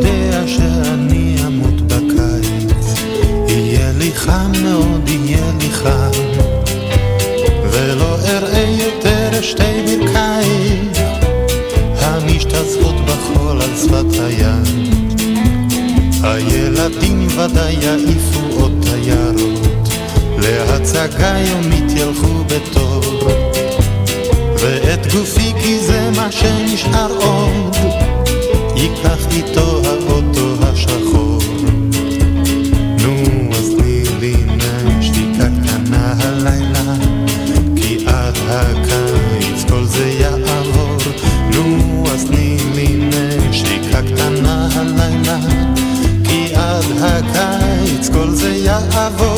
יודע שאני אמות בקיץ, יהיה לי חם מאוד, יהיה לי חם, ולא אראה יותר שתי ברכייך, המשתזפות בחול על שפת הים. הילדים ודאי יעיפו עוד תיירות, להצגה יומית ילכו בטוב, ואת גופי כי זה מה שנשאר עוד. ייקח איתו האוטו השחור. נו, אז תני לי נשתיקה קטנה הלילה, כי עד הקיץ כל זה יעבור. נו, אז תני לי נשתיקה קטנה הלילה, כי עד הקיץ כל זה יעבור.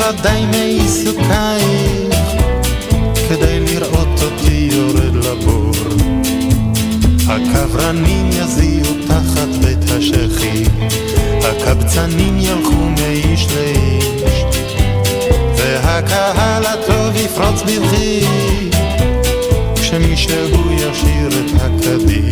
ודאי מעיסוקייך כדי לראות אותי יורד לבור. הקברנים יזיעו תחת בית השחי, הקבצנים ילכו מאיש לאיש, והקהל הטוב יפרוץ בבכי, כשמישהו ישיר את הקדיש.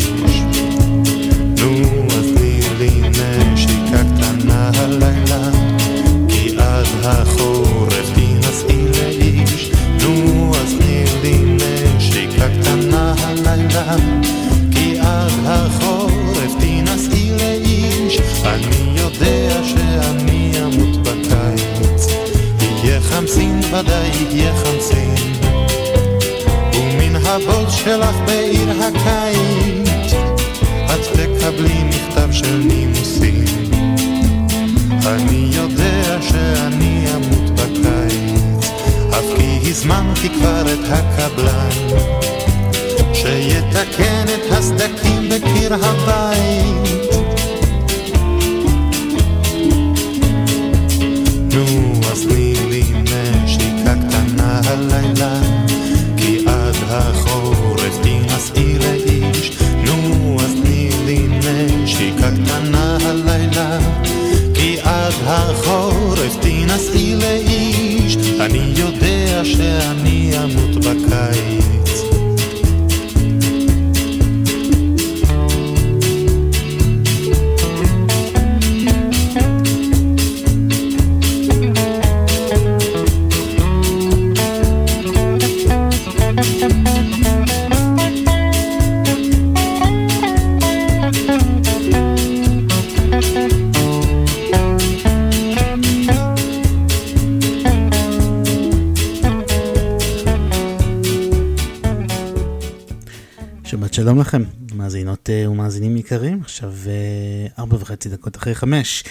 ודאי יהיה ומן הבוט שלך בעיר הקיץ, את תקבלי מכתב של נימוסין. אני יודע שאני אמות בקיץ, אף כי הזמנתי כבר את הקבלן, שיתקן את הסדקים בקיר הבית. עכשיו אה, ארבע וחצי דקות אחרי חמש,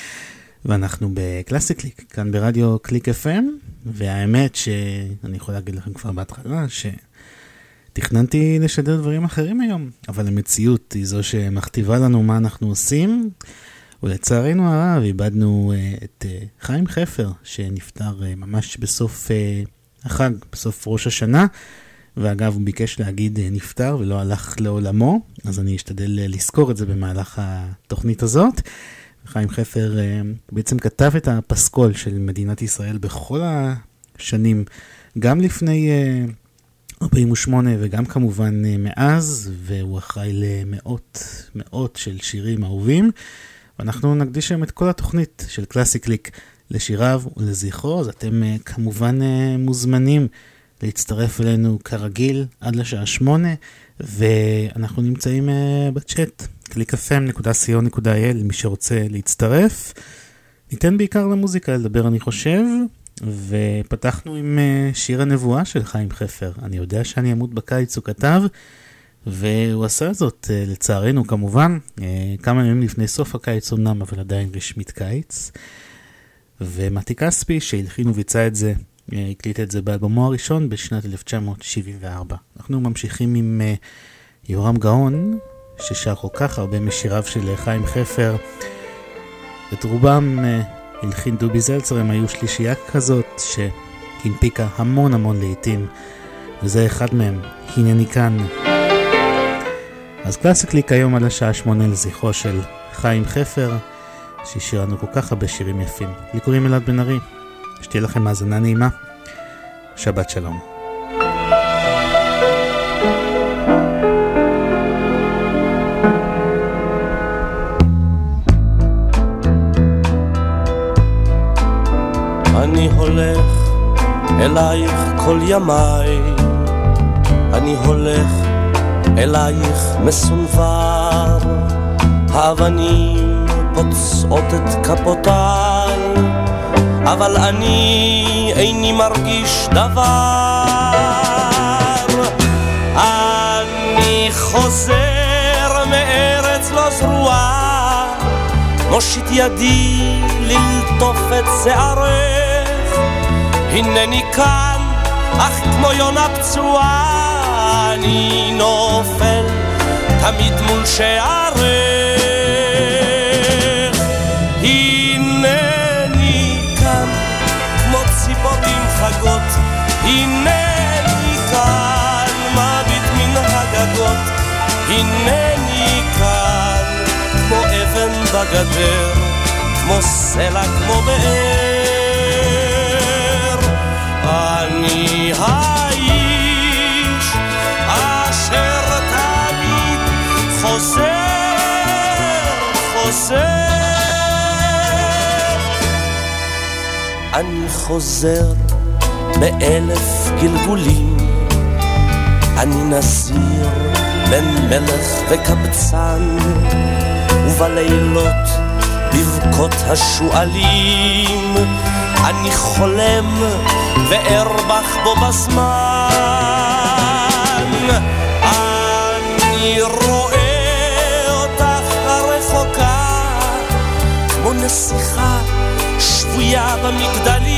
ואנחנו בקלאסי קליק, כאן ברדיו קליק FM, והאמת שאני יכול להגיד לכם כבר בהתחלה, שתכננתי לשדר דברים אחרים היום, אבל המציאות היא זו שמכתיבה לנו מה אנחנו עושים, ולצערנו הרב איבדנו אה, את חיים חפר, שנפטר ממש בסוף החג, בסוף ראש השנה. ואגב, הוא ביקש להגיד נפטר ולא הלך לעולמו, אז אני אשתדל לזכור את זה במהלך התוכנית הזאת. חיים חפר בעצם כתב את הפסקול של מדינת ישראל בכל השנים, גם לפני 48 וגם כמובן מאז, והוא אחראי למאות, מאות של שירים אהובים. ואנחנו נקדיש היום את כל התוכנית של קלאסי קליק לשיריו ולזכרו, אז אתם כמובן מוזמנים. להצטרף אלינו כרגיל עד לשעה שמונה, ואנחנו נמצאים uh, בצ'אט, www.clickfm.co.il, מי שרוצה להצטרף. ניתן בעיקר למוזיקה לדבר אני חושב, ופתחנו עם אה, שיר הנבואה של חיים חפר. אני יודע שאני אמות בקיץ, הוא כתב, והוא עשה זאת אה, לצערנו כמובן, אה, כמה ימים לפני סוף הקיץ אמנם, אבל עדיין רשמית קיץ. ומתי כספי שהלחין וביצע את זה, הקליט את זה באלבומו הראשון בשנת 1974. אנחנו ממשיכים עם יורם גאון, ששר כל כך הרבה משיריו של חיים חפר. את רובם הלחין דובי זלצר, הם היו שלישייה כזאת שהנפיקה המון המון להיטים, וזה אחד מהם, הנני כאן. אז קלאסיקליק היום על השעה שמונה לזכרו של חיים חפר, שהשאיר לנו כל כך הרבה שירים יפים. לי קוראים אלעד בן ארי, שתהיה לכם האזנה נעימה. שבת שלום. אני הולך אלייך כל ימיי, אני הולך אלייך מסונבר, האבנים פוצעות את כפותיי, אבל אני איני מרגיש דבר. אני חוזר מארץ לא זרועה, מושיט ידי ללטוף את שערך. הנני כאן, אך כמו יונה פצועה, אני נופל תמיד מול שערך. הנני כאן, מביט מן הגגות, הנני כאן, כמו אבן בגדר, כמו סלע, כמו באר. אני האיש אשר תמיד חוזר, חוזר. אני חוזר באלף גלגולים, אני נזיר בין מלך וקבצן, ובלילות בבכות השועלים. אני חולם וארבח בו בזמן. אני רואה אותך הרחוקה, כמו נסיכה שבויה במגדלים,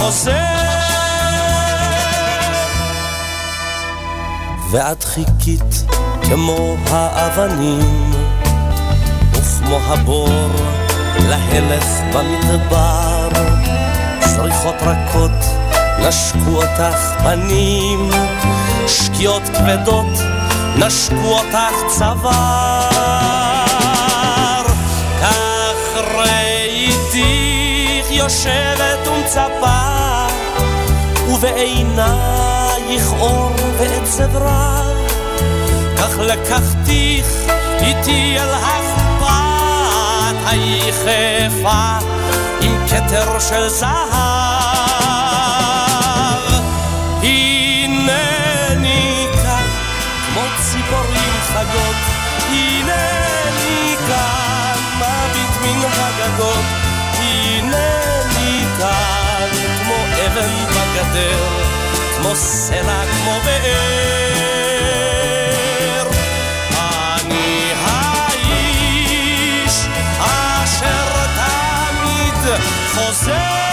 חוזר. ואת חיכית כמו האבנים, וכמו הבור להלך במדבר. זריחות רכות נשקו אותך פנים, שקיעות כבדות נשקו אותך צוואר. כך ראיתיך יושבת ומצפה, ובעינייך אור ועצב רע. כך לקחתיך איתי אל החופת היחפה. כתר של זהב. הנני כאן כמו ציפורים חגות, הנני כאן מביט מן הגגות, הנני כאן כמו אבן בגדר, כמו סלע, כמו באר. אני האיש אשר חוזר,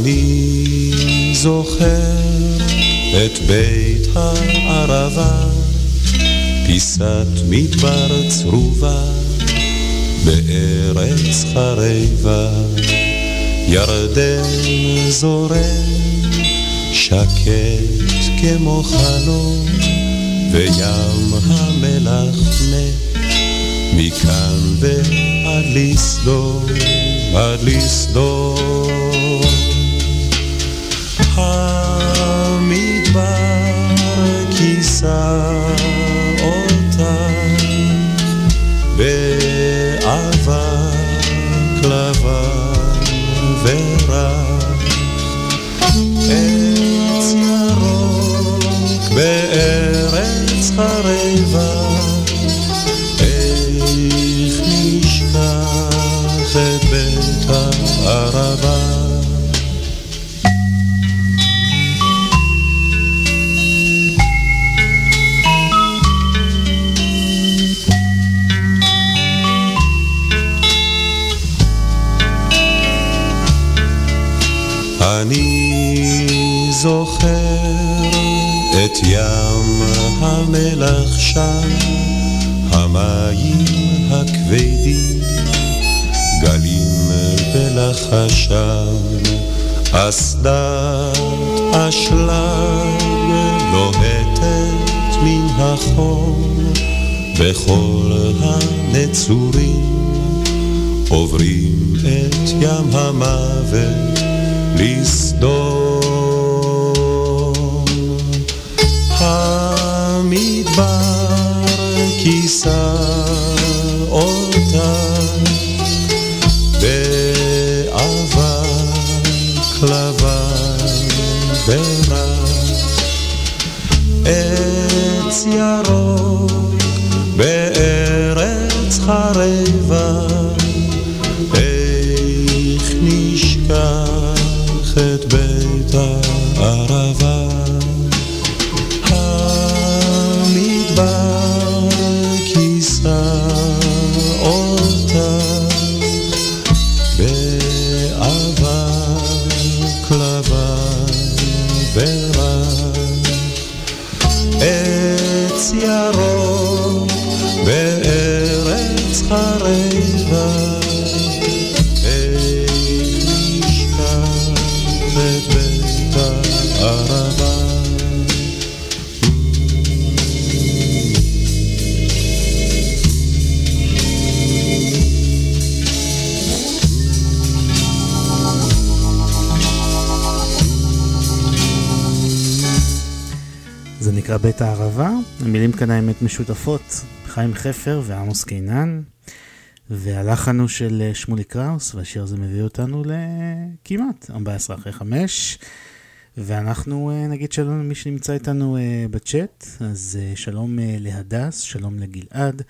אני זוכר את בית הערבה, פיסת מדבר צרובה בארץ חרבה, ירדן זורם שקט כמו חלום, וים המלח מת מכאן ועד לסדום, עד לסדום. כיסה אני זוכר את ים המלח שם, המים הכבדים, גלים בלחשם, אסדת אשלג לוהטת מן החום, וכל הנצורים עוברים את ים המוות לסדום. המדבר כיסה אותה בית הערבה, המילים כאן האמת משותפות, חיים חפר ועמוס קינן, והלחן הוא של אה, שמולי קראוס, והשיר הזה מביא אותנו לכמעט 14 אחרי 5, ואנחנו אה, נגיד שלום למי שנמצא איתנו אה, בצ'אט, אז שלום להדס, שלום לגלעד,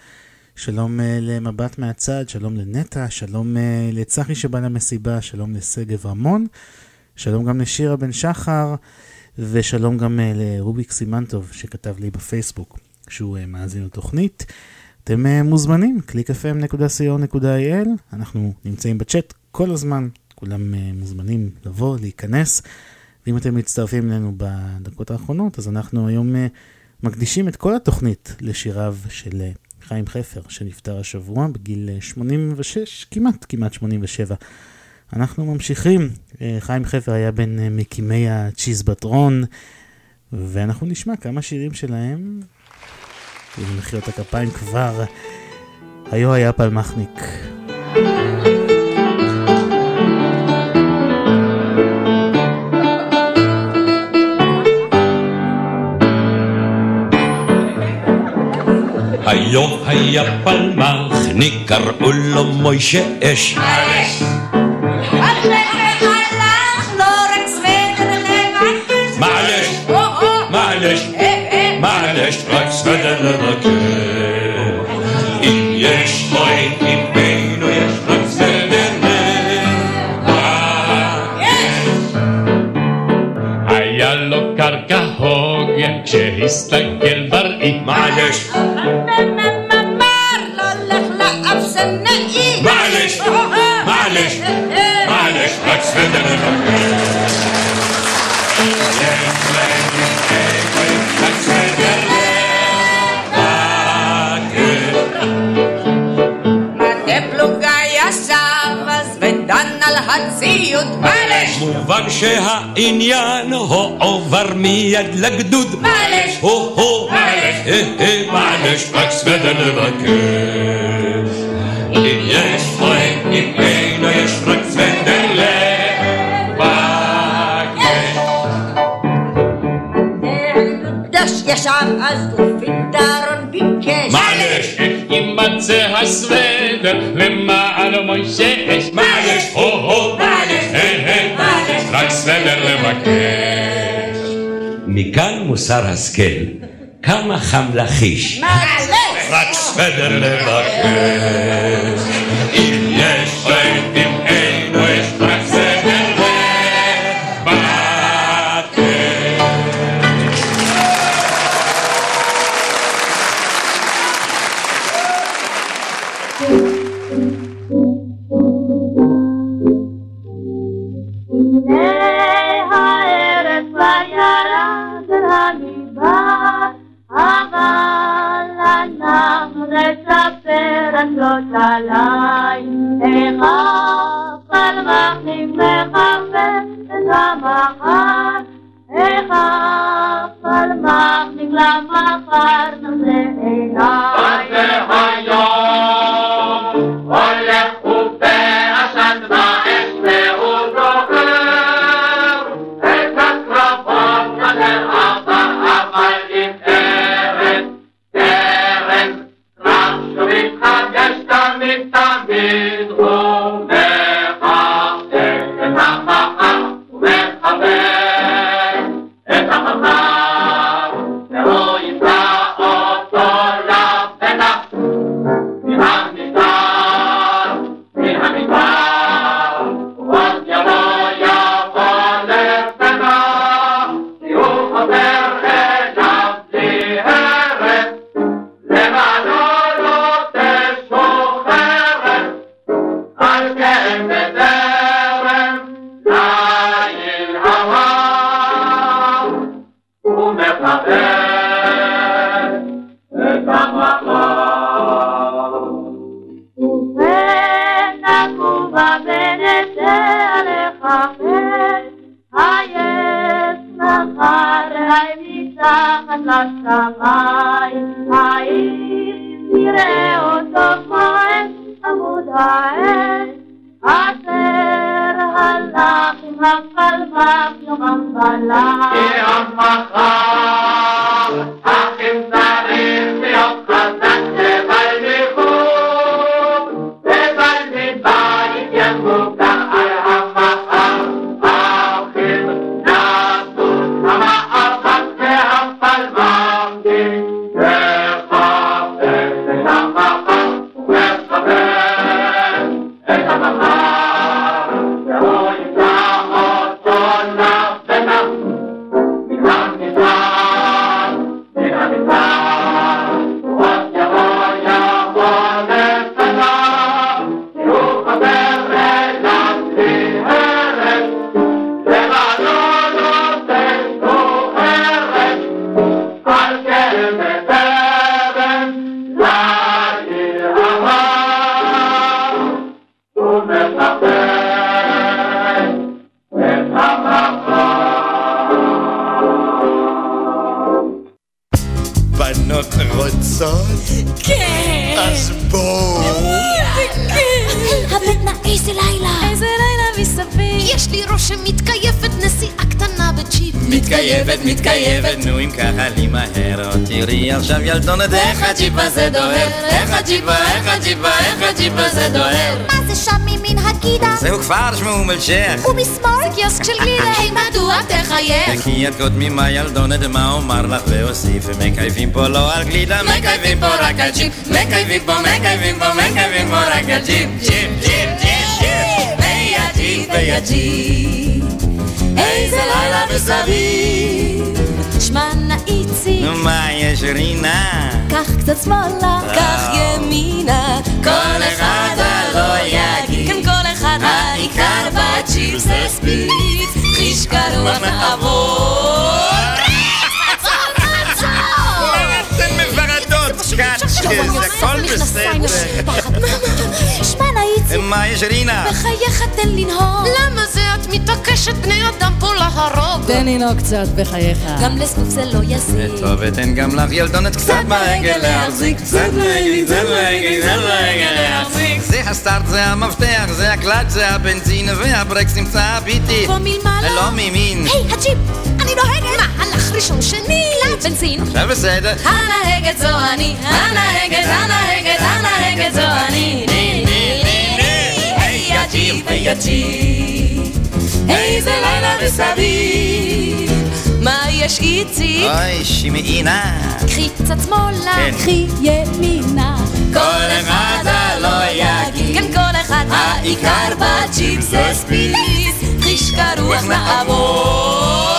שלום למבט מהצד, שלום לנטע, שלום לצחי שבא למסיבה, שלום לשגב רמון, שלום גם לשירה בן שחר, ושלום גם אה, לרוביק סימנטוב שכתב לי בפייסבוק שהוא אה, מאזין לתוכנית. אתם אה, מוזמנים, www.clickfm.co.il, אנחנו נמצאים בצ'אט כל הזמן, כולם מוזמנים לבוא, להיכנס, ואם אתם מצטרפים אלינו בדקות האחרונות, אז אנחנו היום מקדישים את כל התוכנית לשיריו של חיים חפר, שנפטר השבוע בגיל אה, 86, כמעט, כמעט 87. אנחנו ממשיכים, אה, חיים חפר היה בין אה, מקימי הצ'יזבטרון, ואנחנו נשמע כמה שירים שלהם, עם מחיאות הכפיים כבר, היו היה פלמחניק. היו היה פלמחניק, קראו לו מוישה אש. מעלש, מעלש, רק סוודר לבקר. אם יש בוי, אם בינו יש רק סוודר היה לו קרקע הוגן כשהסתכל בראי מעלש מעלש, מעלש, מעלש, יש רק סוודר הציוד מלש! מובן שהעניין עובר מיד לגדוד מלש! הו-הו! מלש! מלש! רק סוודר לבקש אם יש או אין, אם אין או יש רק סוודר לבקש ישב אז ופתרון ביקש מלש! יימצא הסוודר למען מוישה אש מלש! הו-הו! מלש! רק סוודר לבקש מכאן מוסר השכל כמה חם לחיש מלש! רק סוודר לבקש אנחנו נספר עשות עליי, איך הפלמחים מחפש את המחר, איך הפלמחים למחר נושא עיניי. ומשמאל זה קיוסק של גלידה היי מדוע תחייך? וכי את קודמי מה ילדונת, מה אומר לך? ואוסיף, מקייבים פה לא על גלידה, מקייבים פה רק על ג'יפ, מקייבים פה, מקייבים פה, מקייבים פה רק על ג'יפ, ג'יפ, ג'יפ, ג'יפ, ג'יפ, היי הג'יפ, היי הג'יפ, איזה לילה מסביב. שמע נאיצי נו מה יש רינה? קח קצת שמאלה, קח ימינה. כל אחד הלא יגיד. העיקר ג'יפ זה ספיץ, חיש קרוח נעבור. אתן מברדות כאן, שזה הכל בסדר. שמע מה יש רינה? בחייך תן לנהוג. למה זה את מתעקשת בני אדם פה להרוג? תן לנהוג קצת בחייך. גם לסקוף זה לא יזיק. טוב, אתן גם לך ילדונת קצת ברגל להחזיק, קצת ברגל, קצת ברגל, קצת ברגל להחזיק. זה הסטארט, זה המפתח, זה הקלאץ', זה הבנזין והברקס נמצא ביטי. פה מלמעלה. לא מימין. היי, הג'יפ, אני נוהגת. מה, הילוך ראשון שני? קלאץ', בנזין. עכשיו בסדר. הנהגת זו אני, הנהגת, הנהגת, הנהגת זו אני. ני, ני, ני, ני, היי הג'יפ, היי הג'יפ. איזה לילה מסביב. מה יש איציק? אוי, שמעי נא. קחי קצת שמאלה, כן. קחי ימינה. כל אחד הלא יגיד. כן, כל אחד העיקר בג'יפ זה ספיץ. חיש קרוח נעבור.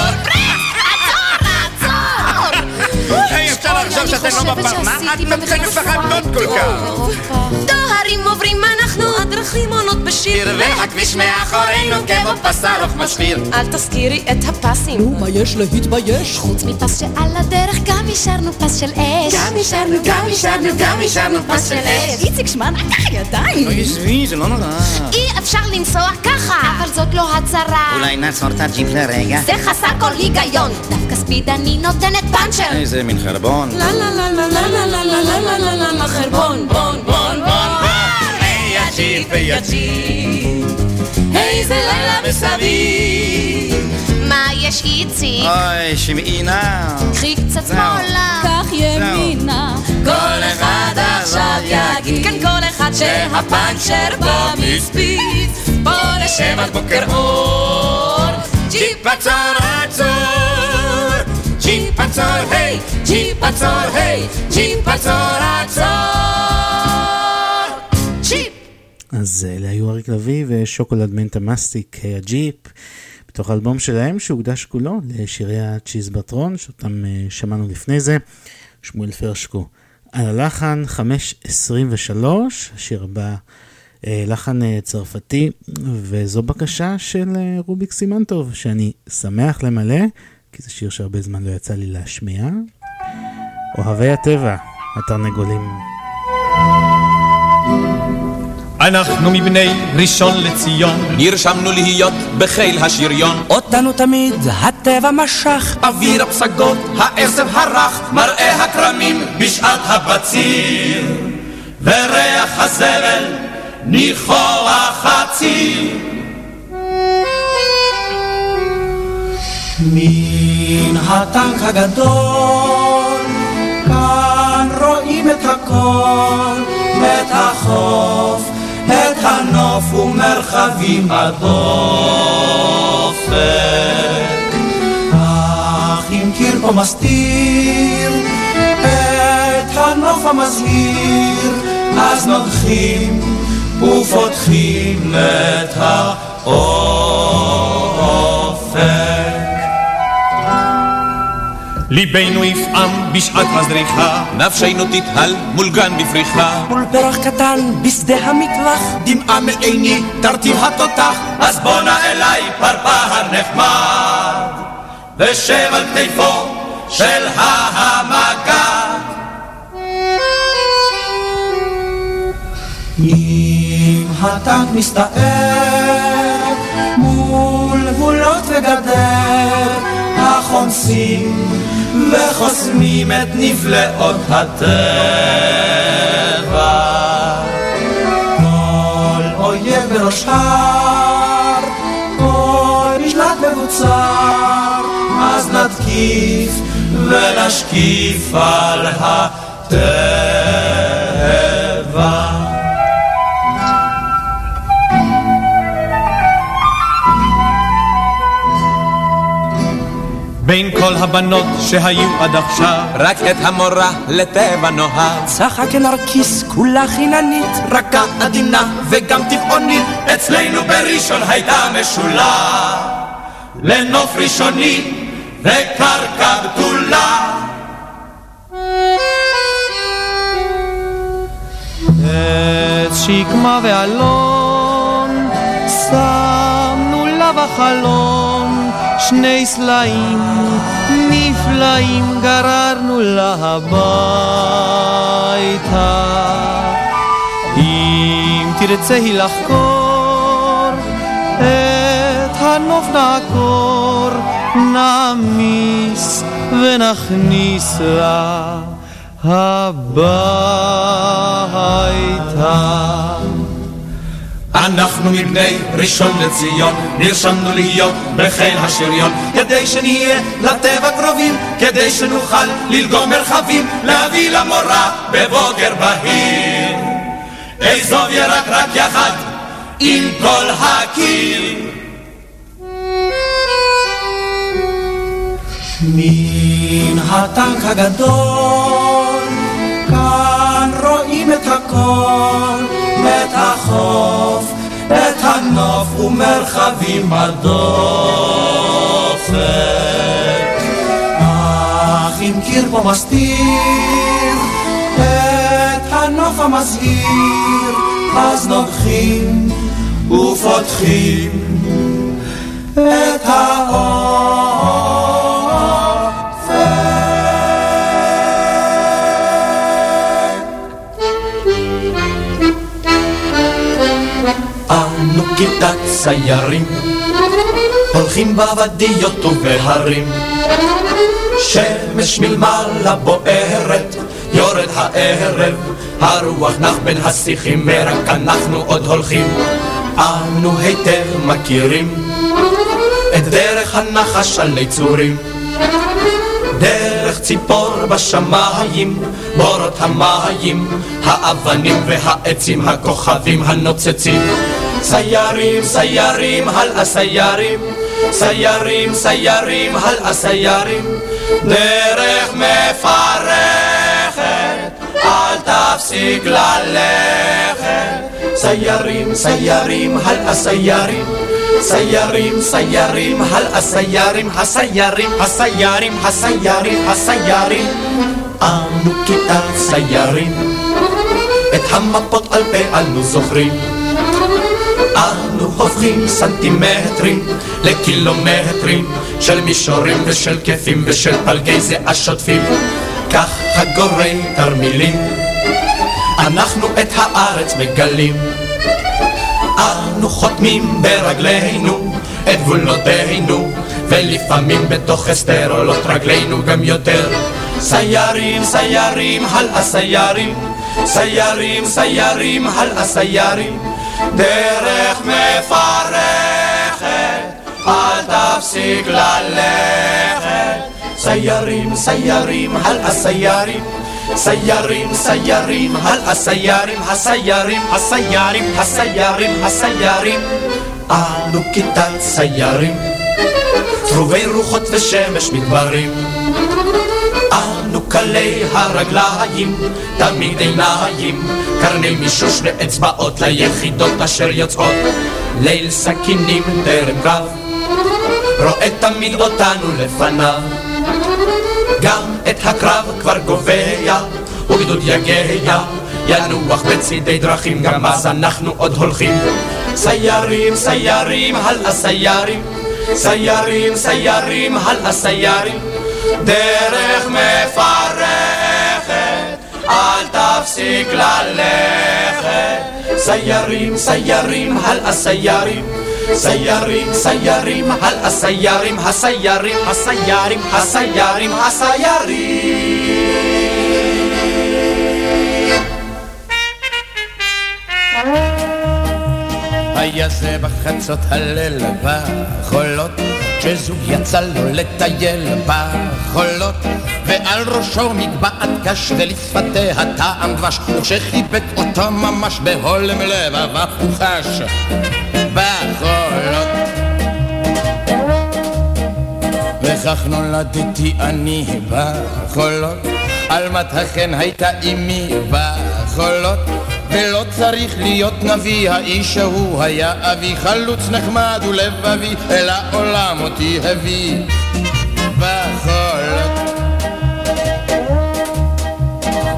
היי, אפשר לחשוב שאתן לא בפרמה? את מפחדות כל כך. הדרכים עונות בשיר. קרבי הכביש מאחורינו כמו פס ארוך משחיר. אל תזכירי את הפסים. נו, מה יש להתבייש? חוץ מפס שעל הדרך גם השארנו פס של אש. גם השארנו, גם השארנו, גם השארנו פס של אש. איציק, שמע, נקח ידיים. אוי, עזבי, זה לא נורא. אי אפשר לנסוע ככה, אבל זאת לא הצרה. אולי נעצור את הג'יפ לרגע? זה חסר כל היגיון. דווקא ספיד אני נותנת פאנצ'ר. איזה מין חרבון. לה לה לה לה לה לה לה לה לה לה לה לה לה חרבון, בון, בון, בון, היי הג'יפ. איזה לילה מסביב. מה יש איציק? אוי, שמעינה. קחי קצת. שמאלה. קח ימינה. כל אחד עכשיו יגיד, כן כל אחד שהפאנצ'ר במספיץ. בוא נשב עד בוקר אור. ג'יפ עצור עצור. ג'יפ עצור היי, ג'יפ עצור היי, ג'יפ עצור עצור. אריק לביא ושוקולד מנטה מסטיק אה, הג'יפ, בתוך האלבום שלהם שהוקדש כולו לשירי הצ'יזבטרון, שאותם אה, שמענו לפני זה, שמואל פרשקו. על הלחן 523, השיר הבא אה, לחן צרפתי, וזו בקשה של רוביק סימנטוב, שאני שמח למלא, כי זה שיר שהרבה זמן לא יצא לי להשמיע. אוהבי הטבע, התרנגולים. אנחנו מבני ראשון לציון, נרשמנו להיות בחיל השריון. אותנו תמיד הטבע משך, אוויר הפסגות, העשב הרך, מראה הכרמים בשעת הבציר, וריח הזבל ניחוח הציר. מן הטנק הגדול, כאן רואים את הכל, את החוף, את הנוף ומרחבים הדופק. אך אם קיר פה מסתיר את הנוף המזהיר, אז נוגחים ופותחים את האופק. ליבנו יפעם בשעת הזריחה, נפשנו תתהל מול גן בפריחה. מול פרח קטן בשדה המטווח, דמעה מעיני תרטיב התותח, אז בואנה אליי פרפר נחמד, ושב על כתפו של המגד. אם הטנק מסתער מול גבולות וגדר, החומסים וחוסמים את נפלאות הטבע. כל אויב בראש הר, כל משלט מבוצר, אז נתקיף ונשקיף על הטבע. בין כל הבנות שהיו עד עכשיו, רק את המורה לטבע נוהג. צחק נרקיס, כולה חיננית, רכה עדינה וגם טבעונית, אצלנו בראשון הייתה משולה. לנוף ראשוני וקרקע בתולה. עץ שקמה ואלון, שמנו בחלום שני סלעים נפלאים גררנו לה הביתה. אם תרצה היא לחקור את הנוף נעקור, נעמיס ונכניס לה הביתה. אנחנו מבני ראשון לציון, נרשמנו להיות בחיל השריון, כדי שנהיה לטבע קרובים, כדי שנוכל ללגום מרחבים, להביא למורה בבוקר בהיר. אעזוב ירק רק יחד עם כל הקיר. מן הטנק הגדול, כאן רואים את הכל, את החוף, את הנוף ומרחבים הדופק. אך אם קיר פה מסתיר את הנוף המזהיר, אז נוגחים ופותחים את האור. כיתת ציירים, הולכים בוודיות ובהרים. שמש מלמעלה בוערת, יורד הערב, הרוח נח בין השיחים, ורק אנחנו עוד הולכים. אנו היטב מכירים את דרך הנחש עלי צורים. דרך ציפור בשמיים, בורות המים, האבנים והעצים, הכוכבים הנוצצים. סיירים, סיירים, הלאה סיירים, סיירים, סיירים, הלאה סיירים, דרך מפרכת, אל תפסיק ללכת. סיירים, סיירים, הלאה סיירים, סיירים, סיירים, הלאה סיירים, הסיירים, הסיירים, הסיירים, הסיירים. אנו כיתת סיירים, את המפות על פה אנו זוכרים. אנו הופכים סנטימטרים לקילומטרים של מישורים ושל כיפים ושל פלגי זיעה שוטפים. כך חגורי תרמילים, אנחנו את הארץ מגלים. אנו חותמים ברגלינו את גבולותינו, ולפעמים בתוך הסתר עולות רגלינו גם יותר. סיירים, סיירים, הלאה סיירים, סיירים, סיירים, הלאה סיירים, דרך מפרכת, אל תפסיק ללכת. סיירים, סיירים, הלאה סיירים, סיירים, סיירים, הלאה סיירים, הסיירים, הסיירים, הסיירים, הסיירים. אנו כיתת סיירים, צרובי רוחות ושמש מדברים. קלי הרגליים, תמיד עיניים, קרני מישוש ואצבעות ליחידות אשר יוצאות. ליל סכינים טרם קרב, רואה תמיד אותנו לפניו. גם את הקרב כבר גובע, וגדוד יגע, ינוח בצידי דרכים, גם אז אנחנו עוד הולכים. סיירים, סיירים, הלאה סיירים, סיירים, סיירים, הלאה סיירים, דרך מפרכת, אל תפסיק ללכת. סיירים, סיירים, הלאה סיירים, סיירים, סיירים, הלאה סיירים, הסיירים, הסיירים, הסיירים, הסיירים. היה זה בחצות הליל בחולות, כשזוג יצא לו לטייל בחולות, ועל ראשו מגבעת קש ולשפתיה טעם דבש, וכשחיבק אותו ממש בהולם לבבה הוא חש בחולות. וכך נולדתי אני בחולות, עלמת החן הייתה אמי בחולות. ולא צריך להיות נביא, האיש ההוא היה אבי חלוץ נחמד ולבבי, אל העולם אותי הביא. בחולות.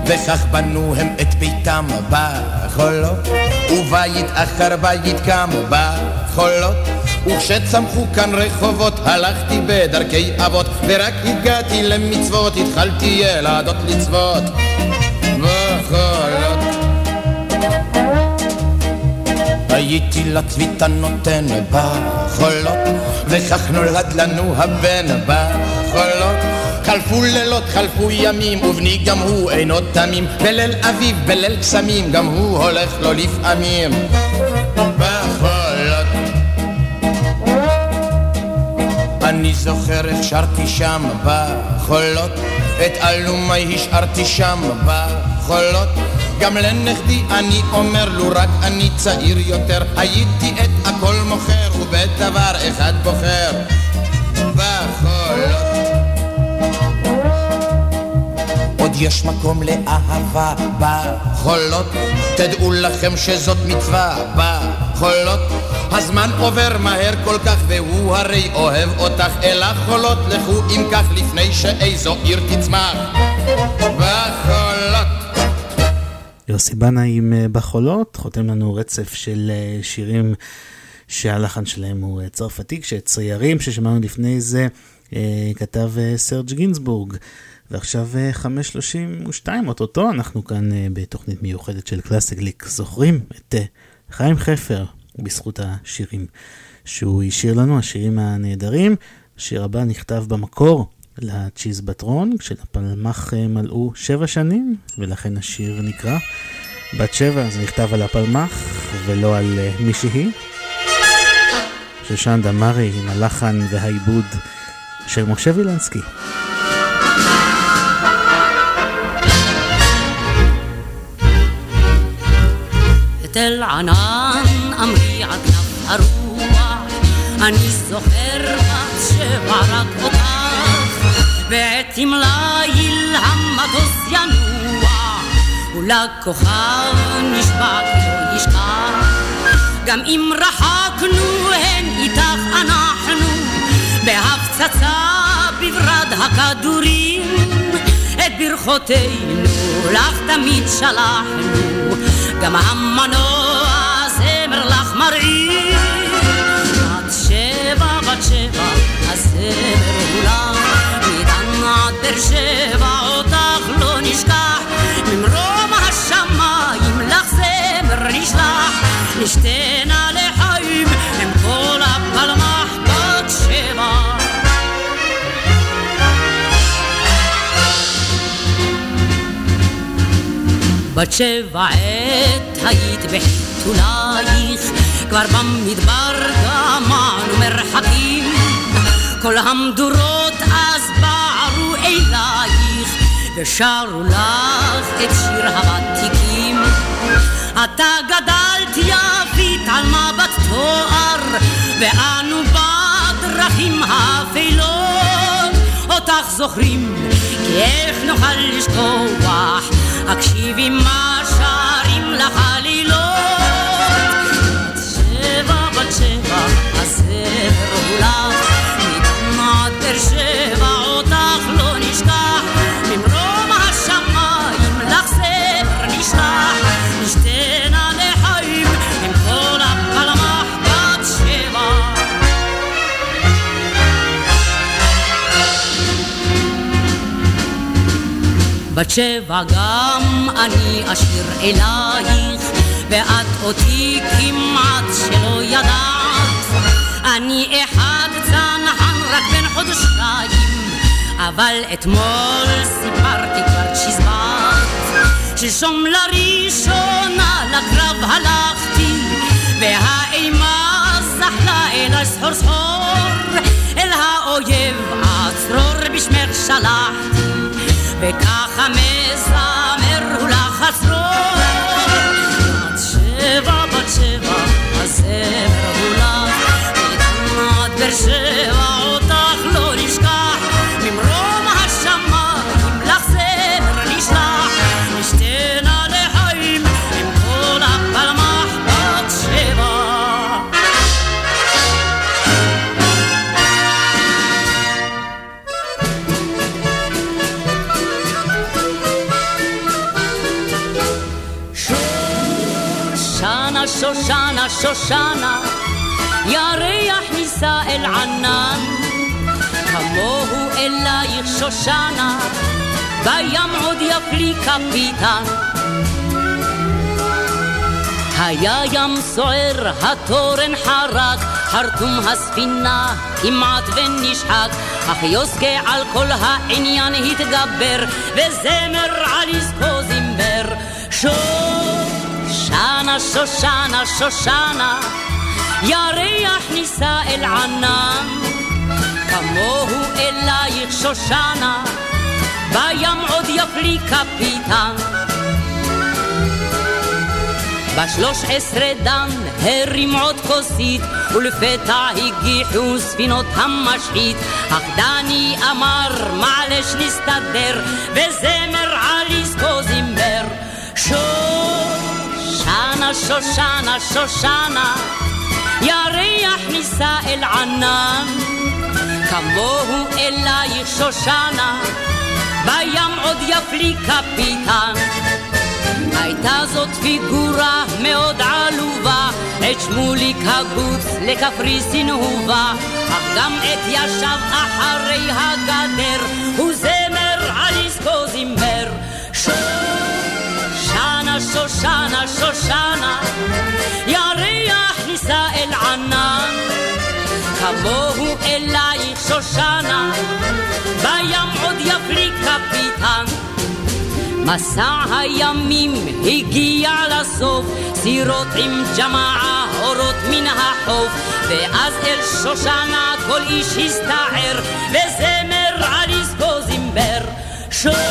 וכך בנו הם את ביתם בחולות, ובית אחר בית קם בחולות, וכשצמחו כאן רחובות הלכתי בדרכי אבות ורק הגעתי למצוות התחלתי ילדות לצוות. וחולות הייתי לצביתה נותן בחולות וכך נולד לנו הבן בחולות חלפו לילות, חלפו ימים, ובני גם הוא אינו תמים. בליל אביב, בליל קסמים, גם הוא הולך לו לפעמים. בחולות. אני זוכר איך שרתי שם בחולות, את אלומי השארתי שם בחולות. גם לנכדי אני אומר לו רק אני צעיר יותר, הייתי את הכל מוכר ובדבר אחד בוחר. בחולות. עוד יש מקום לאהבה בחולות, תדעו לכם שזאת מצווה בחולות. הזמן עובר מהר כל כך והוא הרי אוהב אותך אל החולות, לכו אם כך לפני שאיזו עיר תצמח בחולות. יוסי בנה עם אה, בחולות, חותם לנו רצף של אה, שירים שהלחן שלהם הוא אה, צרפתי, כשציירים ששמענו לפני זה כתב סרג' גינזבורג. ועכשיו 5.32, אוטוטו אנחנו כאן בתוכנית מיוחדת של קלאסיקליק. זוכרים את חיים חפר בזכות השירים שהוא השאיר לנו, השירים הנהדרים. השיר הבא נכתב במקור לצ'יזבטרון, כשלפלמ"ח מלאו שבע שנים, ולכן השיר נקרא בת שבע, זה נכתב על הפלמח ולא על מי שהיא. שושן דמארי עם הלחן והעיבוד של משה וילנסקי. אני זוכר בת שבע ועת תמליל המטוס ינוע ולכוכב נשבע כי לא ישכח גם אם רחקנו הן איתך אנחנו בהפצצה בברד הכדורים את ברכותינו לך תמיד שלחנו. גם המנוע זמר לך מרעיל בת שבע בת שבע הזמר הוא לך באר שבע אותך לא נשכח. ממרום השמיים לך זמר נשלח. נשתנה לחיים עם כל הפלמח בת שבע. בת שבע עת היית בחיתולייך, כבר במדבר גמענו מרחקים. כל המדורות ושרו לך את שיר הוותיקים. אתה גדלת יפית על מבט תואר, ואנו בדרכים האפלות. אותך זוכרים, כי איך נוכל לשכוח הקשיבי מה שרים לך עלילות. בת שבע בת שבע הספר הוא לך מדמת באר שבע שבע גם אני אשיר אלייך, ואת אותי כמעט שלא ידעת. אני אחד צנחן רק בן חודשיים, אבל אתמול סיפרתי כבר צ'יזבט. שלשום לראשונה לקרב הלכתי, והאימה זחלה אל הסחור סחור, אל האויב עצרור בשמך שלחתי. וככה מזמר הוא לך הצרור נישא אל ענן, כמוהו אלייך שושנה, בים עוד יפלי קפיטן. היה ים סוער, התורן חרק, חרטום הספינה כמעט ונשחק, אך יוסקה על כל העניין התגבר, וזמר על עסקו זימבר. שושנה, שושנה, שושנה, ירח נישא אל ענן, כמוהו אלייך שושנה, בים עוד יפלי קפיטן. בשלוש עשרה דן הרים עוד כוסית, ולפתע הגיחו ספינות המשחית. אך דני אמר מעלש נסתדר, וזמר על עסקו זימבר. שושנה, שושנה, שושנה, ירח נישא אל ענן, כמוהו אלייך שושנה, בים עוד יפלי קפיטן. הייתה זאת פיגורה מאוד עלובה, את שמוליק הגוץ לקפריסין הובא, אך גם את ישב אחרי הגדר, וזמר על עסקו זימבר. שושנה, שושנה, שושנה, ירח נישא אל ענן, כמוהו אלייך שושנה, בים עוד יפליק קפיטן. מסע הימים הגיע לסוף, סירות עם ג'מעה אורות מן החוף, ואז אל שושנה כל איש הסתער, וזמר על עסקו זימבר. שושנה,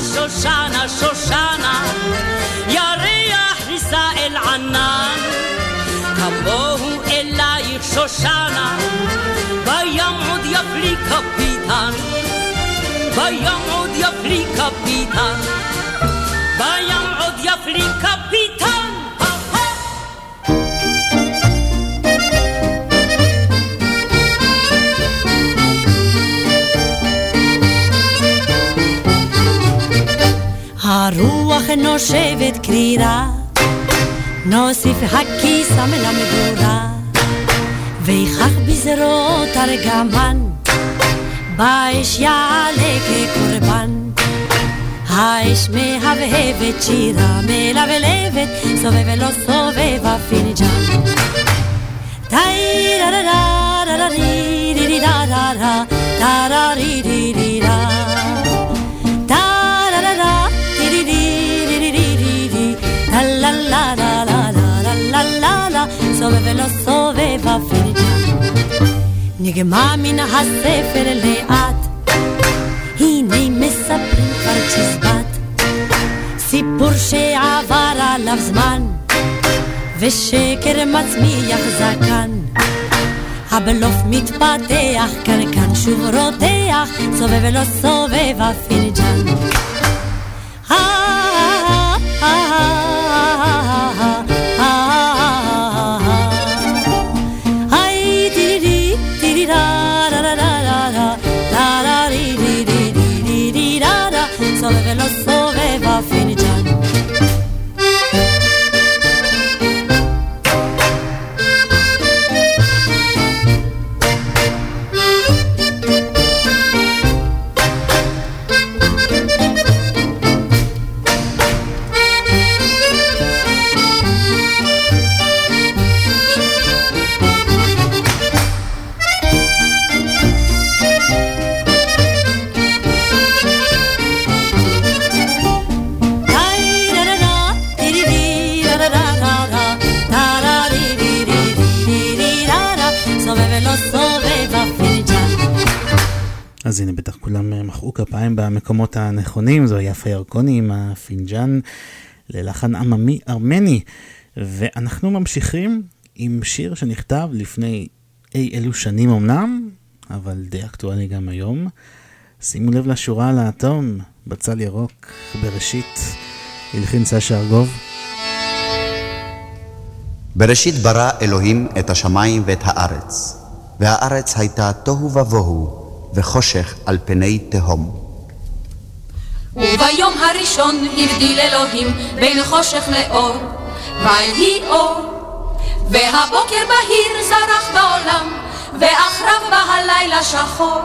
שושנה, שושנה, ירח נישא אל ענן, כמוהו אלייך שושנה, בים עוד יפלי קפיטן. בים עוד יפלי קפיטן, בים עוד יפלי קפיטן. הרוח נושבת קרירה, נוסיפה קיסם למדורה, וכך בזרועות ארגמן. באש יעלה כקורבן. האש מהבהבת שירה מלבלבת, סובב לו סובב הפינג'ן. טאי רה רה רה רה רי רי רה רה רה רה רי רי רי נגמע מן הספל לאט, הנה מספרים כבר צ'יזבט, סיפור שעבר עליו זמן, ושקר מצמיח זקן. הבלוף מתפתח, כאן שוב רותח, סובב לו סובב הפינג'ן. הנה בטח כולם מחאו כפיים במקומות הנכונים, זו יפה ירקוני עם הפינג'אן ללחן עממי ארמני. ואנחנו ממשיכים עם שיר שנכתב לפני אי אלו שנים אמנם, אבל די אקטואלי גם היום. שימו לב לשורה על האטום, בצל ירוק, בראשית, הלחין סשה ארגוב. בראשית ברא אלוהים את השמיים ואת הארץ, והארץ הייתה תוהו ובוהו, וחושך על פני תהום. וביום הראשון הבדיל אלוהים בין חושך לאור, ויהי אור. והבוקר בהיר זרח ועכרב בהלילה שחור.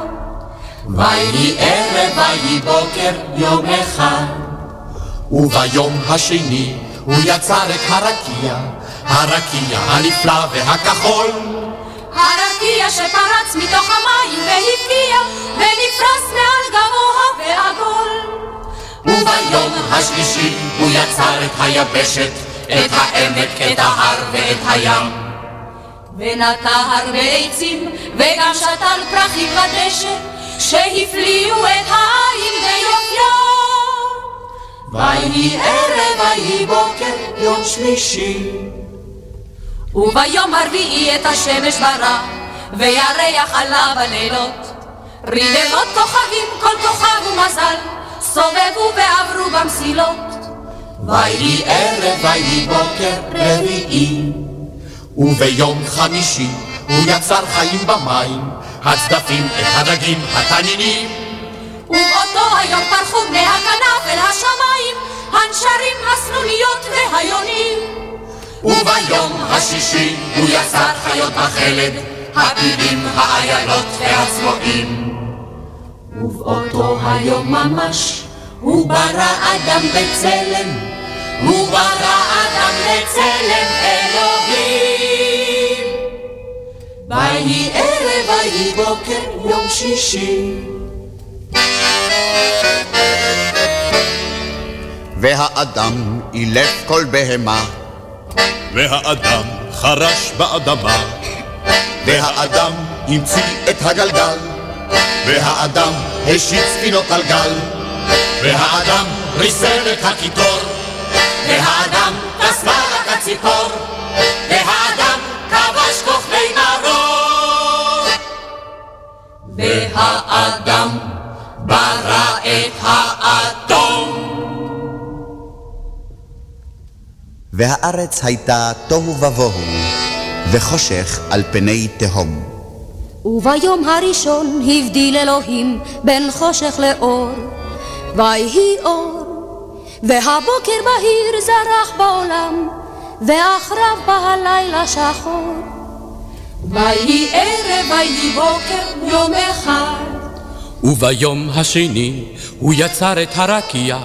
ויהי ערב ויהי בוקר יום אחד וביום השני הוא יצר את הרקיע הרקיע הנפלא והכחול הרקיע שפרץ מתוך המים והבקיע ונפרס מעל גבוה ועגול. וביום השלישי הוא יצר את היבשת את העמק, את ההר ואת הים ונטע הרבה עצים וגם שתל פרחים בדשא שהפליאו את העין ביופיו. ויהי ערב ויהי בוקר יום שלישי וביום הרביעי את השמש ברא, וירח עלה בלילות. רבבות כוכבים, כל כוכב ומזל, סובבו ועברו במסילות. ויהי ערב ויהי בוקר רביעי וביום חמישי הוא יצר חיים במים הצדפים, את הדגים, התנינים ובאותו היום פרחו בני הכנף אל השמיים, הנשרים, הסנוניות והיונים. וביום השישי הוא יצר חיות החלד הפילים, האיילות והצבועים ובאותו היום ממש הוא ברא אדם בצלם, הוא ברא אדם בצלם אלוהים. ויהי ערב ויהי בוקר יום שישי והאדם אילף כל בהמה, והאדם חרש באדמה, והאדם המציא את הגלגל והאדם השית ספינות על גל והאדם ריסן את הקיטור והאדם טס רק הציפור והאדם כבש כוכבי מרור והאדם ברא את האטום והארץ הייתה תוהו ובוהו, וחושך על פני תהום. וביום הראשון הבדיל אלוהים בין חושך לאור, ויהי אור, והבוקר בהיר זרח בעולם, ואחריו בלילה שחור. ויהי ערב ויהי בוקר יום אחד וביום השני הוא יצר את הרקיע,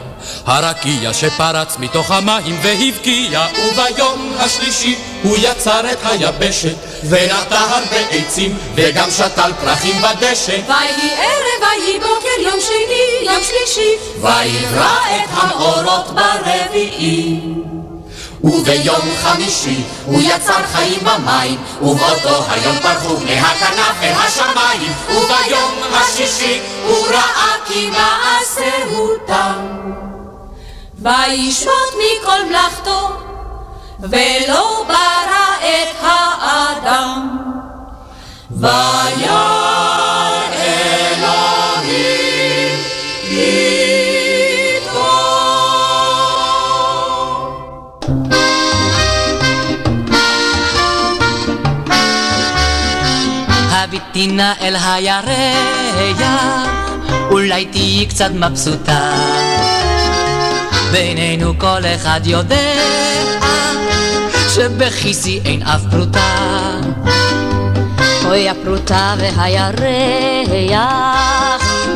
הרקיע שפרץ מתוך המים והבקיע, וביום השלישי הוא יצר את היבשת, ונטע הרבה עצים, וגם שתל פרחים בדשא. ויהי ערב ויהי בוקר יום שני יום שלישי ויברא את המאורות ברביעי. וביום חמישי הוא יצר חיים במים, ובאותו היום פרחו בני הכנף אל השמיים, וביום השישי הוא ראה כי מעשהו תם. וישמוט מכל מלאכתו ולא ברא את האדם. וירא נא אל הירח, אולי תהיי קצת מבסוטה. בינינו כל אחד יודע שבכיסי אין אף פרוטה. אוי הפרוטה והירח,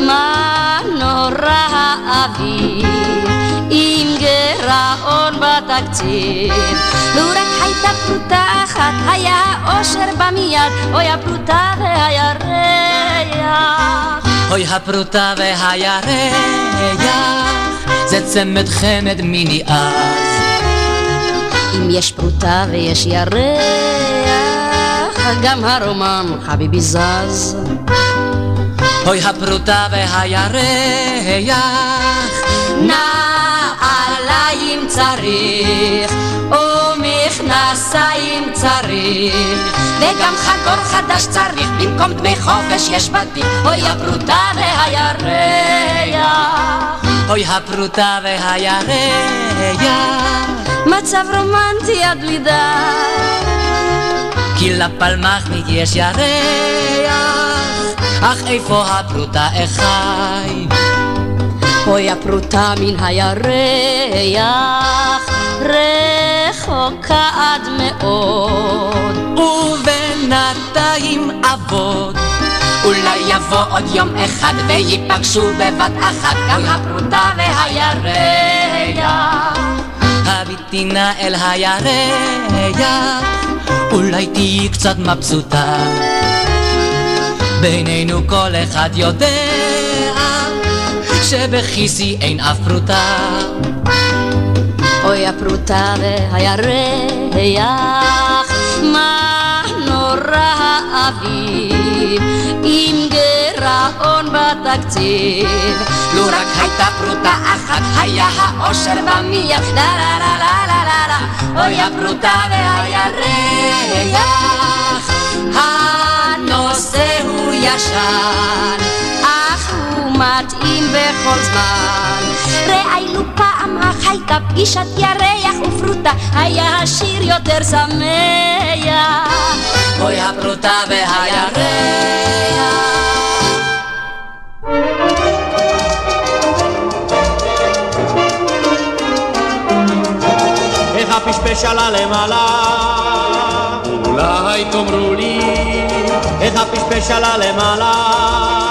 מה נורא האוויר, עם גירעון בתקציב. לו רק הייתה פרוטה אחת, היה אושר בה מיד, אוי הפרוטה והירח. אוי הפרוטה והירח, זה צמד חמד מיני אז. אם יש פרוטה ויש ירח, גם הרומן חביבי זז. אוי הפרוטה והירח, נעליים צריך, ומכנסיים צריך, וגם חגור חדש צריך, במקום דמי חופש יש בתיק, אוי הפרוטה והירח. אוי הפרוטה והירח, מצב רומנטי עד בלי די. כי לפלמחניק יש ירח, אך איפה הפרוטה אחי? אוי הפרוטה מן הירח, רחוקה עד מאוד. ובינתיים אבוד. אולי יבוא עוד יום אחד וייפגשו בבת אחת גם הפרוטה והירח. הביטי נא אל הירח, אולי תהיי קצת מבסוטה. בינינו כל אחד יודע שבכיסי אין אף פרוטה. אוי הפרוטה והירח, מה נורא האביב, עם גירעון בתקציב. לו רק הייתה פרוטה אחת, היה האושר במיח, לה לה לה לה לה לה לה, אוי הפרוטה והירח, הנושא הוא ישן, אך הוא מתאים בכל זמן. ראינו פעם אך הייתה פגישת ירח ופרוטה, היה השיר יותר שמח. אוי הפרוטה והירח. הפשפש עלה למעלה? אולי תאמרו לי, איך הפשפש עלה למעלה?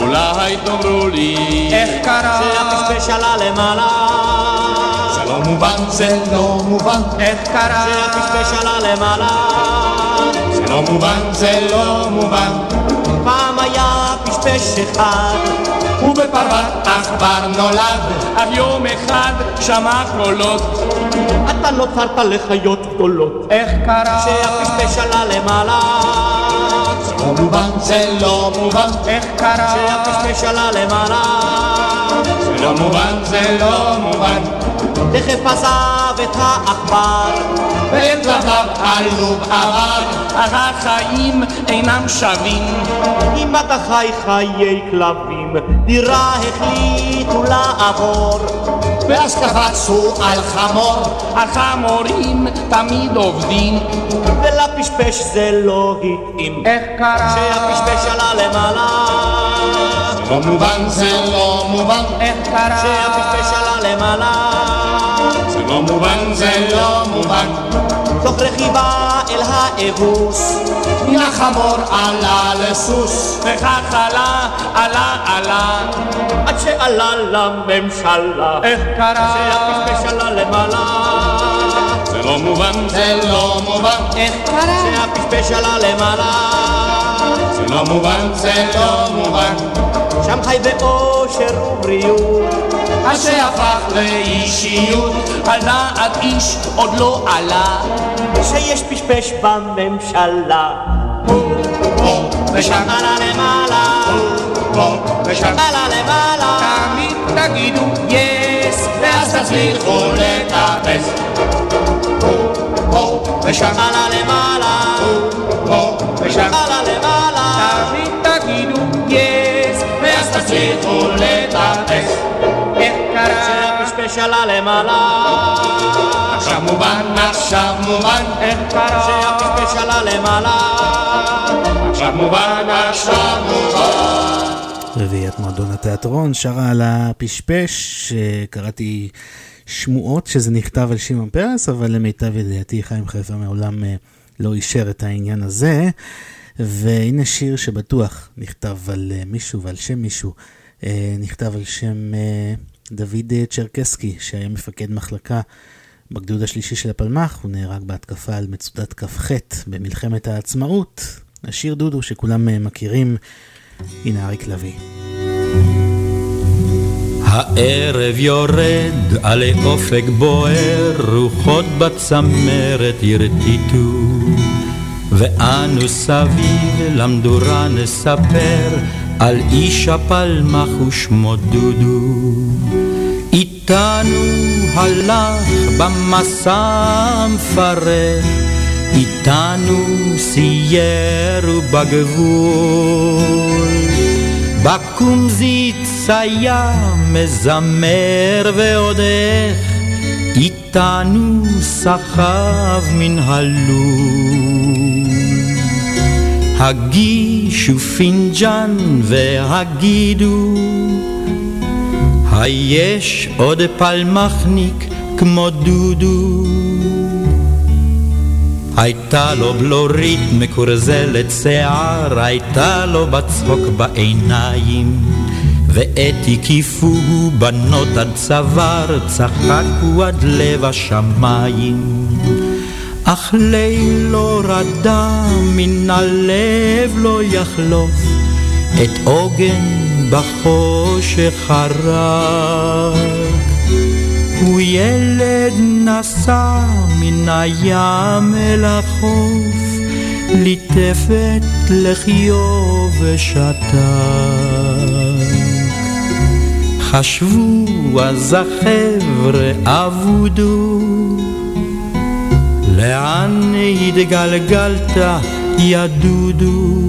אולי תאמרו לי, איך קרה? שהפשפש עלה למעלה? זה לא מובן, זה לא מובן, איך קרה? שהפשפש עלה למעלה? זה לא מובן, זה לא מובן. פעם היה פשפש אחד ובפרוות עכבר נולד, אך יום אחד שמע קולות. אתה נוצרת לחיות גדולות. איך קרה? שהפשפש עלה למעלה? מובן, זה לא מובן, איך קרה? שהפשפש עלה למעלה? זה לא מובן, זה לא מובן. תכף עזב את העכבר, ואת לבב עלוב עבר, החיים אינם שווים. אם אתה חי חיי כלבים, דירה החליטו לעבור. ואז קפצו על חמור, החמורים תמיד עובדים. ולפשפש זה לא התאים. איך קרה? שהפשפש עלה למעלה. לא מובן, זה לא מובן, איך קרה? שהפשפש עלה למעלה. זה לא מובן, זה לא מובן. תוך רכיבה אל האבוס. מן החמור עלה לסוס, וכך עלה, עלה, עלה. עד שעלה לממשלה. איך קרה? שהפשפש עלה למעלה. זה לא מובן, זה לא מובן, איך קרה? שהפשפש עלה למעלה. זה לא מובן, זה לא מובן. שם חי באושר ובריאות. עד שהפך לאישיות, על דעת איש עוד לא עלה. שיש פשפש בממשלה. פה ושם, עלה למעלה. פה ושם, עלה למעלה. תמיד תגידו יס, ואז תצליחו לטפס. פה ושם, עלה למעלה. פה ושם, עלה תצליחו לטפס. איך קרה? שהפשפש עלה למעלה. עכשיו מובן, עכשיו מובן, איך קרה? שהפשפש עלה למעלה. עכשיו מובן, עכשיו מובן. רביעיית מועדון התיאטרון שרה על הפשפש, קראתי שמועות שזה נכתב על שמעון פרס, אבל למיטב ידיעתי חיים חיפה מעולם אה, לא אישר את העניין הזה. והנה שיר שבטוח נכתב על אה, מישהו ועל שם מישהו, אה, נכתב על שם אה, דוד צ'רקסקי, שהיה מפקד מחלקה בגדוד השלישי של הפלמ"ח, הוא נהרג בהתקפה על מצודת כ"ח במלחמת העצמאות. השיר דודו שכולם מכירים, הנה אריק לביא. הערב יורד על אופק בוער, רוחות בצמרת ירטיטו. ואנו סביב למדורה נספר על איש הפלמח ושמו דודו. איתנו הלך במסע המפרך, איתנו סייר ובגבול. בקומזיץ היה מזמר ועוד איך, איתנו סחב מן הלול. הגישו פינג'אן והגידו, היש עוד פלמחניק כמו דודו? הייתה לו בלורית מקורזלת שיער, הייתה לו בצחוק בעיניים. ועת הקיפוהו בנות עד צוואר, צחקו עד לב השמיים. אך לילו רדה מן הלב לא יחלוף, את עוגן בחושך הרק. הוא ילד נסע מן הים אל החוף, ליטף את לחיו ושתק. חשבו אז החבר'ה אבודו, לאן התגלגלת ידודו?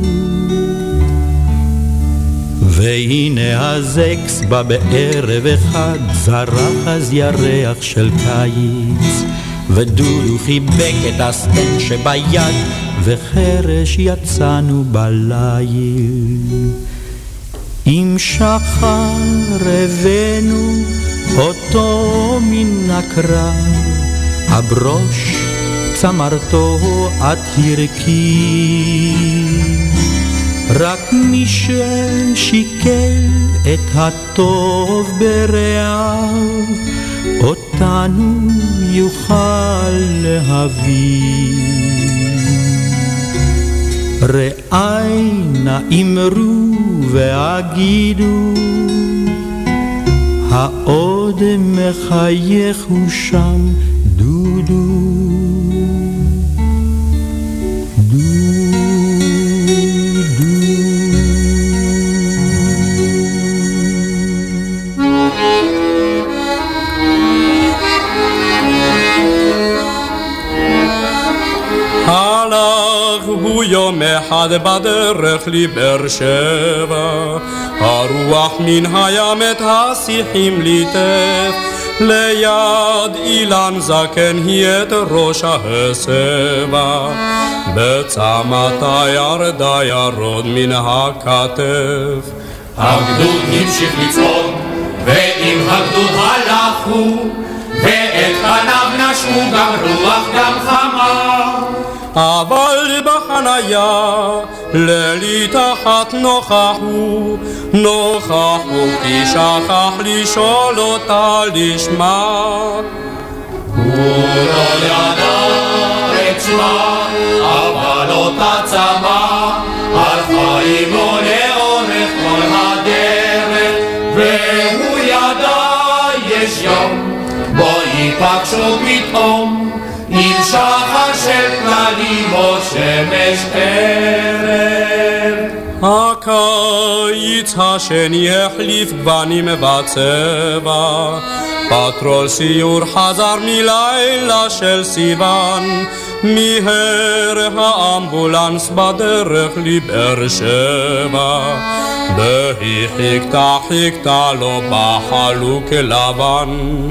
והנה הזקס בא בערב אחד, זרח אז ירח של קיץ, ודודו חיבק את הסטן שביד, וחרש יצאנו בליל. אם שחר הבאנו אותו מן הקרב, הברוש צמרתו את הרכי. רק מי ששיקל את הטוב ברעיו, אותנו יוכל להביא. רעי נא אמרו והגידו, העוד מחייך הוא שם דודו. יום אחד בדרך לבאר שבע, הרוח מן הים את השיחים ליטף, ליד אילן זקן היא את ראש ההסבה, בצמתה ירדה ירוד מן הכתף. הגדוד המשיך לצעוד, ועם הגדוד הלכו, ואת פניו נשמו גם רוח גם חמה. אבל בחניה לילי תחת נוכחו, נוכחו כי שכח לשאול אותה לשמה. הוא לא ידע את שמה, אבל אותה צמא, הלכה עמו לאורך כל הדרך, והוא ידע יש יום, בו ייפגשו פתאום. עם שחר של כללים או שמש ערב. הקיץ השני החליף גוונים בצבע, פטרול סיור חזר מלילה של סיוון, מיהר האמבולנס בדרך לבאר שבע, והיא חיכתה חיכתה לו בחלוק לבן.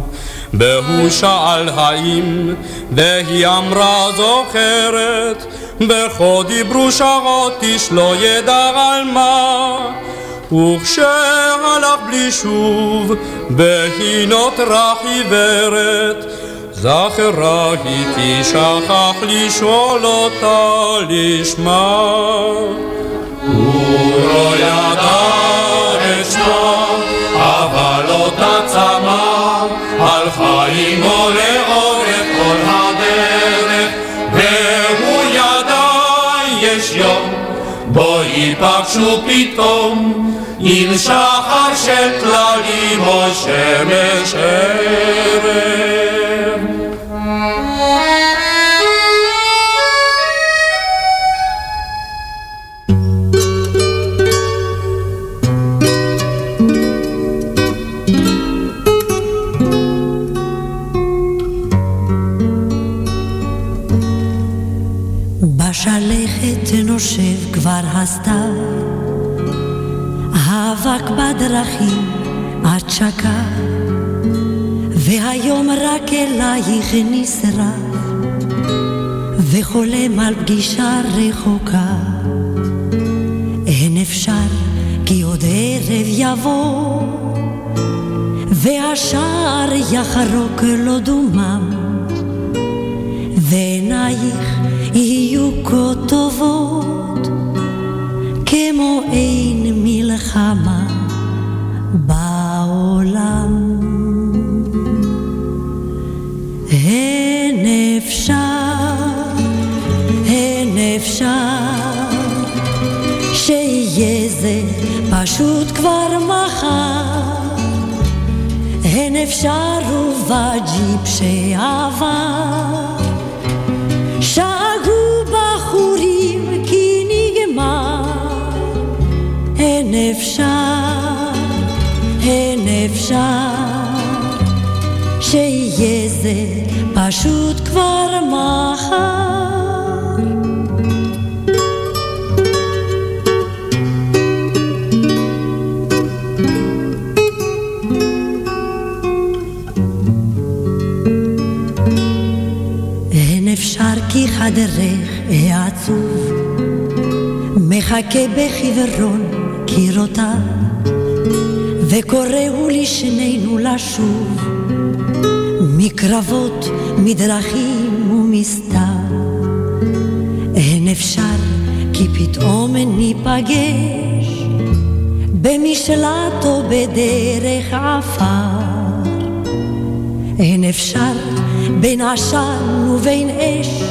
והוא שאל האם, והיא אמרה זוכרת, וכה דיברו שעות איש לא ידע על מה. וכשהלך בלי שוב, והיא נותרה חיוורת, זכרה היא כי שכח לשאול אותה לשמה. הוא לא ידע את שמה, אבל אותה צמא, הלכה עמו לאורך כל הדרך, והוא ידע יש יום, בו ייפגשו פתאום, עם שחר של כללים או שמש ערב. כבר הסתיו, האבק בדרכים עד שקע, והיום רק אלייך נשרף, וחולם על פגישה רחוקה. אין אפשר כי עוד ערב יבוא, והשער יחרוק לו דומם, ועינייך היו כה טובות, כמו אין מלחמה בעולם. אין אפשר, אין אפשר, שיהיה זה פשוט כבר מחר. אין אפשר ובג'יפ שעבר אין אפשר, אין אפשר שיהיה זה פשוט כבר מחר. אין אפשר כי חדרך העצוב מחכה בחיוורון קירותיו וקוראו לשנינו לשוב מקרבות, מדרכים ומסתר. אין אפשר כי פתאום ניפגש במשלט או בדרך עפר. אין אפשר בין עשן ובין אש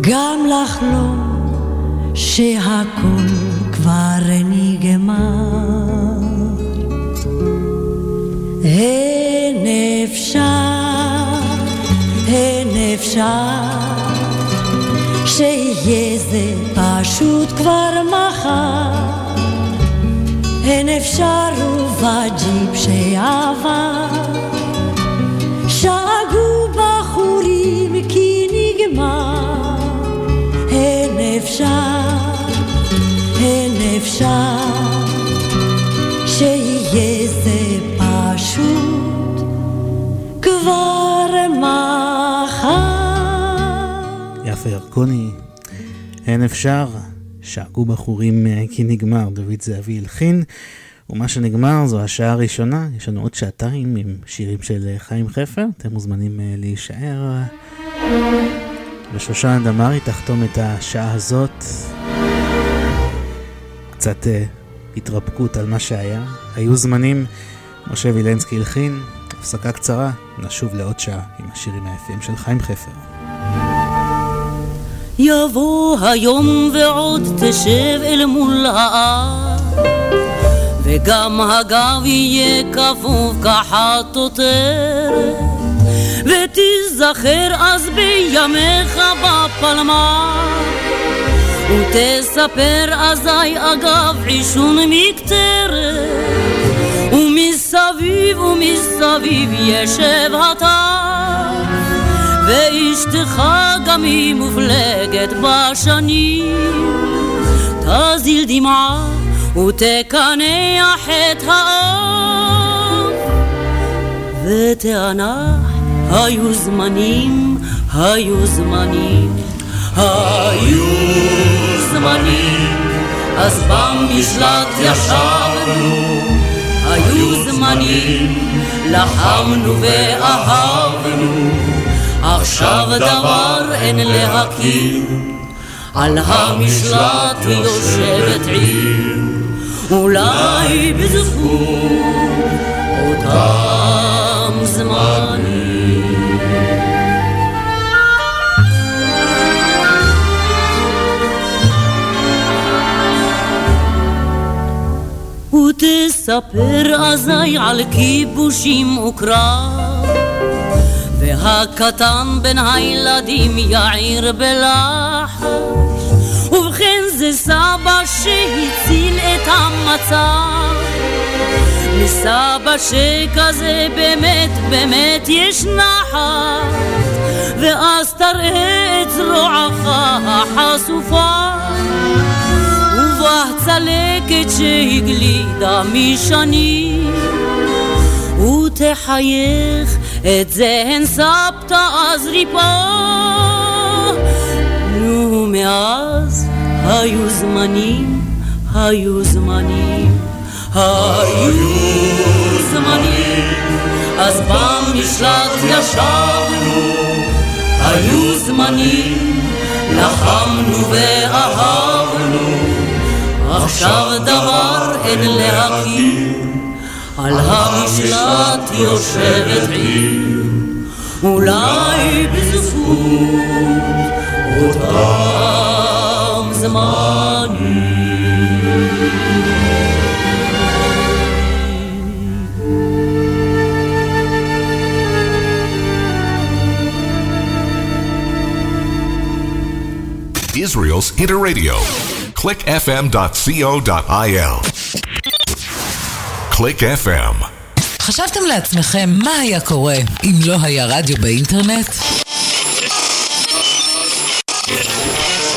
גם לחלום שהכל כבר נגמר. אין אפשר, אין אפשר שיהיה זה פשוט כבר מחר. אין אפשר ובג'יפ שעבר שאגו בחורים כי נגמר אין אפשר, אין אפשר שיהיה זה פשוט כבר מחר. יפה ירקוני, אין אפשר, שאגו בחורים אה, כי נגמר, דוד זהבי הלחין. ומה שנגמר זו השעה הראשונה, יש לנו עוד שעתיים עם שירים של אה, חיים חפר, אתם מוזמנים אה, להישאר. ושושנה דמארי תחתום את השעה הזאת. קצת uh, התרפקות על מה שהיה. היו זמנים, משה וילנסקי הלחין, הפסקה קצרה, נשוב לעוד שעה עם השירים היפים של חיים חפר. יבוא היום ועוד תשב אל מול האר וגם הגב יהיה כפוף כחטוטרת ותיזכר אז בימיך בפלמ"ר ותספר אזי אגב עישון מקטרת. ומסביב ומסביב ישב הטף ואשתך גם היא מופלגת בשנים. תזיל דמעה ותקנח את האף. ותענח היו זמנים, היו זמנים, היו זמנים, אז במשלט ישבנו, היו זמנים, לחמנו ואהבנו, עכשיו דבר אין להכיר, על המשלט יושבת עיר, אולי בזכות אותם זמנים. ותספר אזי על כיבושים וקרב והקטן בין הילדים יעיר בלחש ובכן זה סבא שהציל את המצב מסבא שכזה באמת באמת יש נחת ואז תראה את זרועך החשופה ובה צלקת שהגלידה משנים ותחייך את זהן סבתא אז ריפה נו מאז היו זמנים, היו זמנים, היו זמנים. אז במשלט ישבנו היו זמנים לחמנו ואהבנו, עכשיו דבר אין להכיר, על המשלט יושבת עיר, אולי בזכות אותם זמנים. Israel's Interradio. clickfm.co.il. Click FM. חשבתם לעצמכם מה היה קורה אם לא היה רדיו באינטרנט?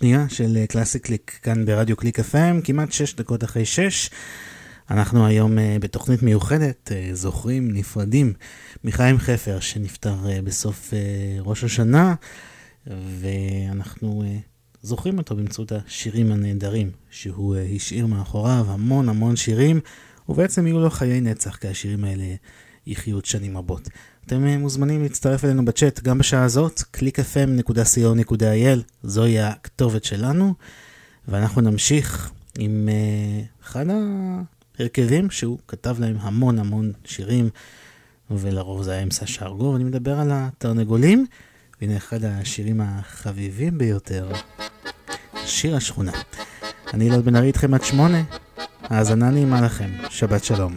שעה שנייה של אה, קלאסי קליק כאן ברדיו קליק FM, כמעט שש דקות אחרי שש. אנחנו היום אה, בתוכנית מיוחדת, אה, זוכרים, נפרדים, מחיים חפר שנפטר בסוף ראש השנה, ואנחנו זוכרים אותו באמצעות השירים הנהדרים שהוא השאיר מאחוריו, המון המון שירים, ובעצם יהיו לו חיי נצח, כי השירים האלה יחיו עוד שנים רבות. אתם אה, מוזמנים להצטרף אלינו בצ'אט גם בשעה הזאת, clickfm.co.il, זוהי הכתובת שלנו, ואנחנו נמשיך עם uh, אחד ההרכבים שהוא כתב להם המון המון שירים, ולרוב זה היה עם סשה ארגוב, אני מדבר על התרנגולים, והנה אחד השירים החביבים ביותר, שיר השכונה. אני אלעד בן ארי איתכם עד שמונה, האזנה נעימה לכם, שבת שלום.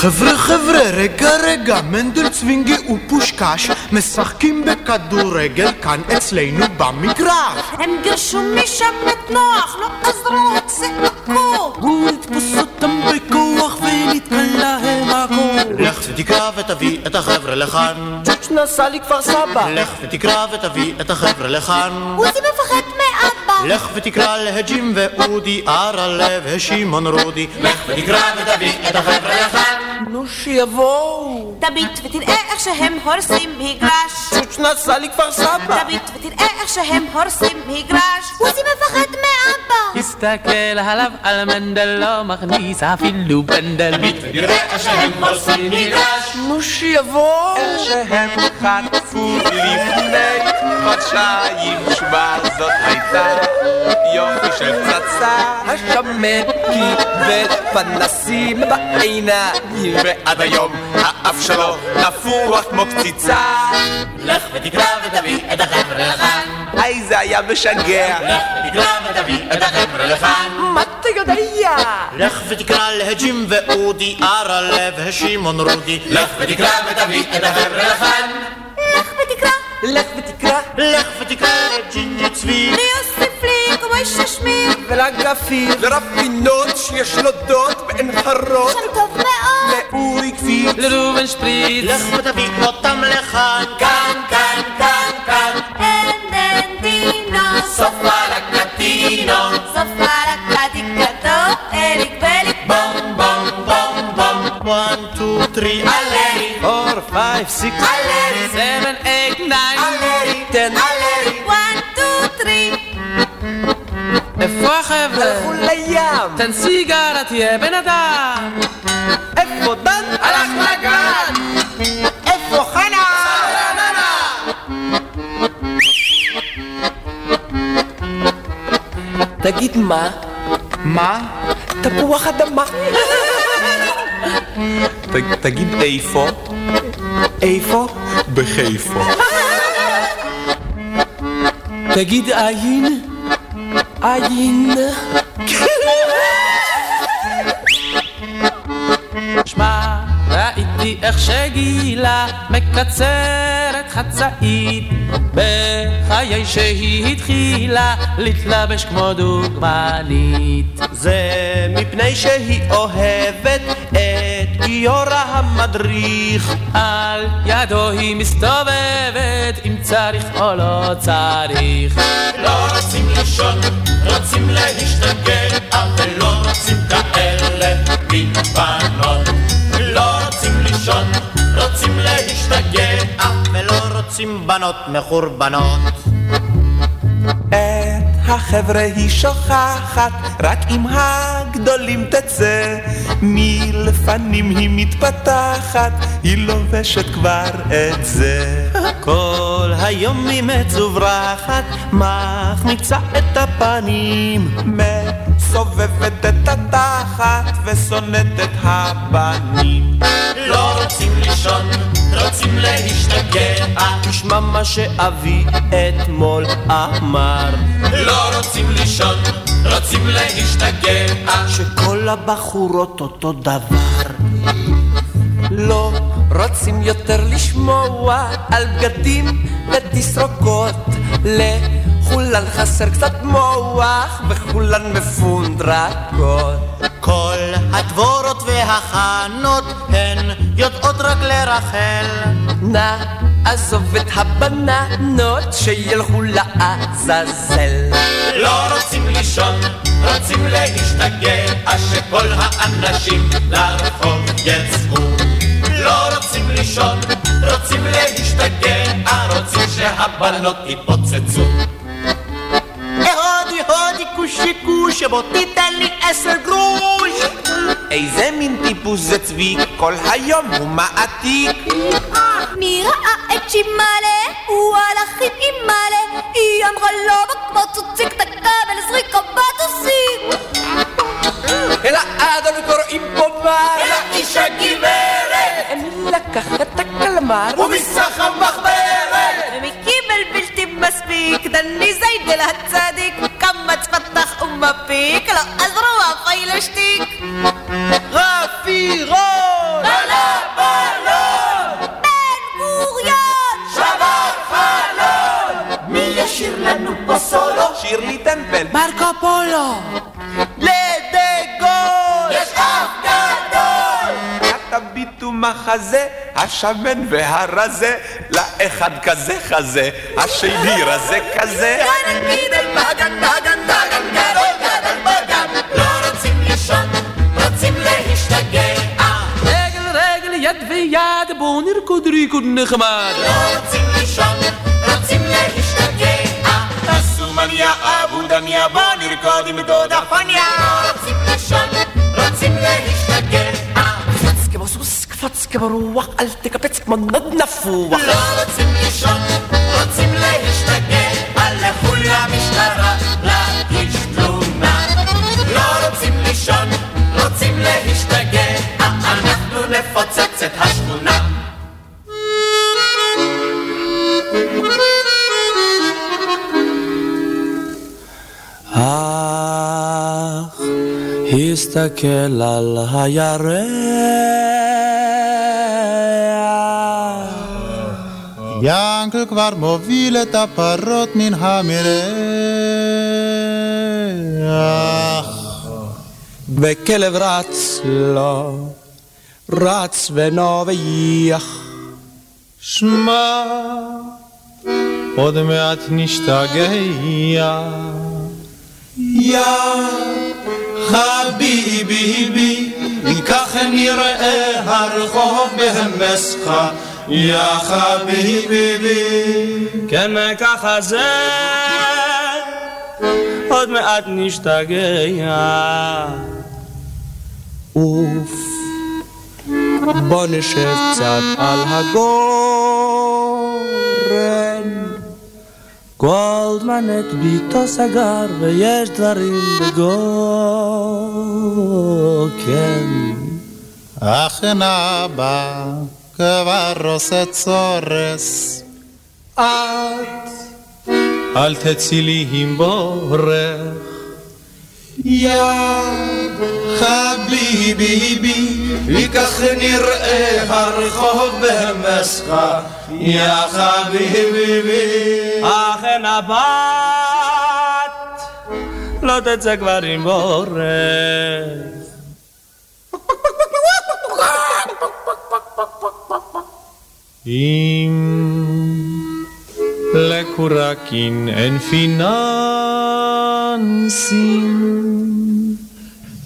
חבר'ה חבר'ה רגע רגע מנדל צווינגי ופושקש משחקים בכדורגל כאן אצלנו במגרש. הם גירשו משם את נוח לא עזרו צעקו הוא יתפוס אותם בכוח ונתקע להם הכל לך ותקרא ותביא את החבר'ה לכאן. צ'וץ' נסע לכפר סבא. לך ותקרא ותביא את החבר'ה לכאן. עוזי מפחד מאבא לך ותקרא להג'ים ואודי ארלה ושמעון רודי. לך ותקרא ותביא את החבר'ה לכאן נו שיבואו. תביט ותראה איך שהם הורסים מגרש. צ'וץ' נסע לכפר סבא. תביט ותראה איך שהם הורסים מגרש. עוזי מפחד מאבא. הסתכל עליו על מנדל לא מכניס אפילו פנדל. תביט ותראה איך שהם הורסים מגרש. נו שיבואו. איך שהם חטפו לפני חודשיים שמע זאת הייתה יופי של פצצה. השמן קיבל פנסים בעיניים ועד היום האף שלו נפוח כמו קציצה. לך ותקרא ותביא את החבר'ה לכאן היי זה היה משגע. לך ותקרא ותביא את החבר'ה לכאן מה אתה יודע? לך ותקרא להג'ים ואודי ארלה ושמעון רודי. לך ותקרא ותביא את החבר'ה לכאן לך ותקרא לך ותקרא לג'ינג'י צבי. ליוסף ליק ומוישה שמיר ולגפיר לרפינות שיש לו דוד בעין חרוד. שם טוב מאוד. לאורי כפיר לראובן שפריץ. לך ותביא אותם לכאן. כאן כאן כאן כאן. אין אין דינו סופה לקטינו סופה לקדיקתו אליק בליק בום בום בום בום. 1 2 3 אלרי 4 5 6 אלרי 7, 8, 9 אלרי 10 אלרי 1 2 3 איפה החבר'ה? הלכו לים תן סיגרה תהיה בן אדם איפה דן? הלך לגן איפה חנה? תגיד מה? מה? תפוח אדמה תגיד איפה? איפה? בחיפה תגיד עין? עין שמע, ראיתי איך שגילה מקצרת חצאית בחיי שהיא התחילה להתלבש כמו דוגמנית זה מפני שהיא אוהבת גיורא המדריך על ידו היא מסתובבת אם צריך או לא צריך לא רוצים לישון, רוצים להשתגע, אבל לא רוצים כאלה מבנות. לא רוצים לישון, רוצים להשתגע, ולא רוצים בנות מחורבנות. החבר'ה היא שוכחת, רק עם הגדולים תצא. מלפנים היא מתפתחת, היא לובשת כבר את זה. כל היום היא מצוברחת, מחמיצה את הפנים, מסובבת את התחת ושונאת את הבנים. לא רוצים לישון, רוצים להשתגע, תשמע מה שאבי אתמול אמר. לא רוצים לישון, רוצים להשתגע, שכל הבחורות אותו דבר. לא רוצים יותר לשמוע על בגדים ותסרוקות. לכולן חסר קצת מוח וכולן מפונדרקות. כל הדבורות והחנות הן יודעות רק לרחל. נא עזוב את הבננות שילכו לעזאזל. לא רוצים לישון, רוצים להשתגע, שכל האנשים לרחוב יצאו. לא רוצים לישון, רוצים להשתגע, רוצים שהבנות יתפוצצו. הודי כושי כושי בוא תיתן לי עשר גרוש איזה מין טיפוס זה צבי, כל היום הוא מעתיק. מי ראה את שימאלה? הוא הלך עם אימאלה היא אמרה לו בקבוץ הוא ציק את הכבל זריקה בטוסים אל האדון קוראים פה בר. אל האיש הגברת מי לקח את הקלמר? ומסך המחברת ומי קיבל בלתי מספיק דני זיידל הצדיק קמץ פתח ומפיק לא עזרו אף הילשתיק רפי רון על הבלון בן גוריון שבר חלון מי ישיר לנו פה סולו? שירלי מחזה, השמן והרזה, לאחד כזה חזה, השני רזה כזה. יד ויד בואו נרקוד ריקוד נחמד לא רוצים לישון רוצים להשתגע תעשו מניה אבודניה, בוא נרקוד עם דודה פניה. לא רוצים לישון רוצים להשתגע סוס, קפץ כמו רוח, אל תקפץ כמו נד נפוח. לא רוצים לישון רוצים להשתגע. לכו למשטרה להגיש תלונה. לא רוצים לישון רוצים להשתגע. אנחנו נפוצץ את השכונה. אך הסתכל על הירח ינקל כבר מוביל את הפרות מן המרח וכלב רץ לו, רץ ונובח. שמע, עוד מעט נשתגע. יא חביבי, כך נראה הרחוב בהמסך. יא חביבי, כן ככה זה, עוד מעט נשתגע. אוף, בוא נשב קצת על הגורן. גולדמן את ביתו סגר ויש דברים בגוקן. אכן אבא כבר עושה צורס. את אל תצאי לי עם בורך. יא חביבי, כך נראה הרחוב במסחה. יא חביבי. אכן הבת לא תצא כבר עם בורך. אם לקורקין אין פיננסים,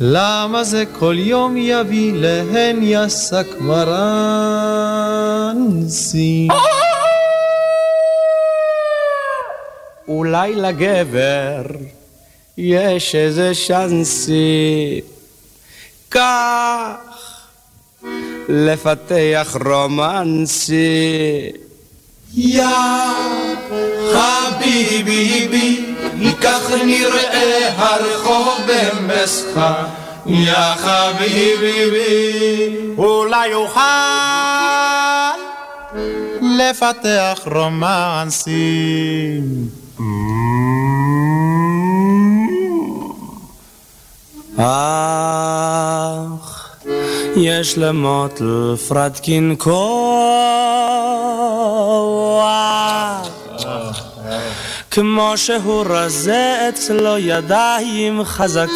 למה זה כל יום יביא להן יסק מרנסים? אולי לגבר יש איזה שאנסי, כך לפתח רומנסי. יא חביבי, כך נראה הרחוב במסחה. יא חביבי, אולי יוכל לפתח רומנסים. אך יש למוטל פרדקין כוח כמו שהוא רזה אצלו ידיים חזקות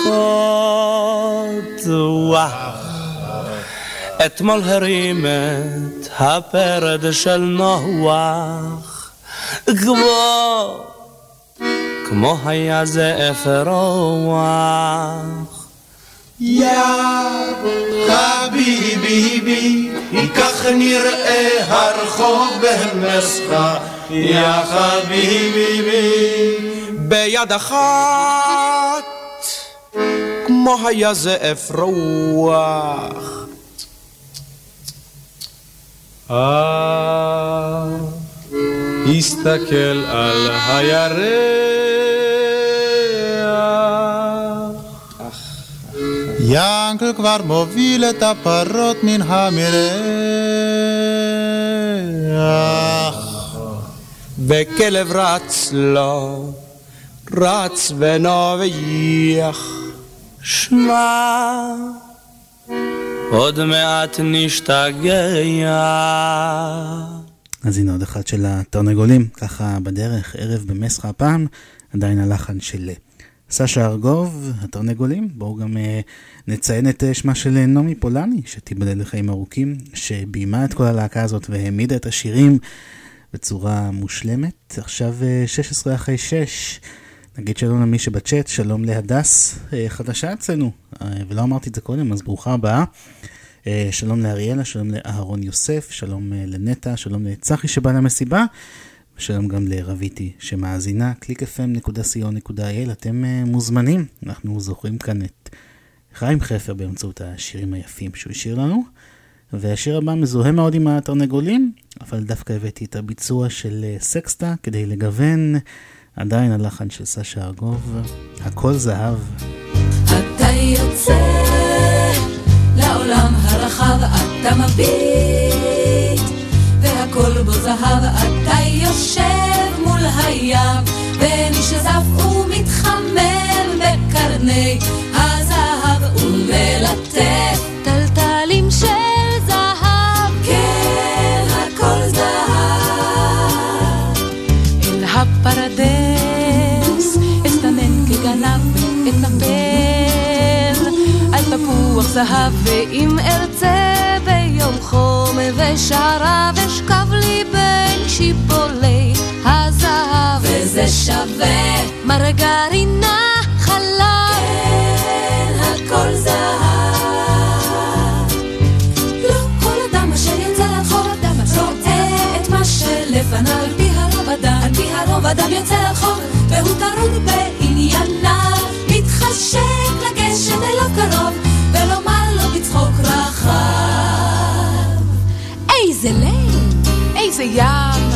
אתמול הרים את הפרד של נוח, כמו, כמו היה זה אפרוח. יא חביבי, כך נראה הרחוב במסחה, יא חביבי. ביד אחת, כמו היה זה אפרוח. אה, הסתכל על הירח. ינקל כבר מוביל את הפרות מן המרח. וכלב רץ לו, רץ ונובח. שמע, עוד מעט נשתגע. אז הנה עוד אחד של התרנגולים, ככה בדרך, ערב במסחה הפעם, עדיין הלחן של סשה ארגוב, התרנגולים. בואו גם uh, נציין את uh, שמה של uh, נעמי פולני, שתיבדל לחיים ארוכים, שביימה את כל הלהקה הזאת והעמידה את השירים בצורה מושלמת. עכשיו uh, 16 אחרי 6. נגיד שלום למי שבצ'אט, שלום להדס, uh, חדשה אצלנו, uh, ולא אמרתי את זה קודם, אז ברוכה הבאה. Uh, שלום לאריאלה, שלום לאהרון יוסף, שלום uh, לנטע, שלום לצחי שבא למסיבה, ושלום גם לרביטי שמאזינה, www.clickfm.co.il, אתם uh, מוזמנים, אנחנו זוכרים כאן את חיים חפר באמצעות השירים היפים שהוא השאיר לנו, והשיר הבא מזוהה מאוד עם התרנגולים, אבל דווקא הבאתי את הביצוע של uh, סקסטה כדי לגוון. עדיין הלחן של סשה ארגוב, הכל זהב. אתה יוצא לעולם הרחב, אתה מביט, והכל בו זהב, אתה יושב מול הים, ונשזף ומתחמם בקרני הזהב, ומלטף טלטלים של זהב, כן, הכל זהב. אל הפרדס אסתנן כגנב ואטפל על תפוח זהב ואם ארצה חום ושערה ושכב לי בין שיבולי הזהב. וזה שווה. מרגרינה חלב. כן הכל זהב. לא כל אדם אשר יוצא לרחוב רואה את מה שלפניו על פי הרוב אדם על פי הרוב אדם יוצא לרחוב והוא טרוד בענייניו. מתחשק לגשת אליו קרוב ולומר לו בצחוק רחב איזה ליל איזה ים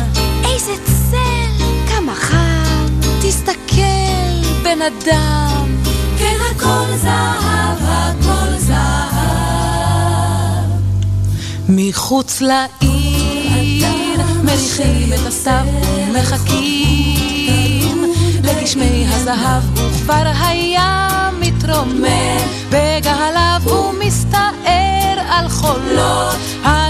איזה צל. כמה חם תסתכל בן אדם. כן הכל זהב הכל זהב. מחוץ לעיר מריחים את הסתיו ומחכים לגשמי הזהב וכבר הים מתרומם. בגהליו ומסתער על חולות הזהב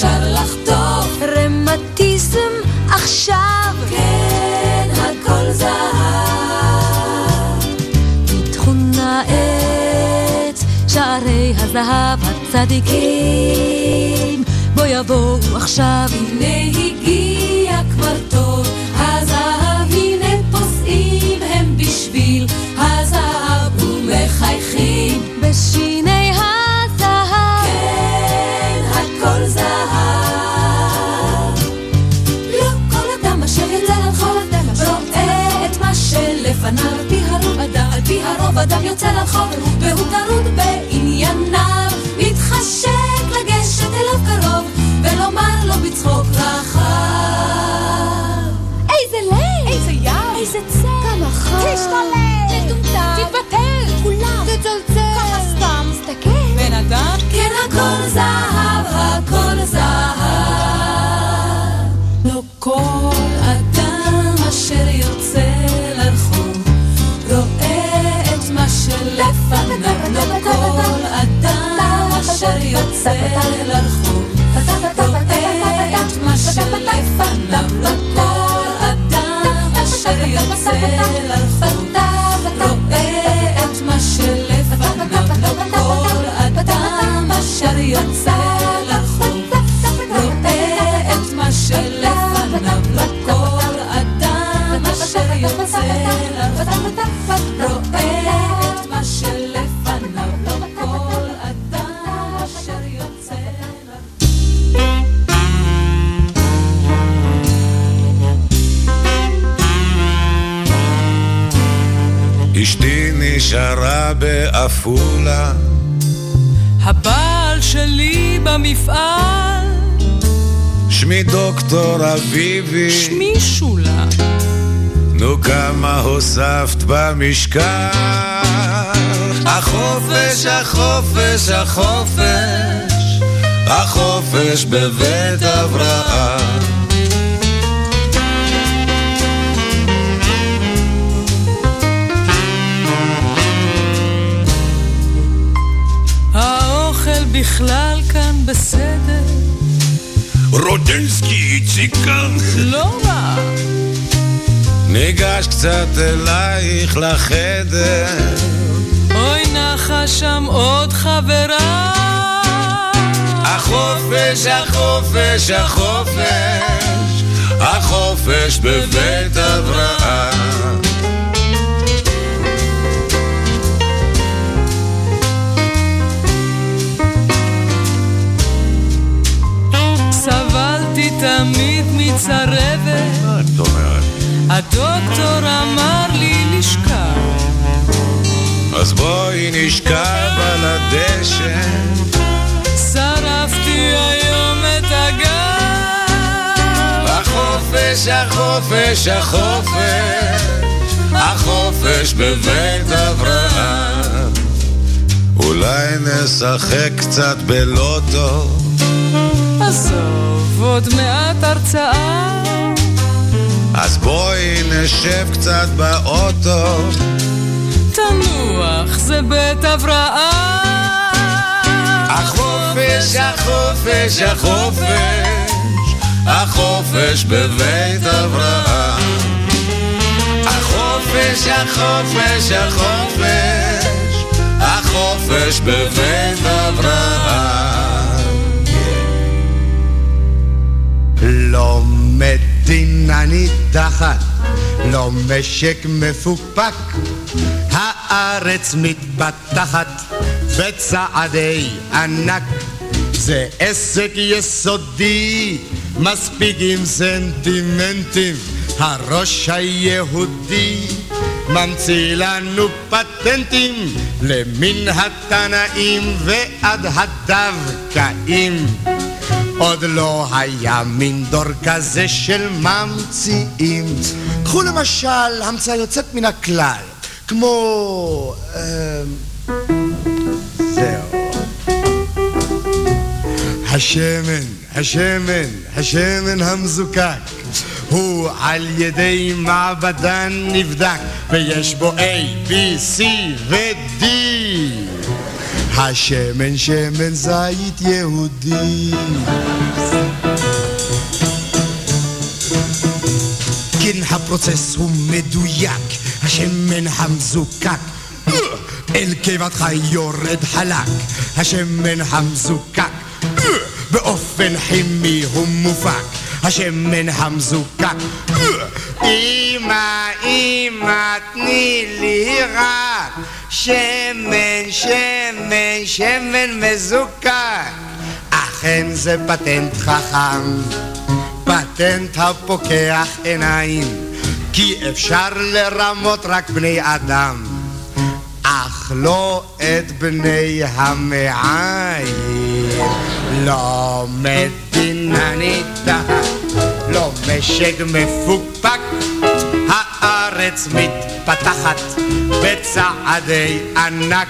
אפשר לחטוף רמטיזם עכשיו. כן הכל זהב. בתכונה עץ שערי הזהב הצדיקים. בוא יבואו עכשיו. הנה הגיע כבר תור. הזהב הנה פוסעים. הם בשביל הזהב ומחייכים. בשיני אדם יוצא לרחוב והוא טרוד בענייניו מתחשק לגשת אליו קרוב ולומר לו בצחוק רחב איזה ליל! איזה ים! איזה צל! כמה חם! תשתולל! תטומטם! תתבטל! כולם! תצלצל! ככה סתם! תסתכל! בן אדם? כן הכל זהב! הכל זהב! יוצא נשארה בעפולה, הבעל שלי במפעל, שמי דוקטור אביבי. שמי שולה. נו כמה הוספת במשקל. החופש, החופש, החופש, החופש בבית אברהם. בכלל כאן בסדר, רודנסקי איציק כאן. לא רע. ניגש קצת אלייך לחדר. אוי נחה שם עוד חברה. החופש, החופש, החופש, החופש בבית אברהם. תמיד מצרבת, את אומרת? הדוקטור אמר לי לשכב. אז בואי נשכב על הדשא. שרפתי היום את הגב. החופש, החופש, החופש, החופש בבית אברהם. אולי נשחק קצת בלוטו, עוד מעט הרצאה. אז בואי נשב קצת באוטו. תנוח, זה בית הבראה. החופש, החופש, החופש, החופש בבית אברהם. החופש, החופש, החופש, החופש בבית אברהם. מדינה נידחת, לא משק מפוקפק, הארץ מתפתחת בצעדי ענק. זה עסק יסודי, מספיק עם סנטימנטים, הראש היהודי ממציא לנו פטנטים למן התנאים ועד הדווקאים. עוד לא היה מין דור כזה של ממציאים. קחו למשל המצאה יוצאת מן הכלל, כמו... אה, זהו. השמן, השמן, השמן המזוקק הוא על ידי מעבדה נבדק ויש בו A, B, C ו-D השמן שמן זית יהודי. כן הפרוצס הוא מדויק השמן המזוקק. אל קיבתך יורד חלק השמן המזוקק. באופן כימי הוא מופק השמן המזוקק. אמא, אמא, תני לי רק שמן, שמן, שמן מזוקק. אכן זה פטנט חכם. פטנט הפוקח עיניים כי אפשר לרמות רק בני אדם. אך לא את בני המעיים. לא מדינה נידחת, לא משק מפוקפק הארץ מתפתחת בצעדי ענק.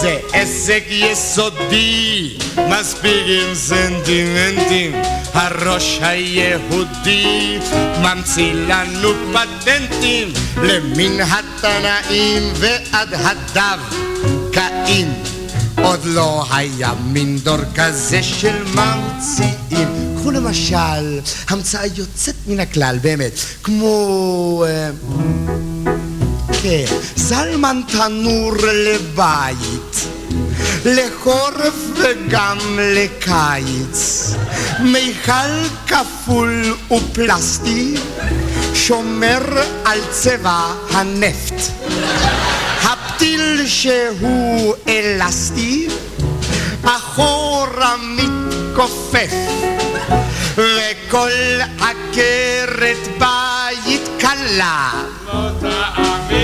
זה עסק יסודי, מספיק עם סנטימנטים. הראש היהודי ממציא לנו פטנטים למין התנאים ועד הדווקאים עוד לא היה מין דור כזה של ממציאים. קחו למשל המצאה יוצאת מן הכלל, באמת, כמו... אה, כן, זלמן תנור לבית. לחורף וגם לקיץ. מיכל כפול ופלסטי שומר על צבע הנפט. הפתיל שהוא אלסטי אחורה מתכופף וכל עקרת בית קלה.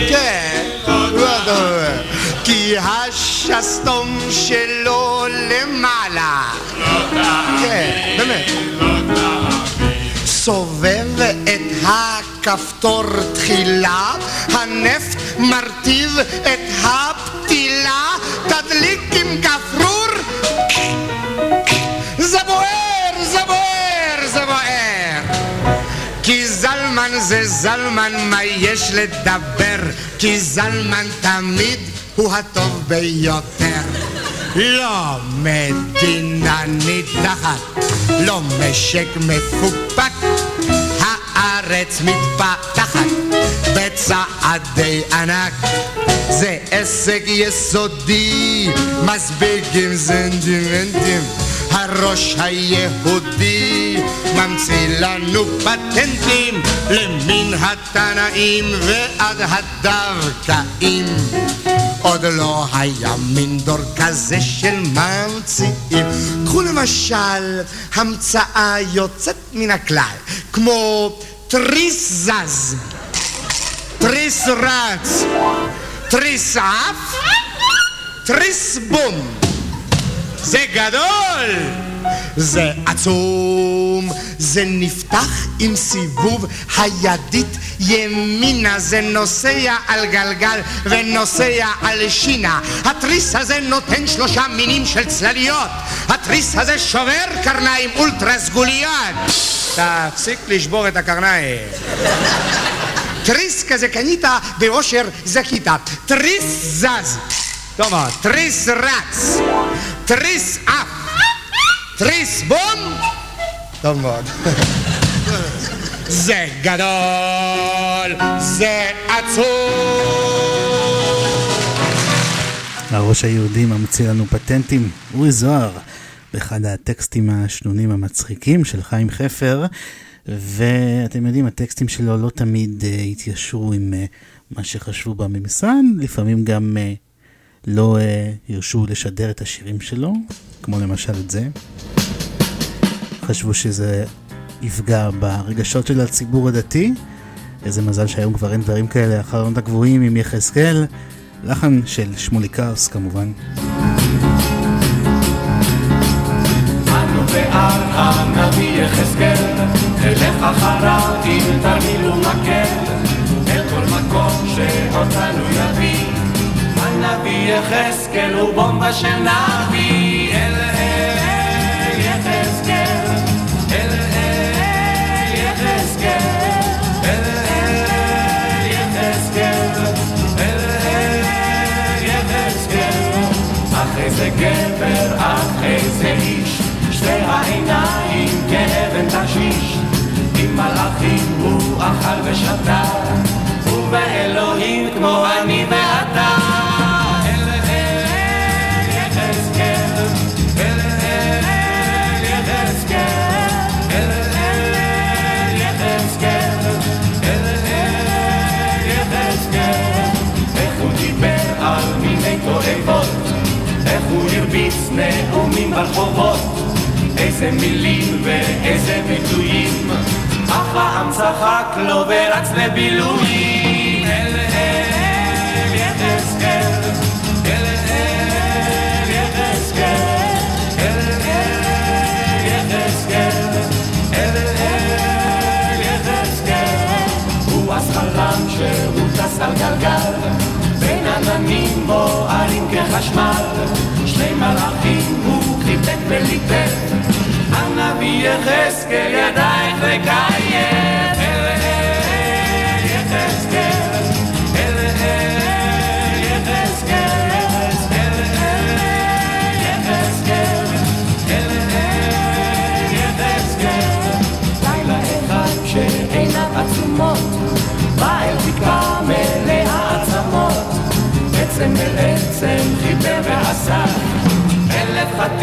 כן, לא תאמין. כי השסתום שלו למעלה. כן, באמת. סובב את הכפתור תחילה, הנפט מרטיב את הפתילה, תדליק עם זה זלמן, מה יש לדבר? כי זלמן תמיד הוא הטוב ביותר. לא מדינה נידחת, לא משק מפוקפק, הארץ מתפתחת בצעדי ענק. זה הישג יסודי, מספיק עם סנטימנטים. הראש היהודי ממציא לנו פטנטים למן התנאים ועד הדווקאים. עוד לא היה מין דור כזה של ממציאים. קחו למשל המצאה יוצאת מן הכלל, כמו תריס זז, תריס רץ, תריס עף, תריס בום. זה גדול! זה עצום, זה נפתח עם סיבוב הידית ימינה, זה נוסע על גלגל ונוסע על שינה. התריס הזה נותן שלושה מינים של צלליות. התריס הזה שובר קרניים אולטרה סגוליות. תפסיק לשבור את הקרניים. תריס כזה קנית באושר זכית. תריס זז. תריס רץ, תריס עף, תריס בום. טוב מאוד. זה גדול, זה עצוב. הראש היהודי ממציא לנו פטנטים, אורי זוהר, באחד הטקסטים השנונים המצחיקים של חיים חפר, ואתם יודעים, הטקסטים שלו לא תמיד uh, התיישרו עם uh, מה שחשבו בממסד, לפעמים גם uh, לא uh, הרשו לשדר את השירים שלו, כמו למשל את זה. חשבו שזה יפגע ברגשות של הציבור הדתי. איזה מזל שהיום כבר אין דברים כאלה, החלונות הגבוהים עם יחזקאל, לחן של שמולי קאוס כמובן. אחריו עם תרמיל ומקל, אל כל מקום שאותנו יביא. יחזקאל הוא בומבה של נביא, אל אל יחזקאל, אל אל יחזקאל, אל אל יחזקאל, אל אל יחזקאל. אחרי זה גבר, אחרי זה איש, שתי העיניים כאבן תשיש. עם מלאכים הוא אכל ושתה, ובאלוהים כמו אני ואתה. תועבות, איך הוא הרביץ נאומים ברחובות, איזה מילים ואיזה ביטויים, אך העם צחק לו ורץ לבילויים. אל אל יחזקאל, אל אל יחזקאל, אל אל יחזקאל, אל אל יחזקאל. הוא אז חלם שהוא טס על גלגל, בוערים כחשמל, שני מלאכים הוא חיבק וליטף, הנביא יחזקאל ידייך לקיים.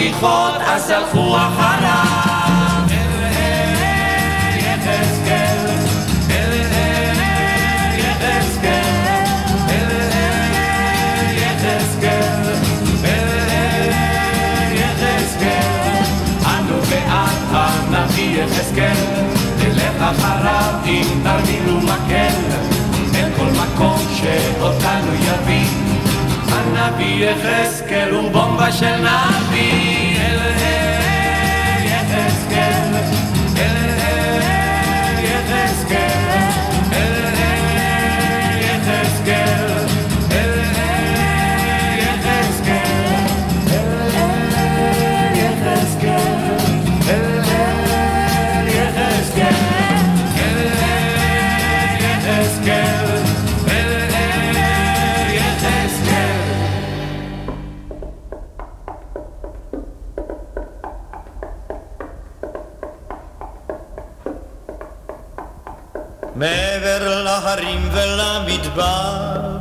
מביכות, אז הלכו אחריו. יחזקאל, תלך אחריו אם תרמילו מקל, אל כל מקום שאותנו יביא. הנביא יחזקאל הוא בומבה של נביא, ולמדבר,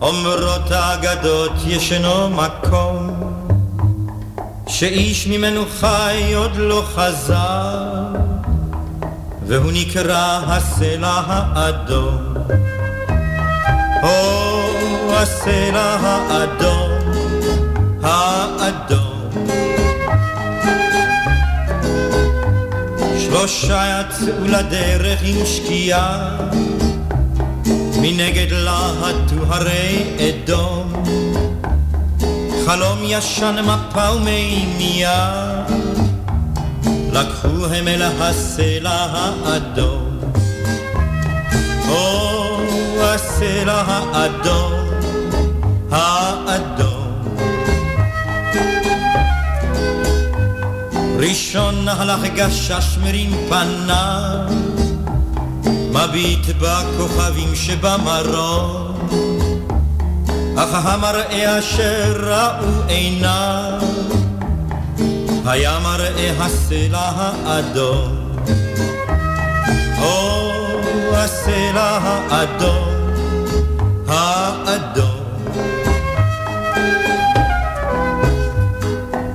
אומרות האגדות ישנו מקום, שאיש ממנו חי עוד לא חזר, והוא נקרא הסלע האדום. או הסלע האדום, האדום. שלושה יצאו לדרך עם שקיעה, מנגד להטו הרי אדום. חלום ישן מפה ומימייה, לקחו הם אל הסלע האדום. או הסלע האדום, האדום. ראשון הלך גשש מרים פניו, מביט בכוכבים שבמרום, אך המראה אשר ראו עיניו, היה מראה הסלע האדום. או הסלע האדום, האדום.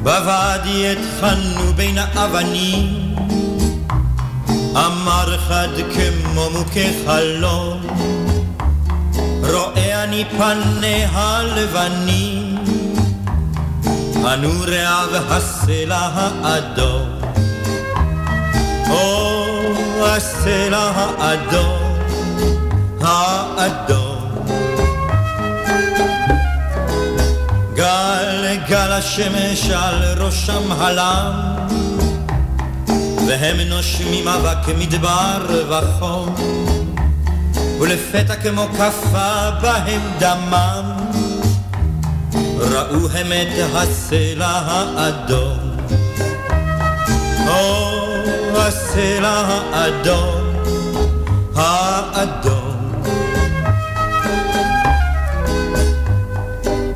בוואדי התחלנו בין האבנים, אמר חד כמו מוכה חלום, רואה אני פניה לבנים, הנוריה והסלע האדום. או הסלע האדום, האדום. גל גל השמש על ראשם הלם, והם נושמים אבק מדבר וחום, ולפתע כמו כפה בהם דמם, ראו הם את הסלע האדום. או הסלע האדום, האדום.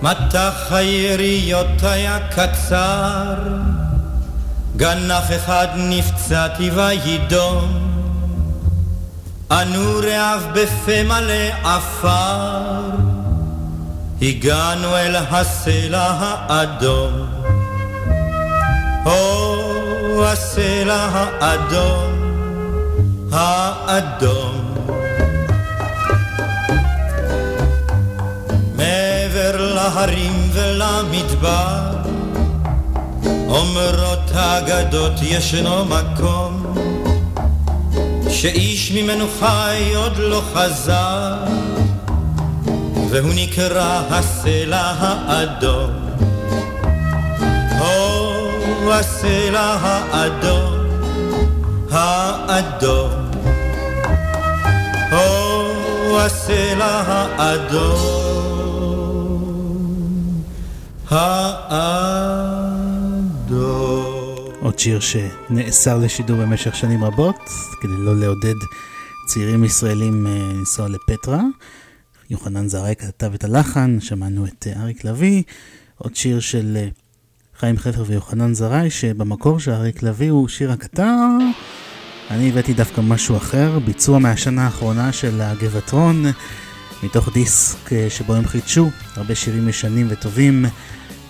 מטח היריות היה קצר, גנח אחד נפצעתי וידום. אנו רעב בפה מלא עפר, הגענו אל הסלע האדום. או הסלע האדום, האדום. מעבר להרים ולמדבר, אומרות האגדות ישנו מקום, שאיש ממנו חי עוד לא חזר, והוא נקרא הסלע האדום. או הסלע האדום, האדום. או הסלע האדום, האדום. עוד שיר שנאסר לשידור במשך שנים רבות, כדי לא לעודד צעירים ישראלים אה, לנסוע לפטרה. יוחנן זרעי כתב את הלחן, שמענו את אה, אריק לביא. עוד שיר של אה, חיים חפר ויוחנן זרעי, שבמקור של אריק לביא הוא שיר הקטר. אני הבאתי דווקא משהו אחר, ביצוע מהשנה האחרונה של הגבעטרון, מתוך דיסק שבו הם חידשו הרבה שירים ישנים וטובים,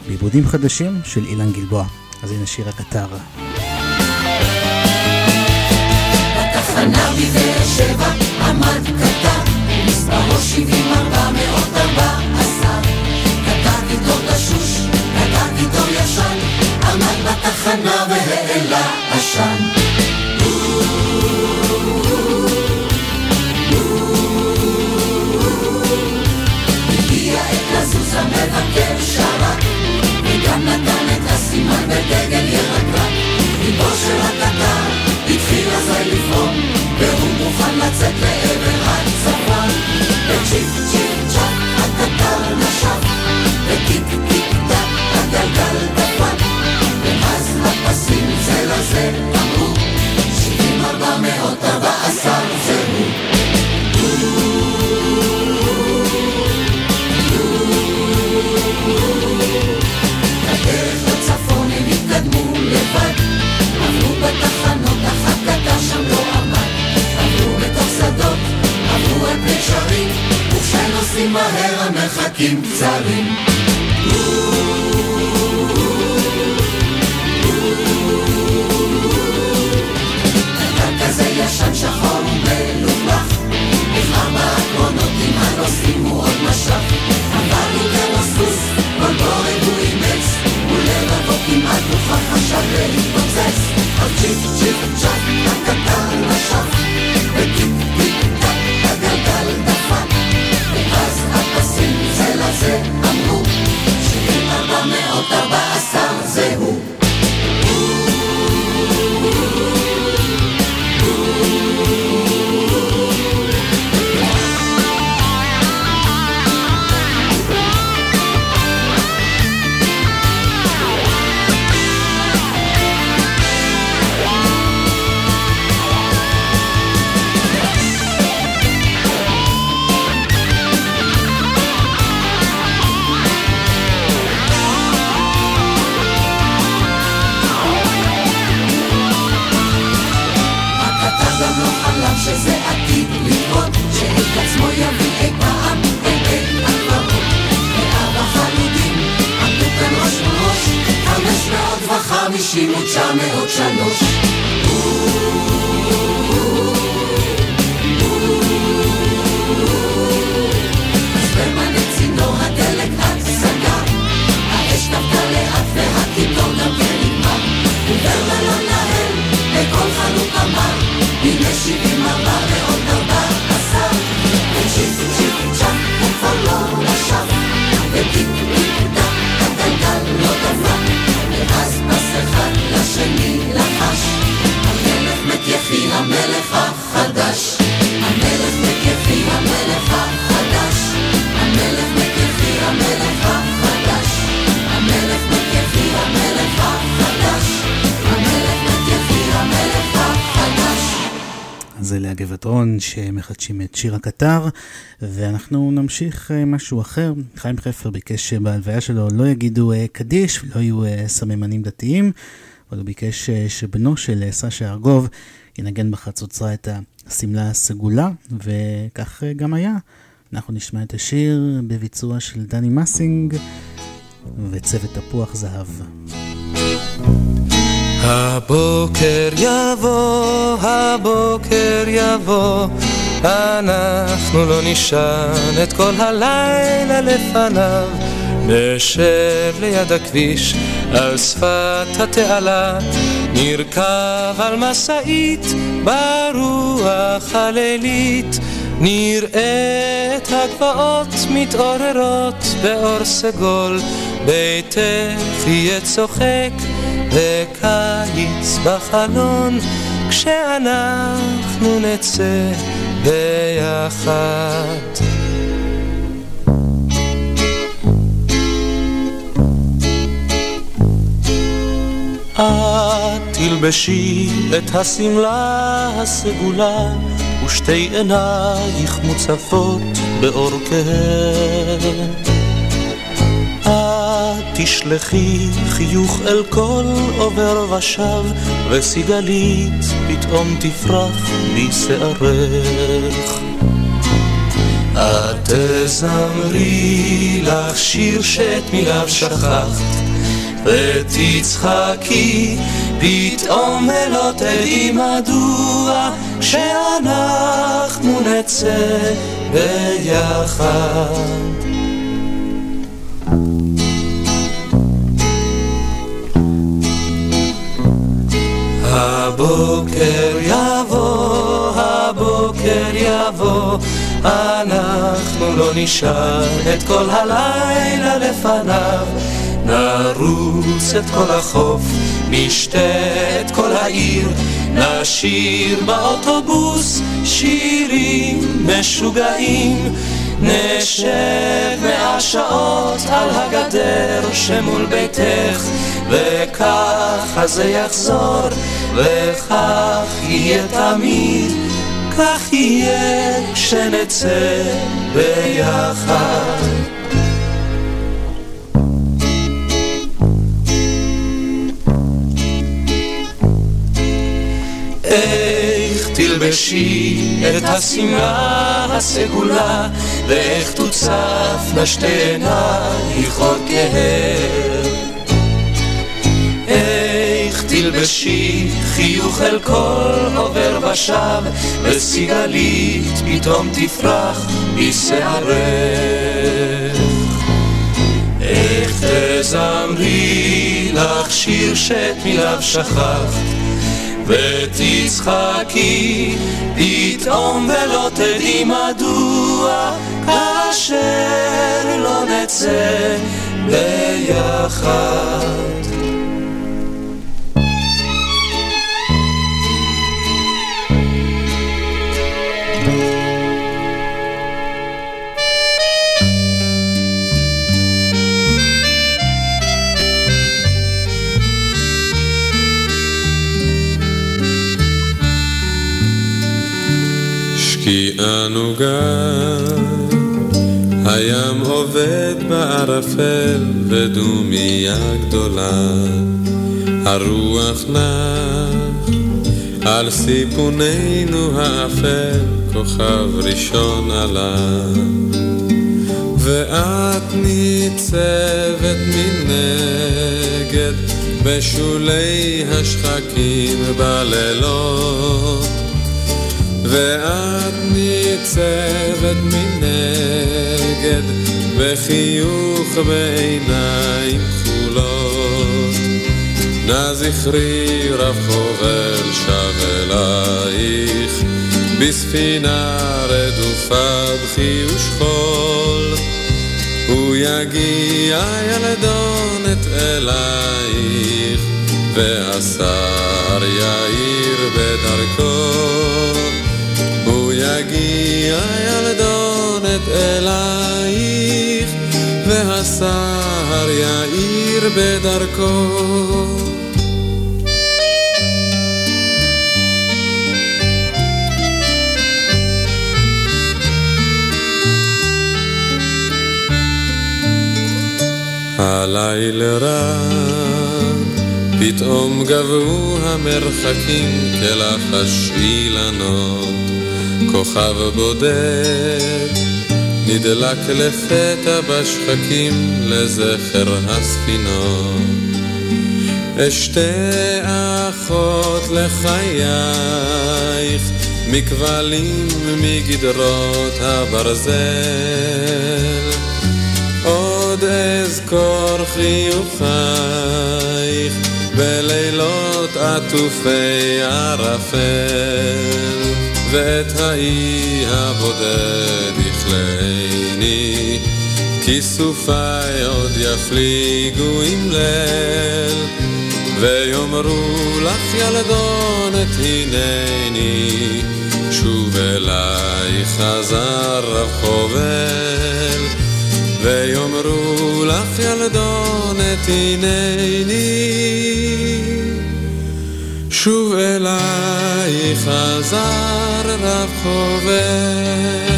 בעיבודים חדשים של אילן גלבוע. אז הנה שיר הקטר. בתחנה בבאר עמד בתחנה והעלה עשן. Kinderling. מחדשים את שיר הקטר, ואנחנו נמשיך אה, משהו אחר. חיים חפר ביקש שבהלוויה שלו לא יגידו אה, קדיש, לא יהיו אה, סממנים דתיים, אבל הוא ביקש שבנו של סשה ארגוב ינגן בחצוצרה את השמלה הסגולה, וכך גם היה. אנחנו נשמע את השיר בביצוע של דני מסינג וצוות תפוח זהב. הבוקר יבוא, הבוקר יבוא, אנחנו לא נשען את כל הלילה לפניו, נשב ליד הכביש על שפת התעלה, נרכב על משאית ברוח הלילית, נראה את הגבעות מתעוררות באור סגול, ביתך יהיה צוחק בקיץ בחלון, כשאנחנו נצא ביחד. את תלבשי את השמלה הסגולה ושתי עינייך מוצפות באור כהן תשלחי חיוך אל כל עובר ושב, וסיגלית פתאום תפרח משערך. את תזמרי לך שיר שאת מיליו שכחת, ותצחקי, פתאום ולא תדעי מדוע, כשאנחנו נצא ביחד. הבוקר יבוא, הבוקר יבוא, אנחנו לא נשאר את כל הלילה לפניו, נרוץ את כל החוף, נשתה את כל העיר, נשיר באוטובוס שירים משוגעים. נשב מאה שעות על הגדר שמול ביתך וככה זה יחזור וכך יהיה תמיד כך יהיה כשנצא ביחד. איך תלבשי את השמלה הסגולה ואיך תוצף שתי עינייך עוד כהר תלבשי חיוך אל כל עובר ושב וסיגלית פתאום תפרח בשערך איך תזמרי לך שיר שאת מיליו שכחת ותצחקי פתאום ולא תדעי מדוע כאשר לא נצא ביחד ענוגה הים עובד בערפל ודומיה גדולה. הרוח נח על סיפוננו האפל כוכב ראשון עלה. ואת ניצבת מנגד בשולי השחקים בלילות ואת ניצבת מנגד בחיוך בעיניים כחולות. נא זכרי רב חובל שב אלייך בספינה רדופה בכי ושכול. הוא יגיע ילדונת אלייך והשר יאיר בדרכו יגיע ילדונת אלייך, והסהר יאיר בדרכו. הלילה רע, פתאום גבו המרחקים כלחש אילנות. כוכב בודד נדלק לפתע בשחקים לזכר הספינות. אשתי אחות לחייך מכבלים מגדרות הברזל עוד אזכור חיוכייך בלילות עטופי ערפל ואת האי הבודד יכלני, כיסופיי עוד יפליגו עם ליל, ויאמרו לך ילדונת הנני, שוב אליי חזר רב חובל, ויאמרו לך ילדונת הנני. שוב אליי חזר רב חובר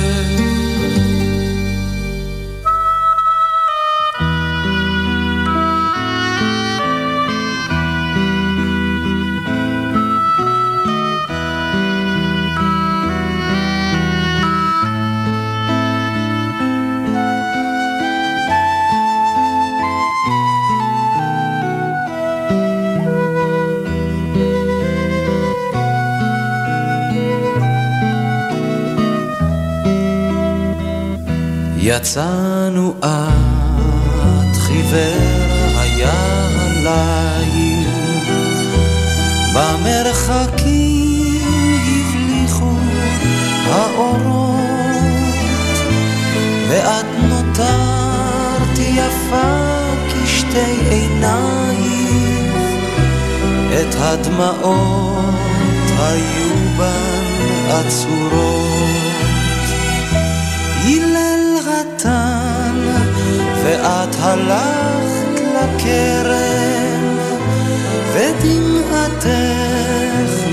יצאנו את חיוור היה הליל. במרחקים הבליחו האורות ואת נותרת יפה כשתי עיניים. את הדמעות היו בן עצורות ואת הלכת לכרם ודמעתך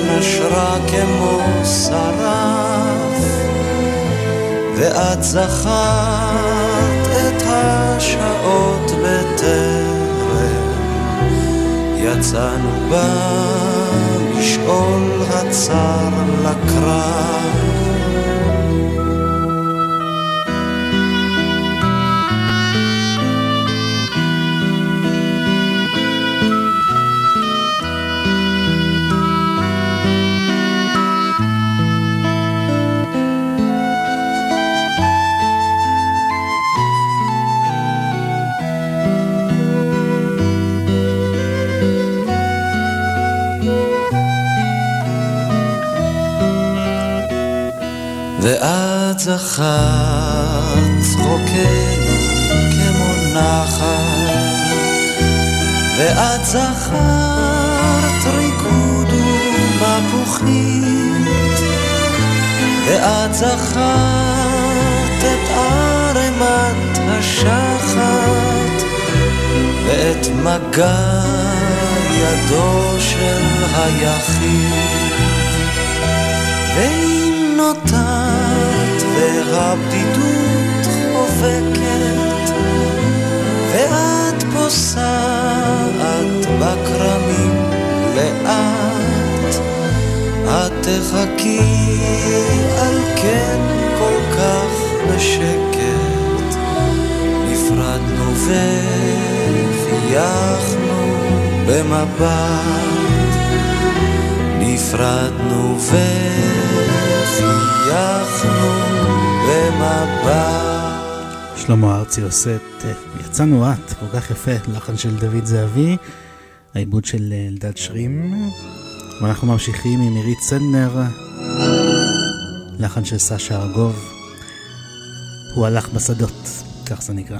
נשרה כמו שרף ואת זכרת את השעות בטרם. יצאנו במשעול הצר לקרב ואת זכרת צחוקנו כמו נחל, ואת זכרת ריקוד ומפוחית, ואת זכרת את ערמת השחת, ואת מגע ידו של היחיד. והבדידות חובקת ואת פוסעת בכרמים לאט. את תחכי על כן כל כך בשקט. נפרדנו וחייכנו במבט. נפרדנו וחייכנו במבט. שלמה ארצי עושה את אה, יצאנו את, כל כך יפה, לחן של דוד זהבי, העיבוד של אה, אלדד שרים, ואנחנו ממשיכים עם עירית צנדנר, לחן של סשה ארגוב, הוא הלך בשדות, כך זה נקרא.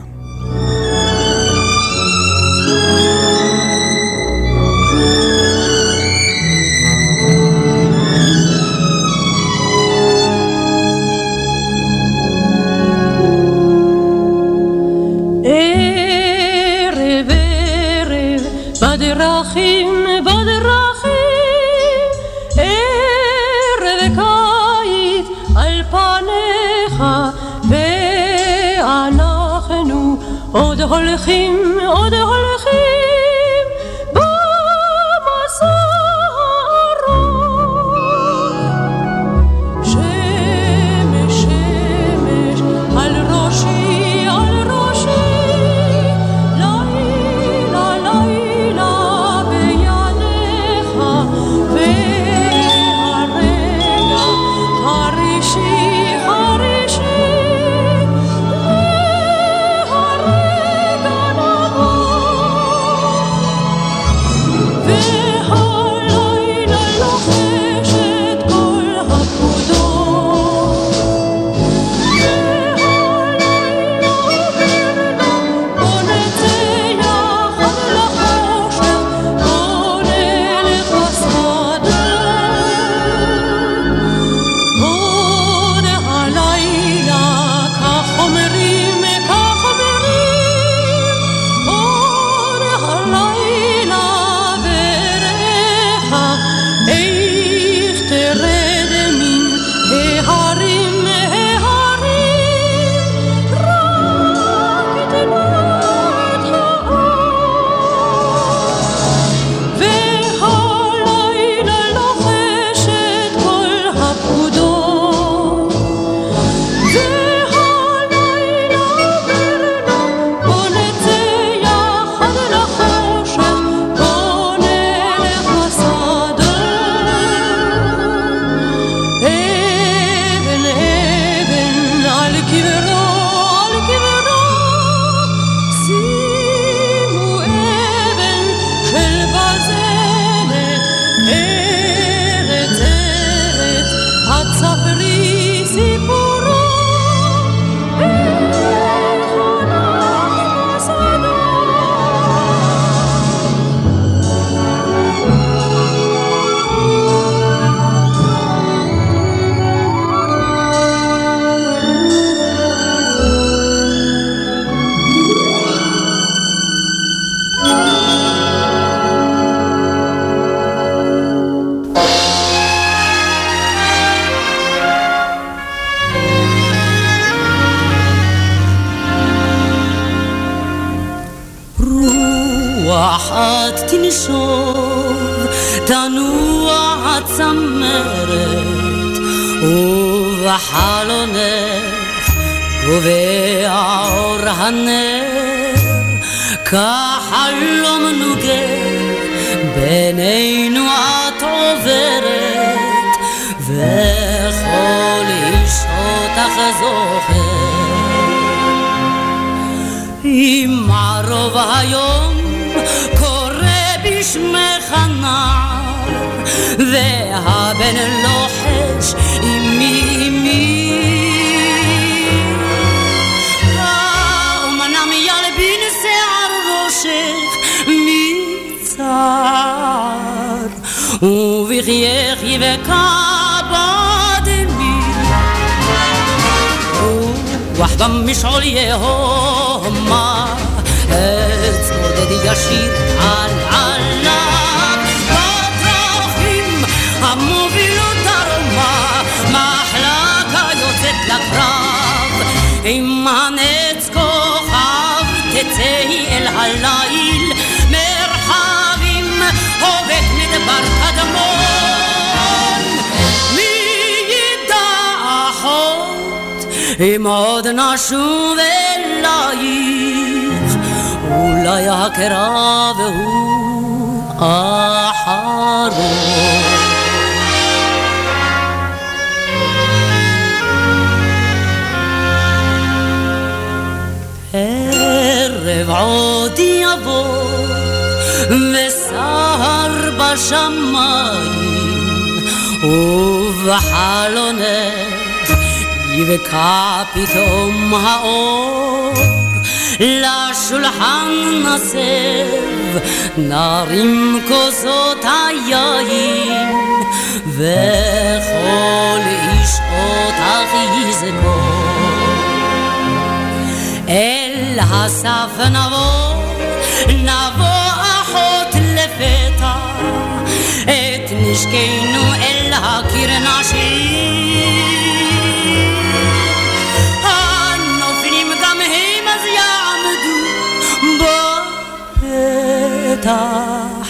עוד אם עוד נשוב אלייך אולי הקרב הוא אחרון. ערב עוד יבוא וסהר בשמיים ובחלונך יבקע פתאום האור לשולחן נסב נרים כוסות היין וכל איש אותך יזכור אל הסף נבוא, נבוא אחות לפתע, את נשקנו אל הקיר נשאיר. בפתח,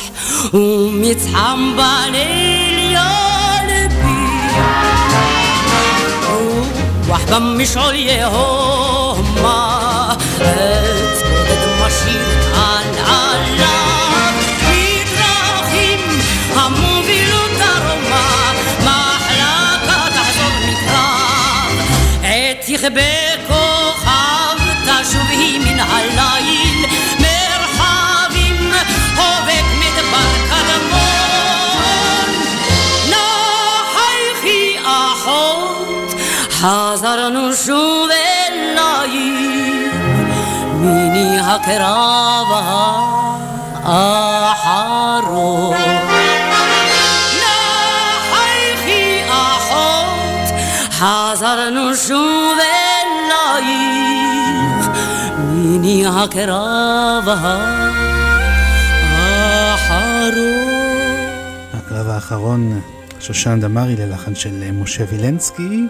ומצחם בליל ילבי. רוח במשעול יהומה, עץ בודד חזרנו שוב אלייך, מיני הקרב האחרון. נחייכי אחות, חזרנו שוב אלייך, מיני הקרב האחרון. הקרב האחרון, שושן דמארי ללחן של משה וילנסקי.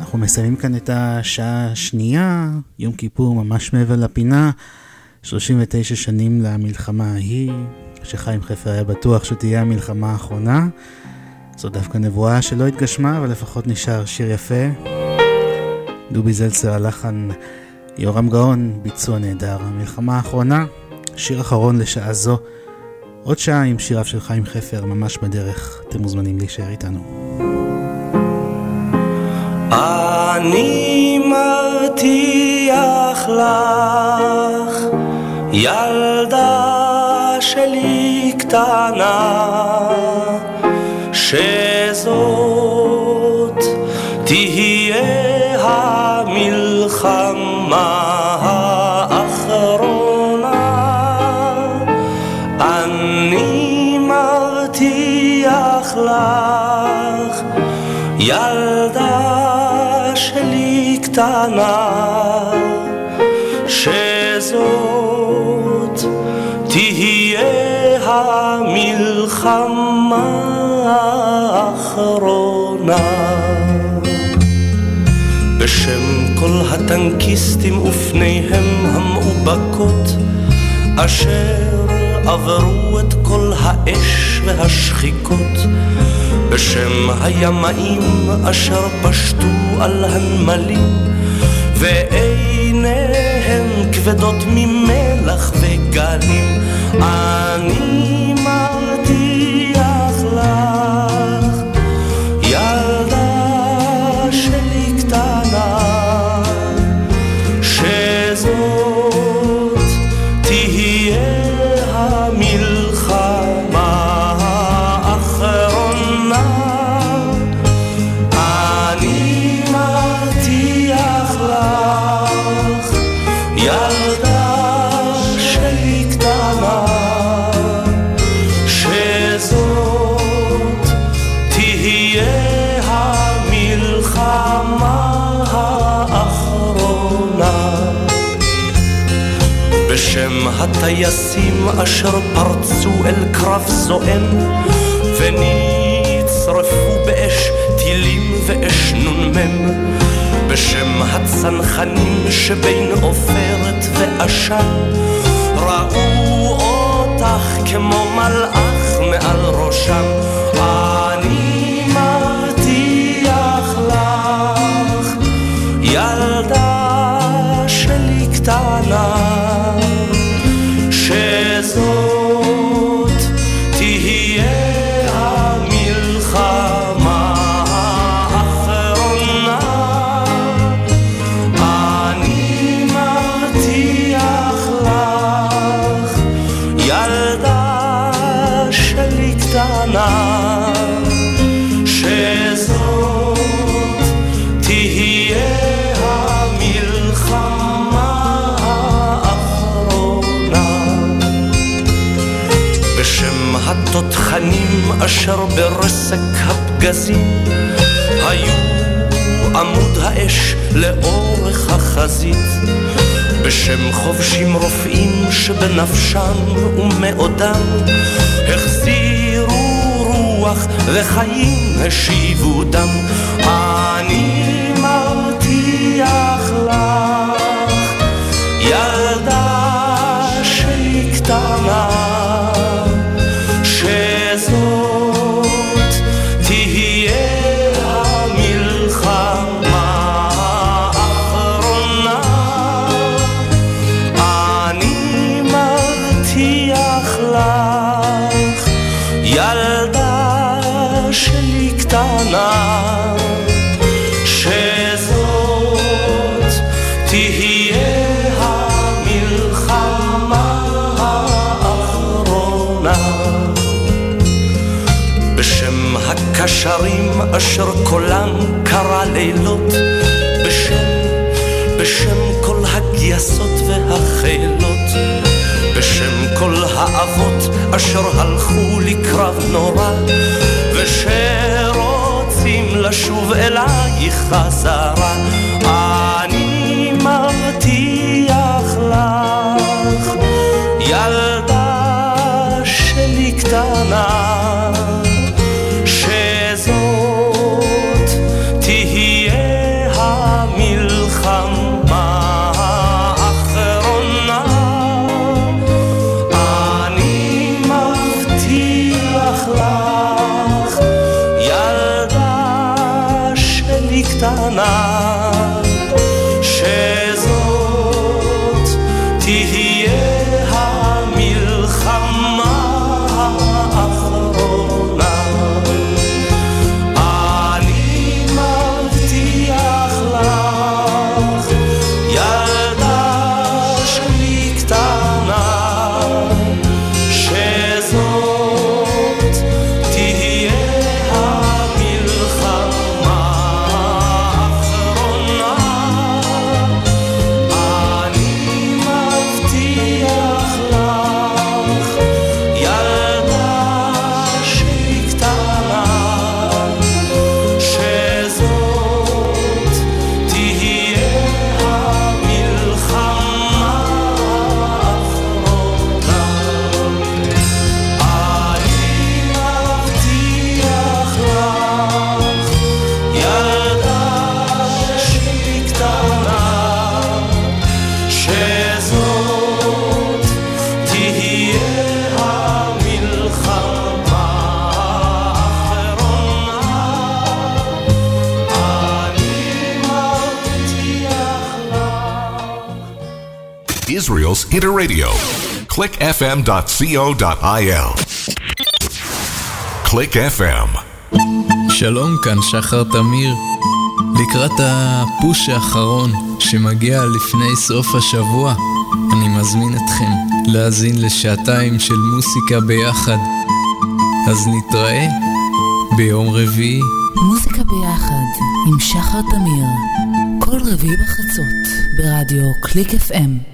אנחנו מסיימים כאן את השעה השנייה, יום כיפור ממש מעבר לפינה, 39 שנים למלחמה ההיא, שחיים חפר היה בטוח שתהיה המלחמה האחרונה. זו דווקא נבואה שלא התגשמה, אבל לפחות נשאר שיר יפה. דובי זלצר הלחן, יורם גאון, ביצוע נהדר. המלחמה האחרונה, שיר אחרון לשעה זו. עוד שעה עם שיריו של חיים חפר, ממש בדרך. אתם מוזמנים להישאר איתנו. אני מבטיח לך, ילדה שלי קטנה, שזאת תהיה המלחמה קטנה, שזאת תהיה המלחמה האחרונה. בשם כל הטנקיסטים ופניהם המאובקות, אשר עברו את כל האש והשחיקות. בשם הימאים אשר פשטו על הנמלים ועיניהם כבדות ממלח וגלים אני בשם הטייסים אשר פרצו אל קרב זועם ונצרפו באש טילים ואש נ"מ. בשם הצנחנים שבין עופרת ועשן ראו אותך כמו מלאך מעל ראשם התותחנים אשר ברסק הפגזים היו עמוד האש לאורך החזית. בשם חובשים רופאים שבנפשם ומאודם החזירו רוח וחיים השיבו דם. אני מבטיח אשר קולם קרא לילות בשם, בשם כל הגייסות והחילות בשם כל האבות אשר הלכו לקרב נורא ושרוצים לשוב אלייך חזרה Studios Interradio. clickfm.co.il. Click FM. שלום, כאן שחר תמיר. לקראת הפוש האחרון שמגיע לפני סוף השבוע, אני מזמין אתכם להאזין לשעתיים של מוסיקה ביחד. אז נתראה ביום רביעי. מוזיקה ביחד עם שחר תמיר, כל רביעי בחצות ברדיו קליק FM.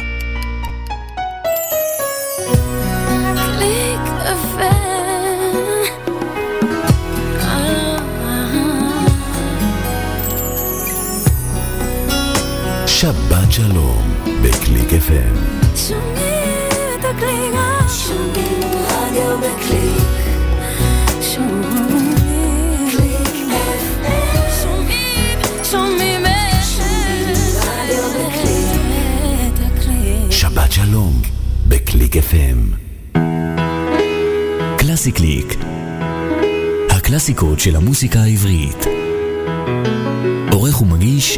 שבת שלום בקליק FM. שומעים את הקליק. שומעים רדיו בקליק. שומעים קליק FM. שומעים, שומעים רדיו בקליק. את הקליק. שבת שלום בקליק FM. קלאסי קליק. הקלאסיקות של המוסיקה העברית. עורך ומגיש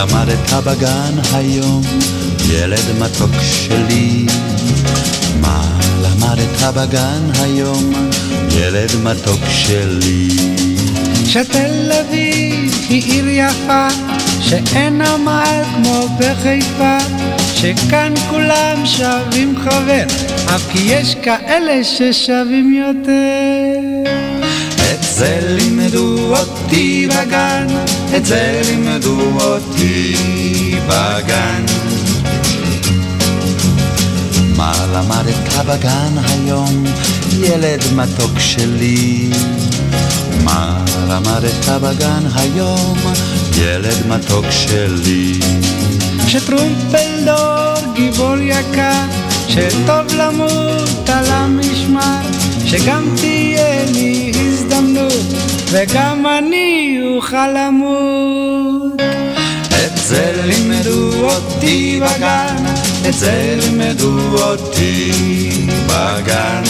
למדת בגן היום, ילד מתוק שלי? מה למדת בגן היום, ילד מתוק שלי? שתל אביב היא עיר יפה, שאין עמל כמו בחיפה, שכאן כולם שווים חבר, אף כי יש כאלה ששווים יותר. את זה לימדו אותי בגן, את זה לימדו אותי בגן. מה למדת בגן היום, ילד מתוק שלי? מה למדת בגן היום, ילד מתוק שלי? שטרומפלדור גיבור יקר, שטוב למות על המשמר, שגם תהיה לי וגם אני אוכל למות. את זה לימדו אותי בגן, את זה לימדו אותי בגן.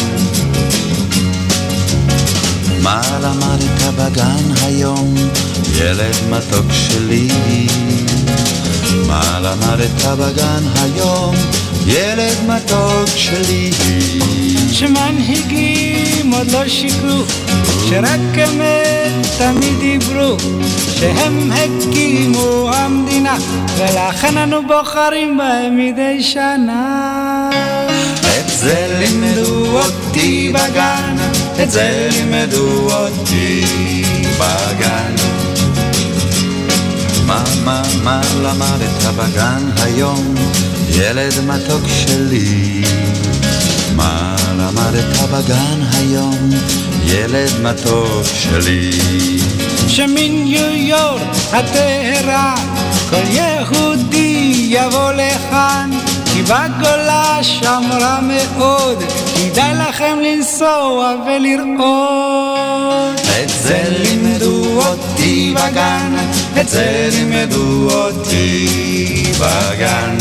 מה למדת בגן היום, ילד מתוק שלי? מה למדת בגן היום, ילד מתוק שלי? שמנהיגים עוד לא שיקרו, שרק אמת תמיד דיברו, שהם הקימו המדינה, ולכן אנו בוחרים בהם מדי שנה. את זה לימדו אותי בגן, את זה לימדו אותי בגן. מה, מה, מה למדת בגן היום, ילד מתוק שלי? מה למדת בגן היום, ילד מתוק שלי? שמניו יורק הטהרה, כל יהודי יבוא לכאן, כי בגולה שמרה מאוד, כדאי לכם לנסוע ולראות. את זה לימדו אותי בגן, את זה לימדו אותי בגן.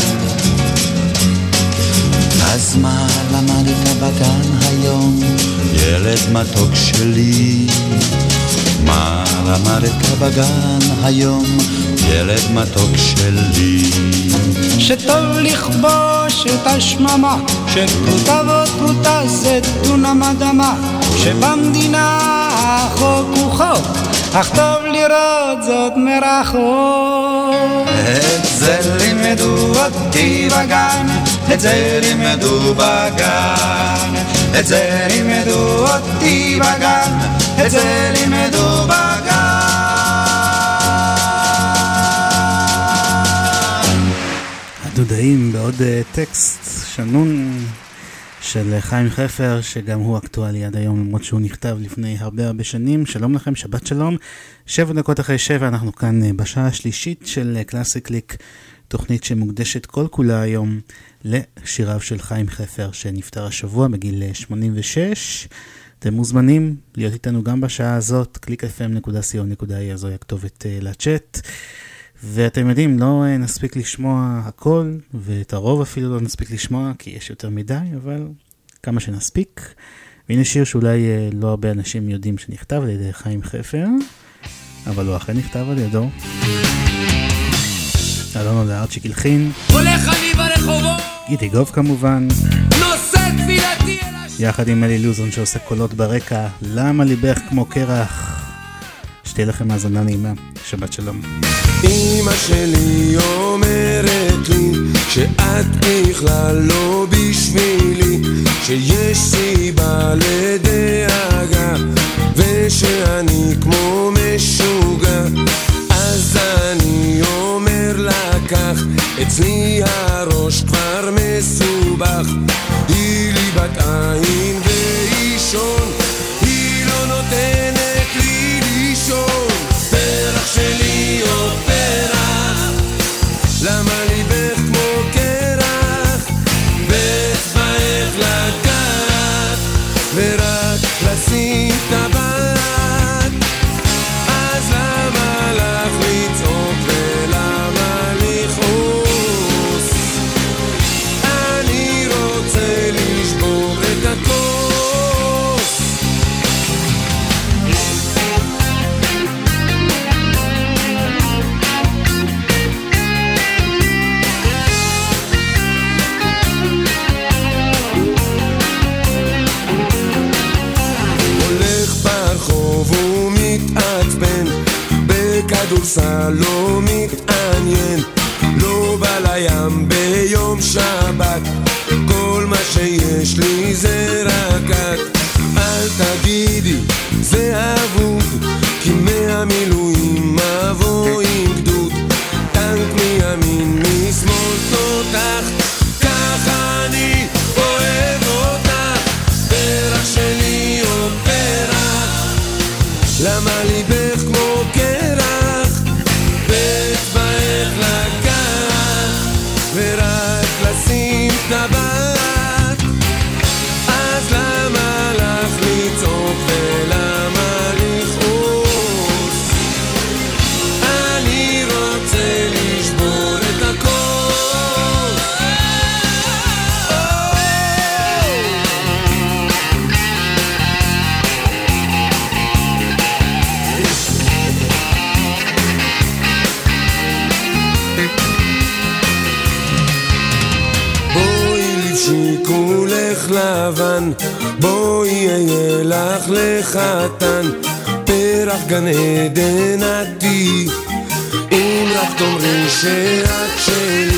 אז מה למדת בגן היום, ילד מתוק שלי? מה למדת בגן היום, ילד מתוק שלי? שטוב לכבוש את השממה, שפרוטה ועוד פרוטה זה דונם אדמה, שבמדינה החוק הוא חוק, אך טוב לראות זאת מרחוק. את זה לימדו אותי בגן, את זה לימדו בגן, את זה לימדו אותי בגן, את זה לימדו בגן. הדודאים בעוד אה, טקסט שנון של חיים חפר, שגם הוא אקטואלי עד היום, למרות שהוא נכתב לפני הרבה הרבה שנים. שלום לכם, שבת שלום. שבע דקות אחרי שבע, אנחנו כאן אה, בשעה השלישית של אה, קלאסי קליק, תוכנית שמוקדשת כל כולה היום לשיריו של חיים חפר, שנפטר השבוע בגיל 86. אתם מוזמנים להיות איתנו גם בשעה הזאת, www.clickfm.co.il, זוהי הכתובת לצ'אט. ואתם יודעים, לא נספיק לשמוע הכל, ואת הרוב אפילו לא נספיק לשמוע, כי יש יותר מדי, אבל כמה שנספיק. והנה שיר שאולי לא הרבה אנשים יודעים שנכתב על ידי חיים חפר, אבל הוא אכן נכתב על ידו. אלונו לארצ'יק הלחין. הולך אני ברחובות! גידי גוב כמובן. נושא תפילתי אל השם! יחד עם אלי לוזון שעושה קולות ברקע. למה ליבך כמו קרח? שתהיה לכם האזנה נעימה. שבת שלום. אמא שלי אומרת לי שאת בכלל לא בשבילי שיש סיבה לדאגה ושאני כמו משוגע אז אני אומר כך אצלי הראש כבר מסובך. היא לי בת עין ואישון שיש לי זה רק את. אל תגידי זה אבוד לחתן, פרח גן עדן עדי, אם רק תאמרי שאת שלי,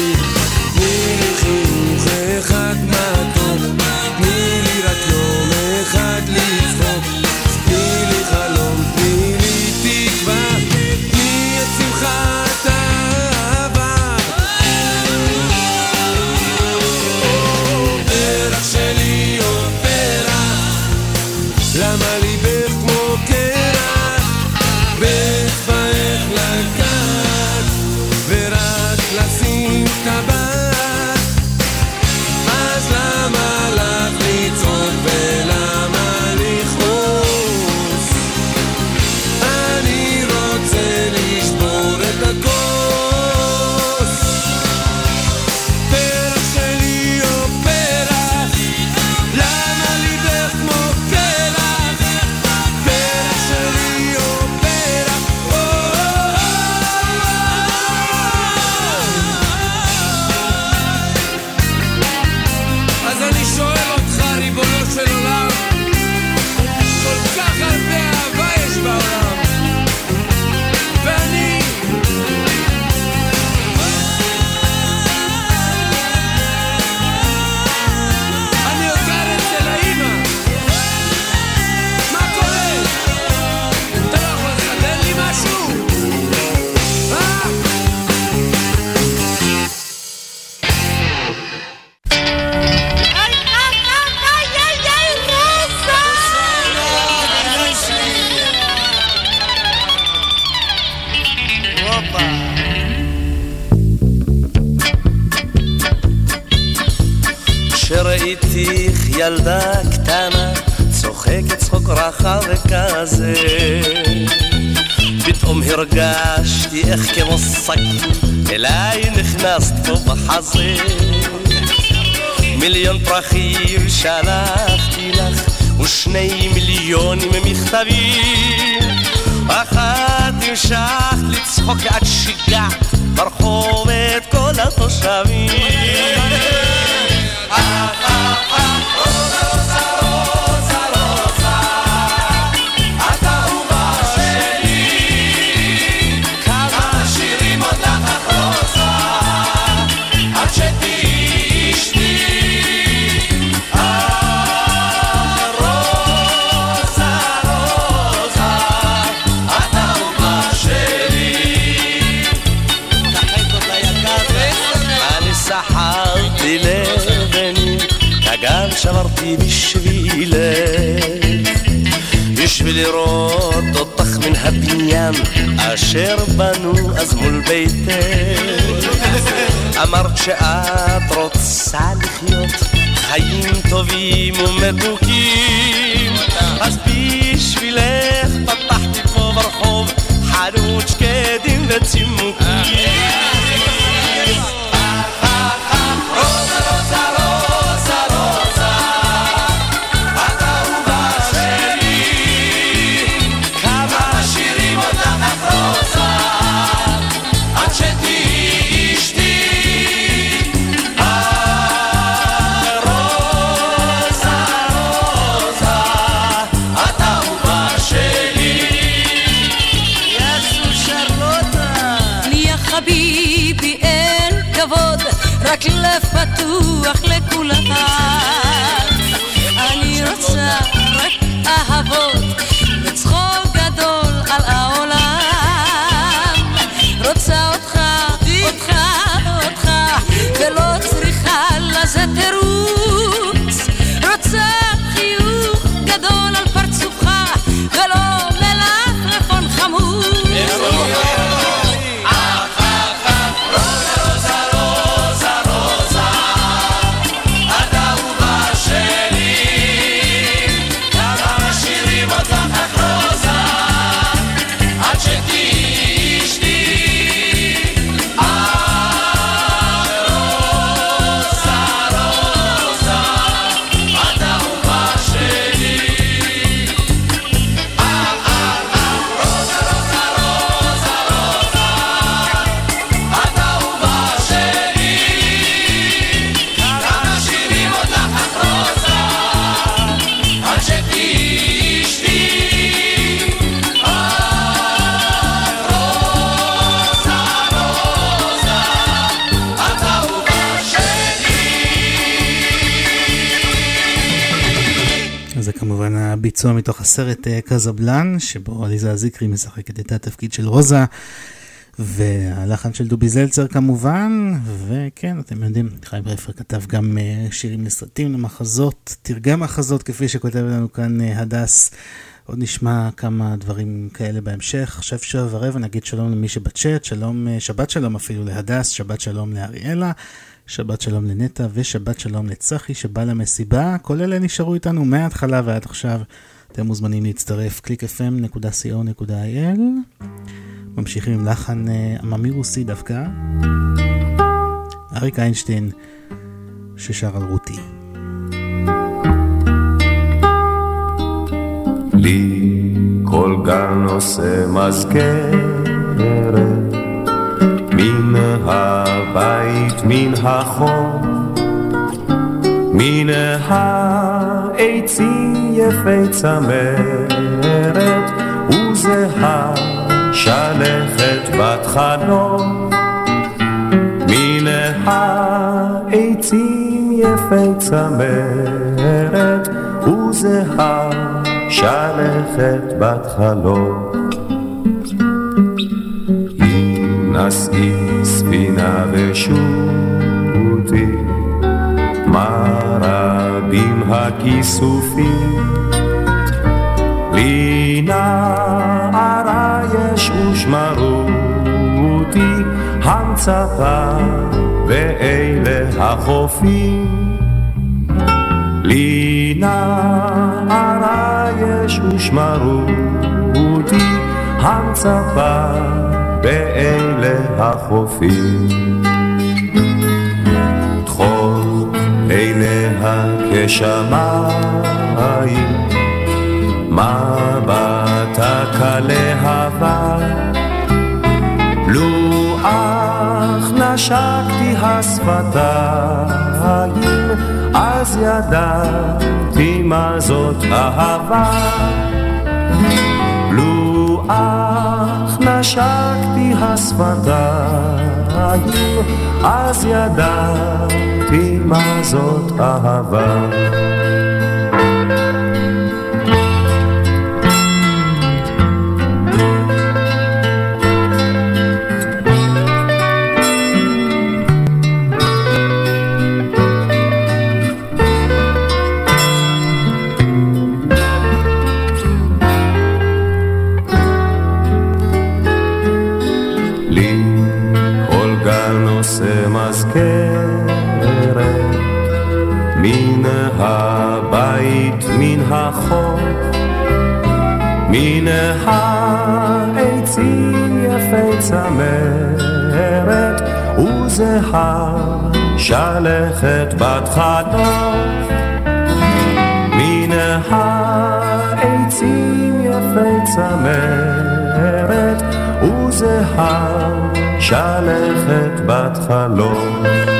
hocke בנו אז מול ביתך. אמרת שאת רוצה לחיות חיים טובים ומתוקים, אז בשבילך פתחתי פה ברחוב חנות שקדים וצימוקים. הביצוע מתוך הסרט אה, קזבלן, שבו עליזה זיקרי משחקת את התפקיד של רוזה, והלחן של דובי זלצר כמובן, וכן, אתם יודעים, חיים רפר כתב גם אה, שירים לסרטים, למחזות, תרגם מחזות, כפי שכותב לנו כאן אה, הדס. עוד נשמע כמה דברים כאלה בהמשך. עכשיו שבע ורבע נגיד שלום למי שבצ'אט, שלום, שבת שלום אפילו להדס, שבת שלום לאריאלה, שבת שלום לנטע ושבת שלום לצחי שבא למסיבה. כל אלה נשארו איתנו מההתחלה ועד עכשיו. אתם מוזמנים להצטרף www.clickfm.co.il ממשיכים עם לחן אה, עממי רוסי דווקא. אריק איינשטיין ששר על רותי. לי כל גן עושה מזכרת מן הבית, מן החוף, מן העצים יפי צמרת, וזהה שלכת בת חלום. מן העצים יפי צמרת, וזהה שלכת בת חלום. אם נשאי ספינה ושוטי, מה רבים הכיסופים. לי נערה יש ושמרו אותי, המצפה ואלה החופים. לי נערה יש ושמרו אותי המצפה באלה החופים. עיניה כשמיים, מבטה כלהבה. לו אך נשקתי השפתיים, אז ידעתי מה זאת אהבה. לו אך נשקתי השפתיים, אז ידעתי מה זאת אהבה. החוף, מן העצים יפי צמרת, וזהה שלכת בת חלוף. מן העצים יפי צמרת, וזהה שלכת בת חלום.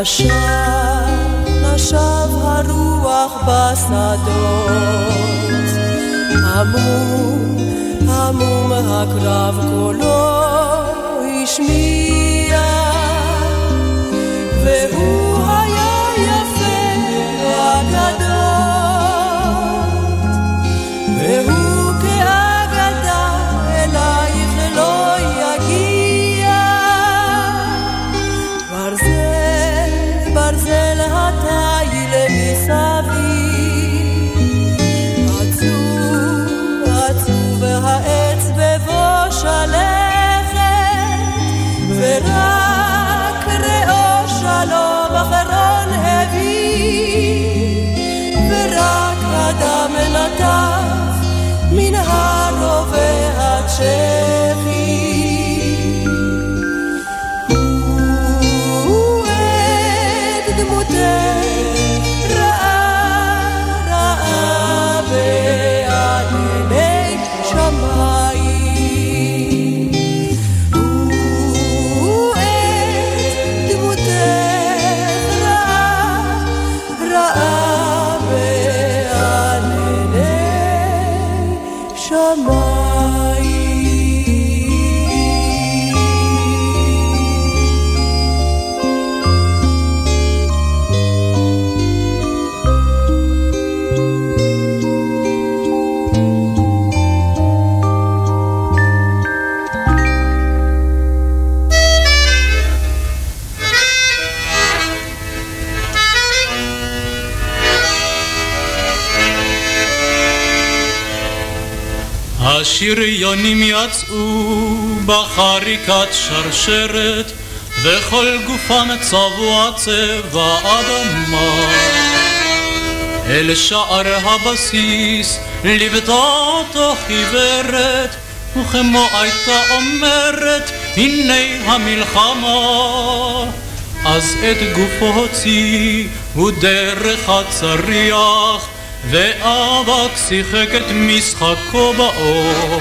נשב, נשב הרוח בשדות, המום, המום הקרב קולו השמיע, השריונים יצאו בחריקת שרשרת וכל גופם צבוע צבע אדמה אל שער הבסיס ליוותה אותו חיוורת וכמו הייתה אומרת הנה המלחמה אז את גופו הוציא הוא דרך הצריח ואבק שיחק את משחקו באור.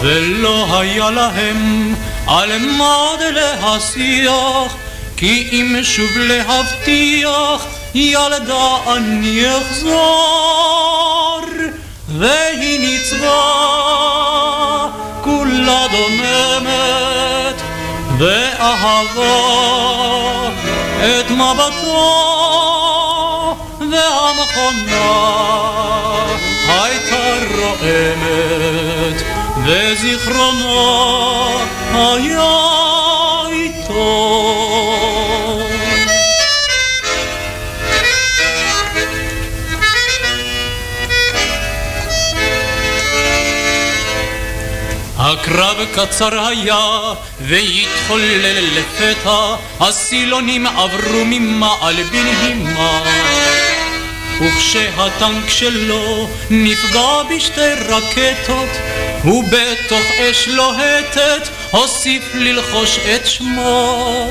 ולא היה להם על מד להשיח כי אם שוב להבטיח ילדה אני אחזור. והיא ניצבה כולה דוממת ואהבה את מבטו והמכונה הייתה רועמת וזיכרונו היה איתו הקרב קצר היה והתחולל לפתע, הסילונים עברו ממעל בנהימה. וכשהטנק שלו נפגע בשתי רקטות, ובתוך אש לוהטת הוסיף ללחוש את שמו.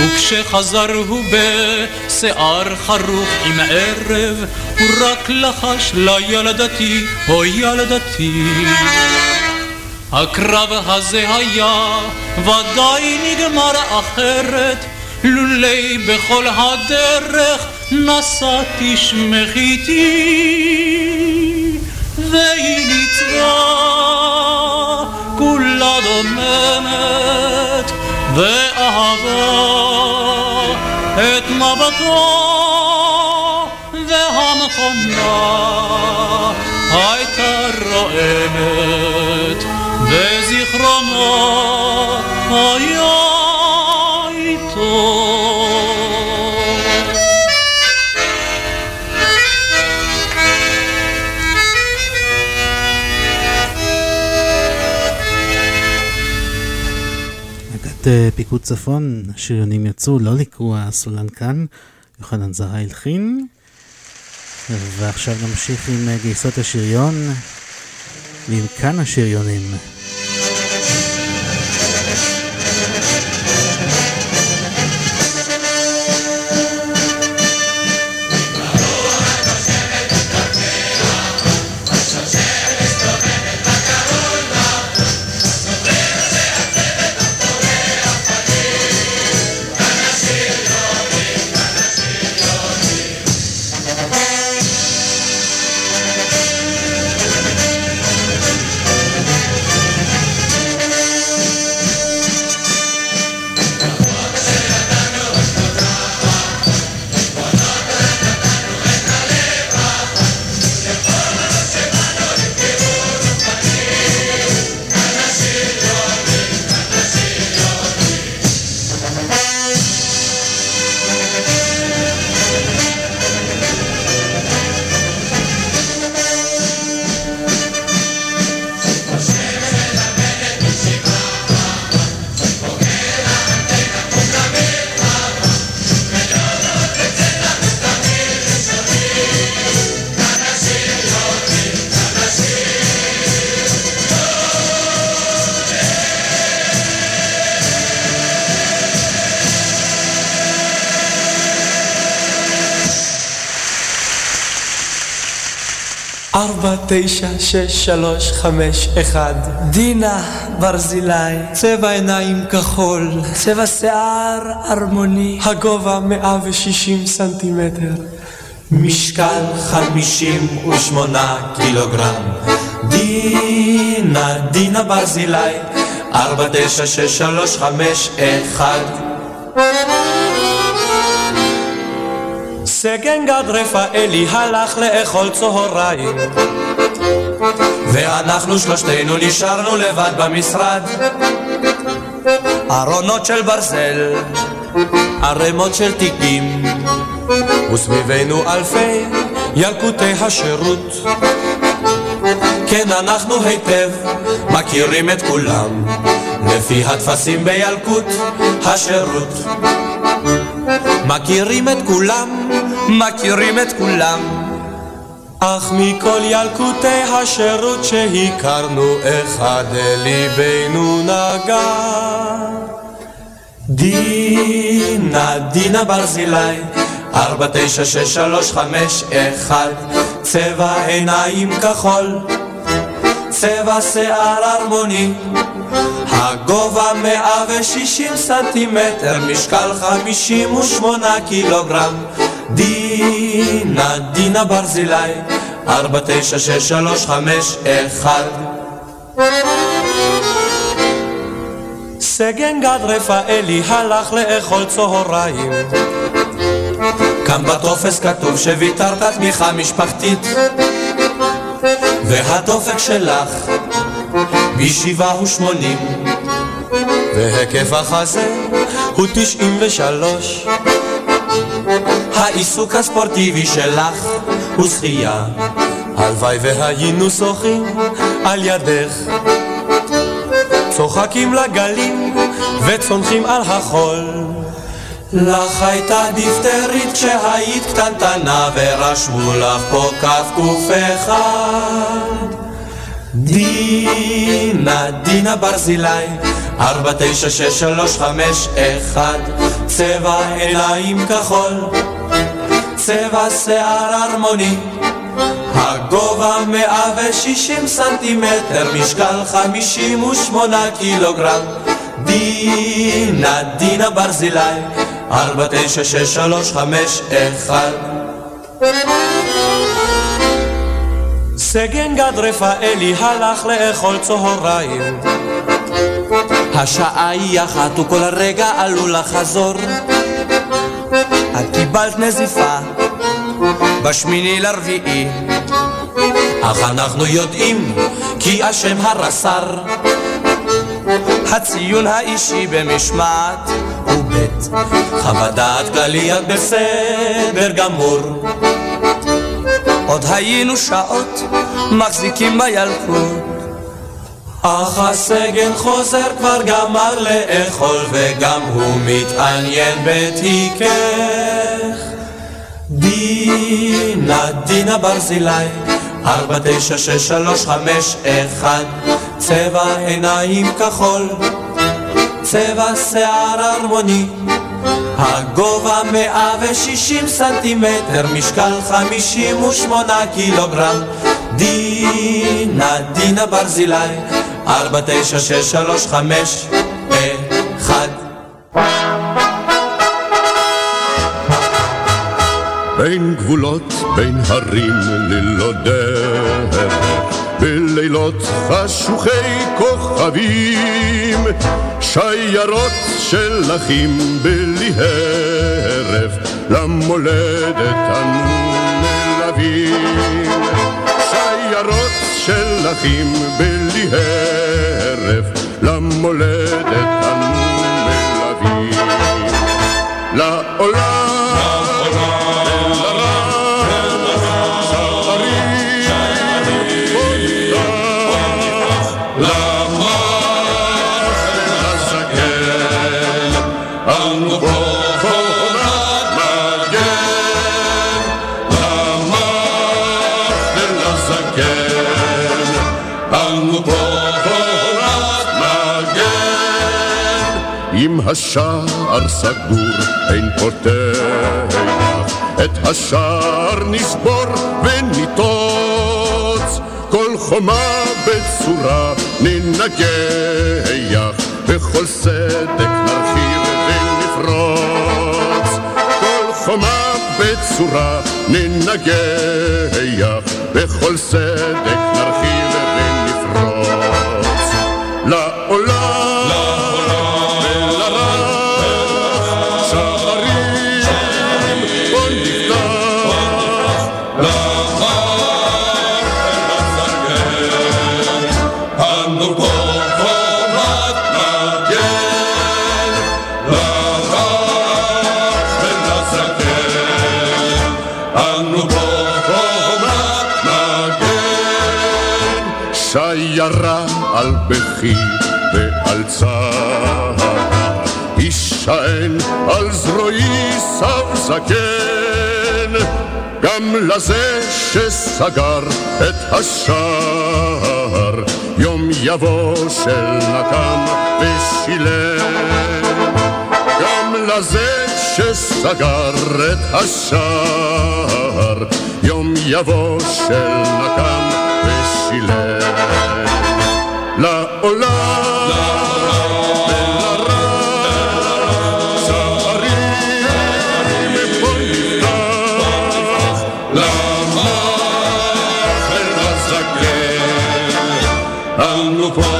וכשחזר הוא בשיער חרוך עם ערב, הוא רק לחש לילדתי, או ילדתי. הקרב הזה היה ודאי נגמר אחרת לולי בכל הדרך נשאתי שמך איתי והיא ניצבה כולה דוממת ואהבה את מבטו והמכונה הייתה רועמת וזיכרונו היה פיקוד צפון, השריונים יצאו, לא לקרוא הסולן כאן, יוחנן זרע הלחין. ועכשיו נמשיך עם אה, גייסות השריון ועם כאן השריונים. ארבע, תשע, שש, שלוש, חמש, אחד. דינה ברזילי. צבע עיניים כחול. צבע שיער ארמוני. הגובה 160 סנטימטר. משקל חמישים ושמונה קילוגרם. דינה, דינה ברזילי. ארבע, תשע, שש, שלוש, חמש, אחד. סגן גד רפאלי הלך לאכול צהריים ואנחנו שלושתנו נשארנו לבד במשרד. ארונות של ברזל, ערימות של תיקים וסביבנו אלפי ילקוטי השירות. כן אנחנו היטב מכירים את כולם לפי הטפסים בילקוט השירות. מכירים את כולם, מכירים את כולם אך מכל ילקוטי השירות שהכרנו אחד ליבנו נגע. דינה, דינה ברזילי, ארבע, תשע, שש, שלוש, חמש, אחד, צבע עיניים כחול, צבע שיער הרמוני, הגובה מאה ושישים סנטימטר, משקל חמישים ושמונה קילוגרם, דינה, דינה ברזילי, ארבע, תשע, שש, שלוש, חמש, אחד. סגן גד רפאלי הלך לאכול צהריים. כאן בטופס כתוב שוויתרת תמיכה משפחתית. והדופק שלך משבעה ושמונים. והיקף החזה הוא תשעים ושלוש העיסוק הספורטיבי שלך הוא שחייה. הלוואי והיינו שוחים על ידך. צוחקים לגלים וצונחים על החול. לך הייתה דיפטרית כשהיית קטנטנה ורשמו לך פה כף קוף אחד. דינה, דינה ברזילי ארבע, תשע, שש, שלוש, חמש, אחד. צבע עיניים כחול צבע שיער הרמוני הגובה מאה ושישים סנטימטר, משקל חמישים ושמונה קילוגרם. דינה, דינה ברזילי, ארבע, תשע, שש, שלוש, חמש, אחד. סגן גד רפאלי הלך לאכול צהריים השעה היא אחת וכל רגע עלול לחזור. את קיבלת נזיפה בשמיני לרביעי. אך אנחנו יודעים כי אשם הרס"ר. הציון האישי במשמעת הוא ב' חוות דעת כללי את בסדר גמור. עוד היינו שעות מחזיקים בילקוט אך הסגן חוזר כבר גמר לאכול וגם הוא מתעניין בתיקך. דינה, דינה ברזילי, ארבע, תשע, שש, שלוש, חמש, אחד, צבע עיניים כחול, צבע שיער הרמוני, הגובה מאה ושישים סנטימטר, משקל חמישים ושמונה קילוגרם, דינה, דינה ברזילי, ארבע, תשע, שש, שלוש, חמש, אחד. בין גבולות, בין הרים ללא דרך, בלילות חשוכי כוכבים, שיירות של אחים בלי הרף, למולדת אנו מלווים. של אחים בלי הרף, למולדת אנו מלווים. לעולם אם השער סגור אין פותח, את השער נסבור וניטוץ, כל חומה בצורה ננגח, בכל סדק נרחיב ונפרוץ, כל חומה בצורה ננגח, בכל סדק נרחיב יישען על זרועי סב זקן, גם לזה שסגר את השער, יום יבוא של נקם ושילם. גם לזה שסגר את השער, יום יבוא של נקם ושילם. לעולם אנו פה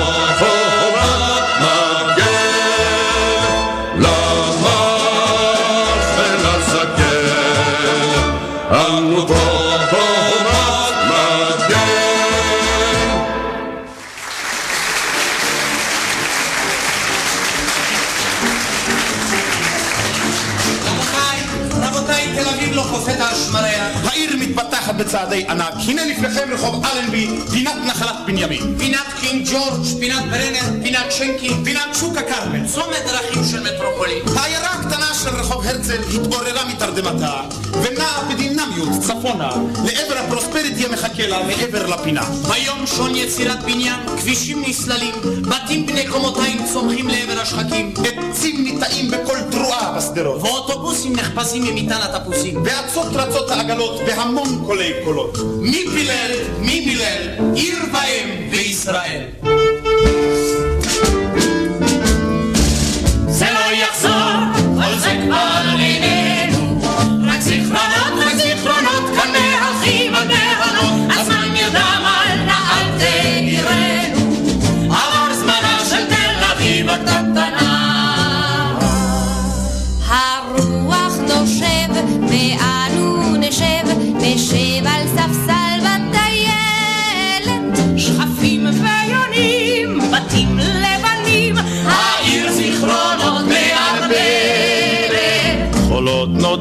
בצעדי ענק. הנה לפניכם רחוב אלנבי, פינת נחלת בנימין. פינת קינג ג'ורג', פינת ברנר, פינת שינקין, פינת שוק הכרמל. צומת דרכים של מטרופולין. העיירה הקטנה של רחוב הרצל התעוררה מתרדמתה, ונעה בדינמיות צפונה, לעבר ה prosperity המחכה לה מעבר לפינה. ביום שון יצירת בניין, כבישים נסללים, בתים בני קומותיים צומחים לעבר השחקים. עצים ניטעים בכל תרועה בשדרות. ואוטובוסים נחפזים ממטען הטפוסים. ואצות רצות העגלות בהמון קולי קולות. מי פילל, מי מילל, עיר ואם בישראל.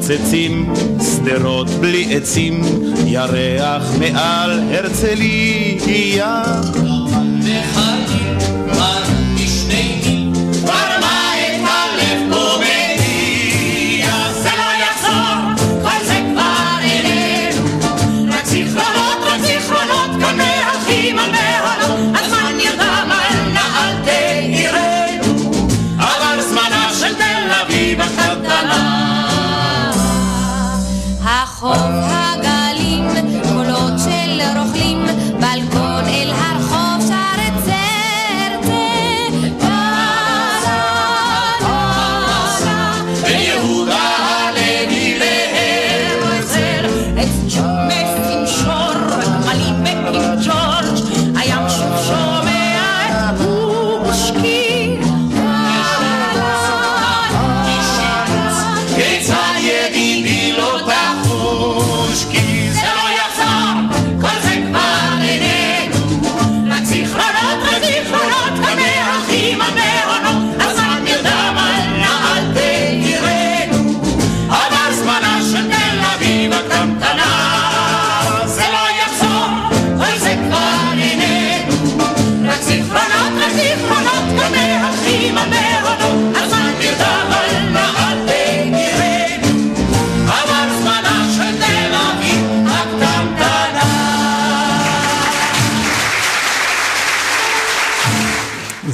חולות נוצצים, שדרות בלי עצים, ירח מעל הרצליה.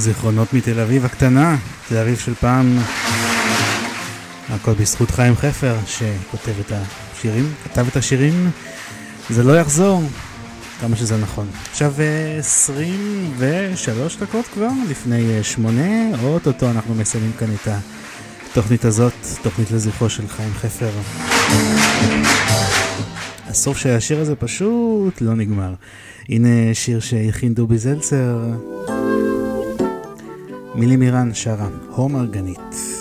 זיכרונות מתל אביב הקטנה, תל אביב של פעם. הכל בזכות חיים חפר שכותב את השירים, כתב את השירים. זה לא יחזור, כמה שזה נכון. עכשיו אה, 23 דקות כבר, לפני אה, שמונה, אוטוטו אנחנו מסיימים כאן את התוכנית הזאת, תוכנית לזכרו של חיים חפר. הסוף של השיר הזה פשוט לא נגמר. הנה שיר שהכין דובי זלצר. מילי מירן שרה, הומר גנית.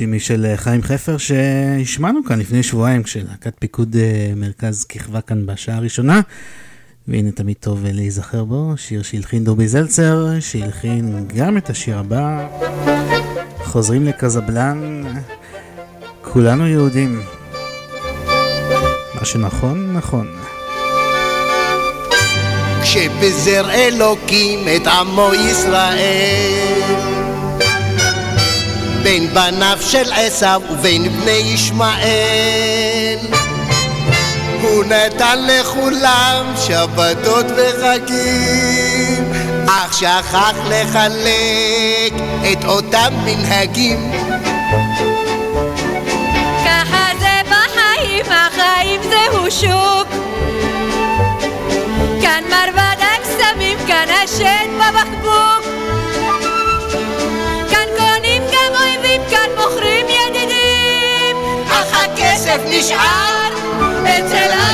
האחרים. עוד שיר אופטימי של אה, חיים חפר שהשמענו כאן לפני שבועיים כשלהקת פיקוד אה, מרכז כיכבה כאן בשעה הראשונה. והנה תמיד טוב אה, להיזכר בו, שיר שהלחין דובי זלצר, שהלחין גם את השיר הבא. חוזרים לקזבלן, כולנו יהודים. מה שנכון, נכון. כשבזר אלוקים את עמו ישראל בין בניו של עשיו ובין בני ישמעאל הוא נתן לכולם שבתות וחגים אך שכח לחלק את אותם מנהגים ככה זה בחיים, החיים זהו שוק. כאן מרבד הקסמים, כאן השד בבקבוק. הכסף נשאר אצל היהודים.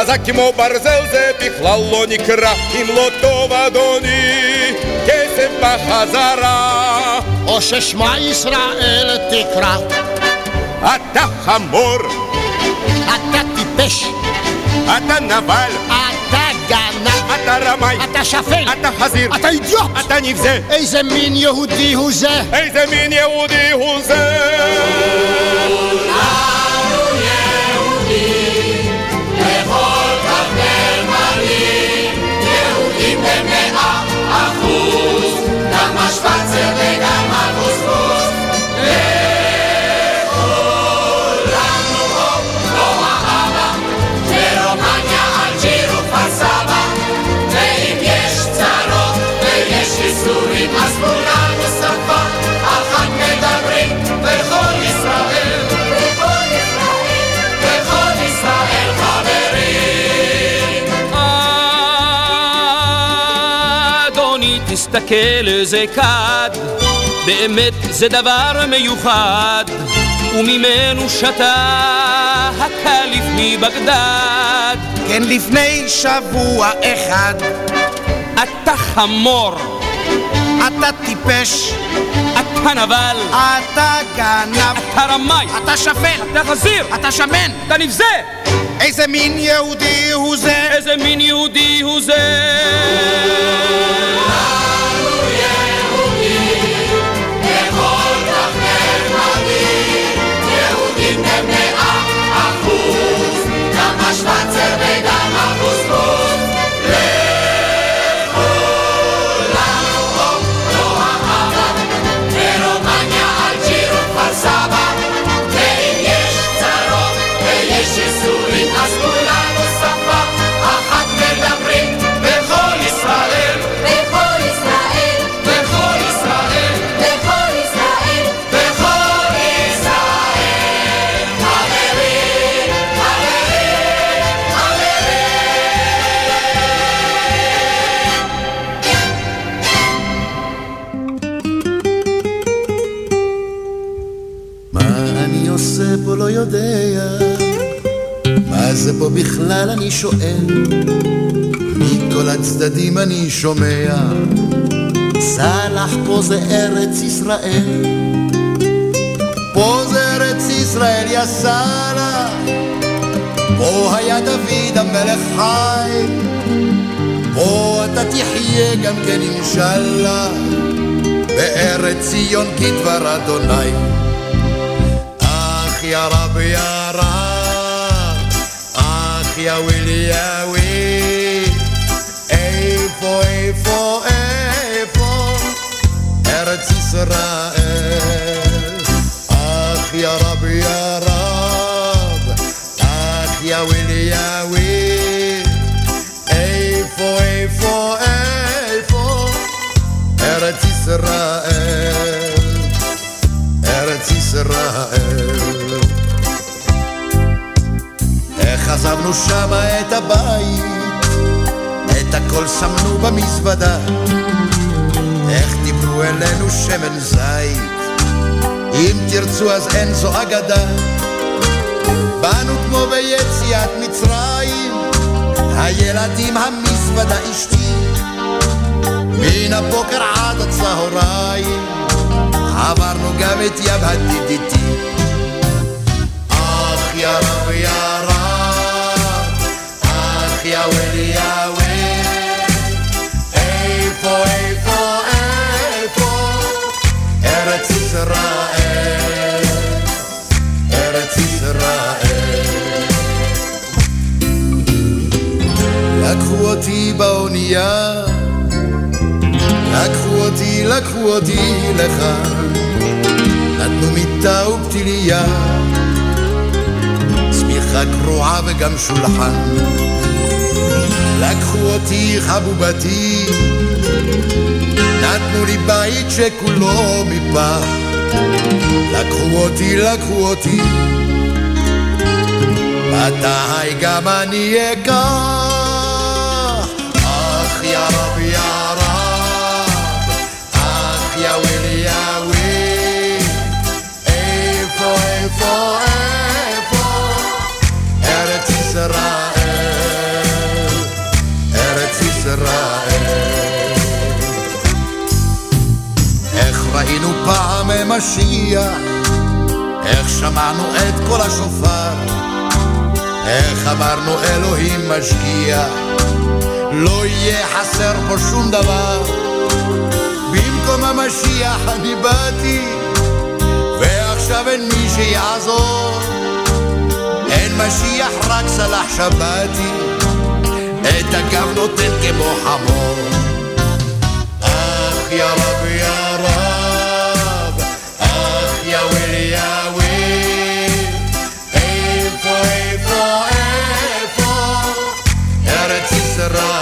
חזק כמו ברזל זה בכלל לא נקרא אם לא טוב אדוני כסף בחזרה או ששמע ישראל תקרא אתה חמור אתה טיפש אתה נבל אתה גנב אתה רמאי אתה שפל אתה חזיר אתה אידיוט אתה נבזה איזה מין יהודי הוא זה איזה מין יהודי הוא זה השפצר וגם מסתכל זה כד, באמת זה דבר מיוחד, וממנו שתה הקליף מבגדד. כן לפני שבוע אחד. אתה חמור. אתה טיפש. אתה נבל. אתה גנב. אתה רמאי. אתה שפל. אתה חזיר. אתה שמן. אתה נבזה. איזה מין יהודי הוא זה? איזה מין יהודי הוא זה שואל, מכל הצדדים אני שומע, סלח פה זה ארץ ישראל, פה זה ארץ ישראל יא סלח, פה היה דוד המלך חי, פה אתה תחיה גם כן אינשאללה, בארץ ציון כדבר אדוני. אח יא רב יא רב, יא וויל, איפה איפה איפה ארץ ישראל. אח יא רב יא רב, ווילי יא וויל, איפה איפה איפה ארץ ישראל. ארץ ישראל. עזבנו שמה את הבית, את הכל שמנו במזוודה, איך דיברו אלינו שמן זית, אם תרצו אז אין זו אגדה. באנו כמו ביציאת מצרים, הילדים המזוודה אשתי, מן הבוקר עד הצהריים. עברנו גם את ים הדידיתי. אח יא רב יא אח יא ווילי יא וויל, איפה איפה איפה ארץ ישראל, ארץ ישראל. לקחו אותי באונייה לקחו אותי, לקחו אותי לך, נתנו מיטה ופתיליה, צמיחה קרועה וגם שולחן. לקחו אותי חבובתי, נתנו לי בית שכולו מפח. לקחו אותי, לקחו אותי, מתי גם אני אקח? איך ראינו פעם משיח, איך שמענו את קול השופר, איך אמרנו אלוהים משגיח, לא יהיה חסר פה שום דבר. במקום המשיח אני באתי, ועכשיו אין מי שיעזור. אין משיח רק סלח שבתי, את הגב נותן כמו חמור. אח יא רב יא רב, ארץ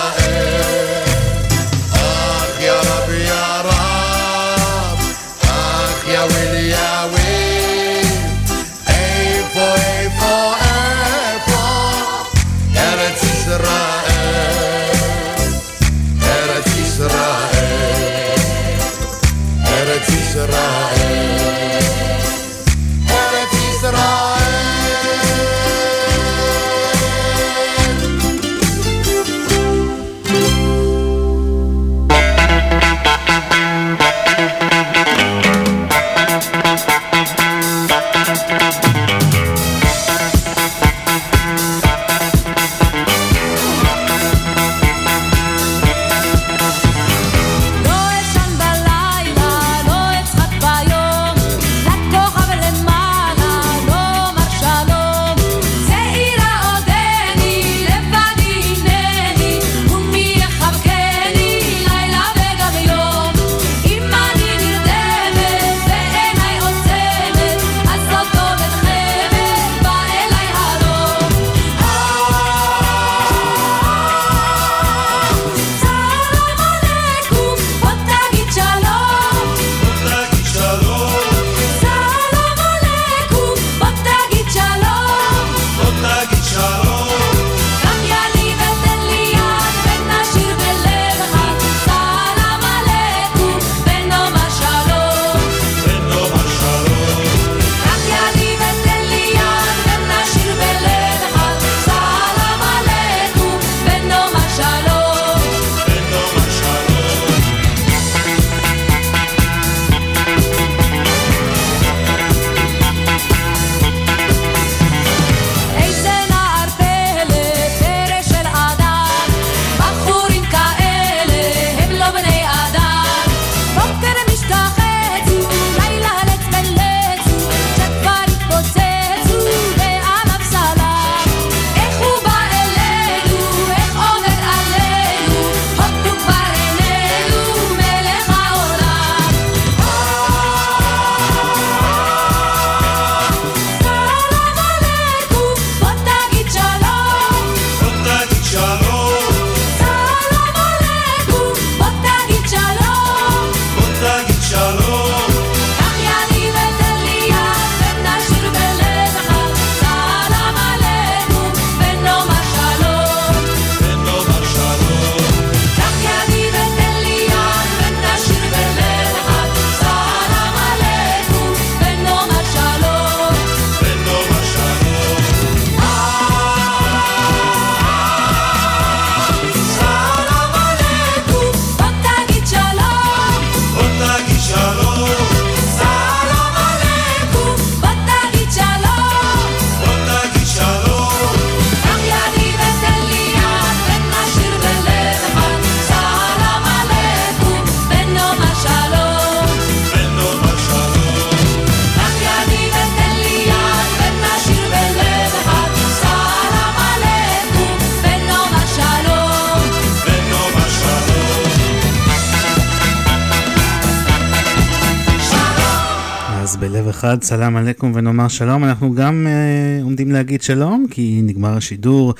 אחד, סלאם עליכום ונאמר שלום. אנחנו גם uh, עומדים להגיד שלום, כי נגמר השידור.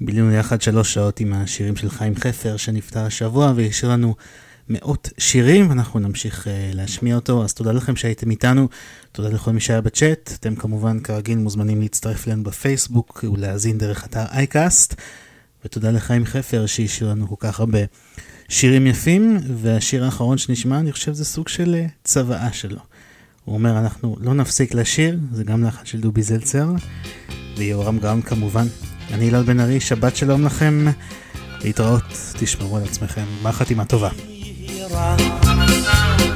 בילינו יחד שלוש שעות עם השירים של חיים חפר, שנפטר השבוע, והשאיר לנו מאות שירים, ואנחנו נמשיך uh, להשמיע אותו. אז תודה לכם שהייתם איתנו, תודה לכל מי שהיה בצ'אט. אתם כמובן, כרגיל, מוזמנים להצטרף אלינו בפייסבוק ולהאזין דרך אתר אייקאסט. ותודה לחיים חפר שהשאיר לנו כל כך הרבה שירים יפים, והשיר האחרון שנשמע, אני חושב זה סוג של uh, צוואה שלו. הוא אומר, אנחנו לא נפסיק לשיר, זה גם לחן של דובי זלצר, ויהורם גאון כמובן. אני הילל בן ארי, שבת שלום לכם, להתראות, תשמרו על עצמכם, מה חתימה טובה.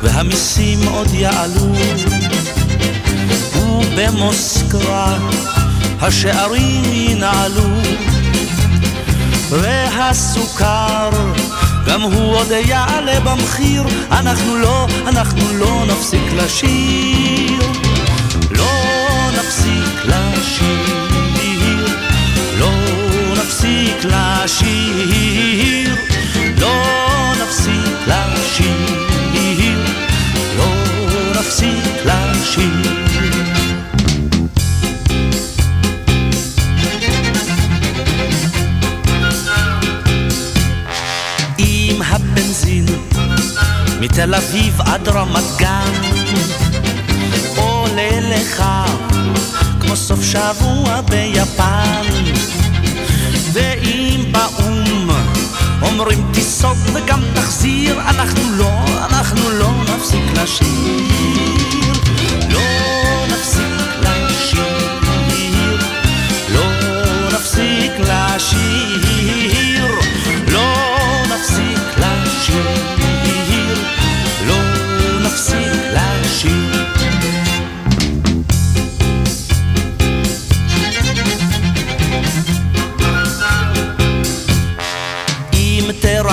והמיסים עוד יעלו, ובמוסקבה השערים ינעלו, והסוכר גם הוא עוד יעלה במחיר, אנחנו לא, אנחנו לא נפסיק לשיר. לא נפסיק לשיר, לא נפסיק לשיר, לא נפסיק לשיר, לא נפסיק לשיר. מתל אביב עד רמת גן. עולה לך כמו סוף שבוע ביפן. ואם באו"ם אומרים תיסוג וגם תחזיר אנחנו לא, אנחנו לא נפסיק לשיר לא נפסיק לשיר לא נפסיק לשיר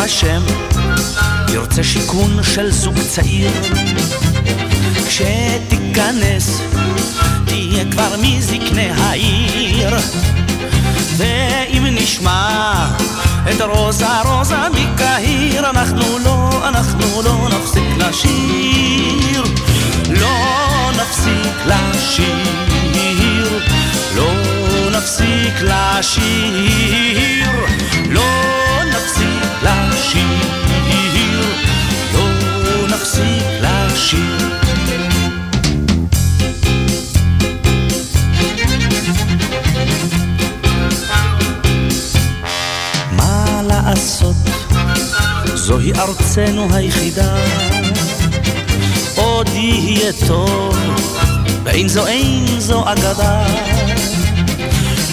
תירשם, ירצה שיכון של זוג צעיר, כשתיכנס, תהיה כבר מזקני העיר. ואם נשמע את רוזה רוזה מקהיר אנחנו לא, אנחנו לא נפסיק לשיר. לא נפסיק לשיר לא נפסיק לשיר. לא לשיר לא נפסיק לשיר לעשות, זוהי ארצנו היחידה. עוד יהיה טוב, ואין זו אין זו אגדה.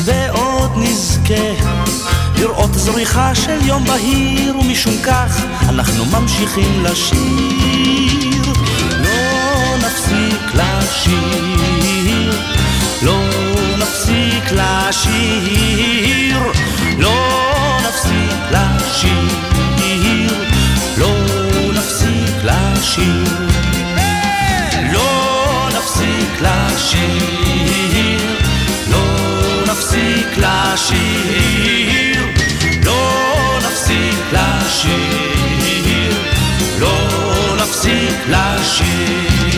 ועוד נזכה לראות זריחה של יום בהיר, ומשום כך אנחנו ממשיכים לשיר. לא נפסיק לשיר, לא נפסיק לשיר, לא נפסיק לשיר, לא נפסיק לשיר, לא נפסיק לשיר, לא נפסיק לשיר, לשיר, לא נפסיק לשיר.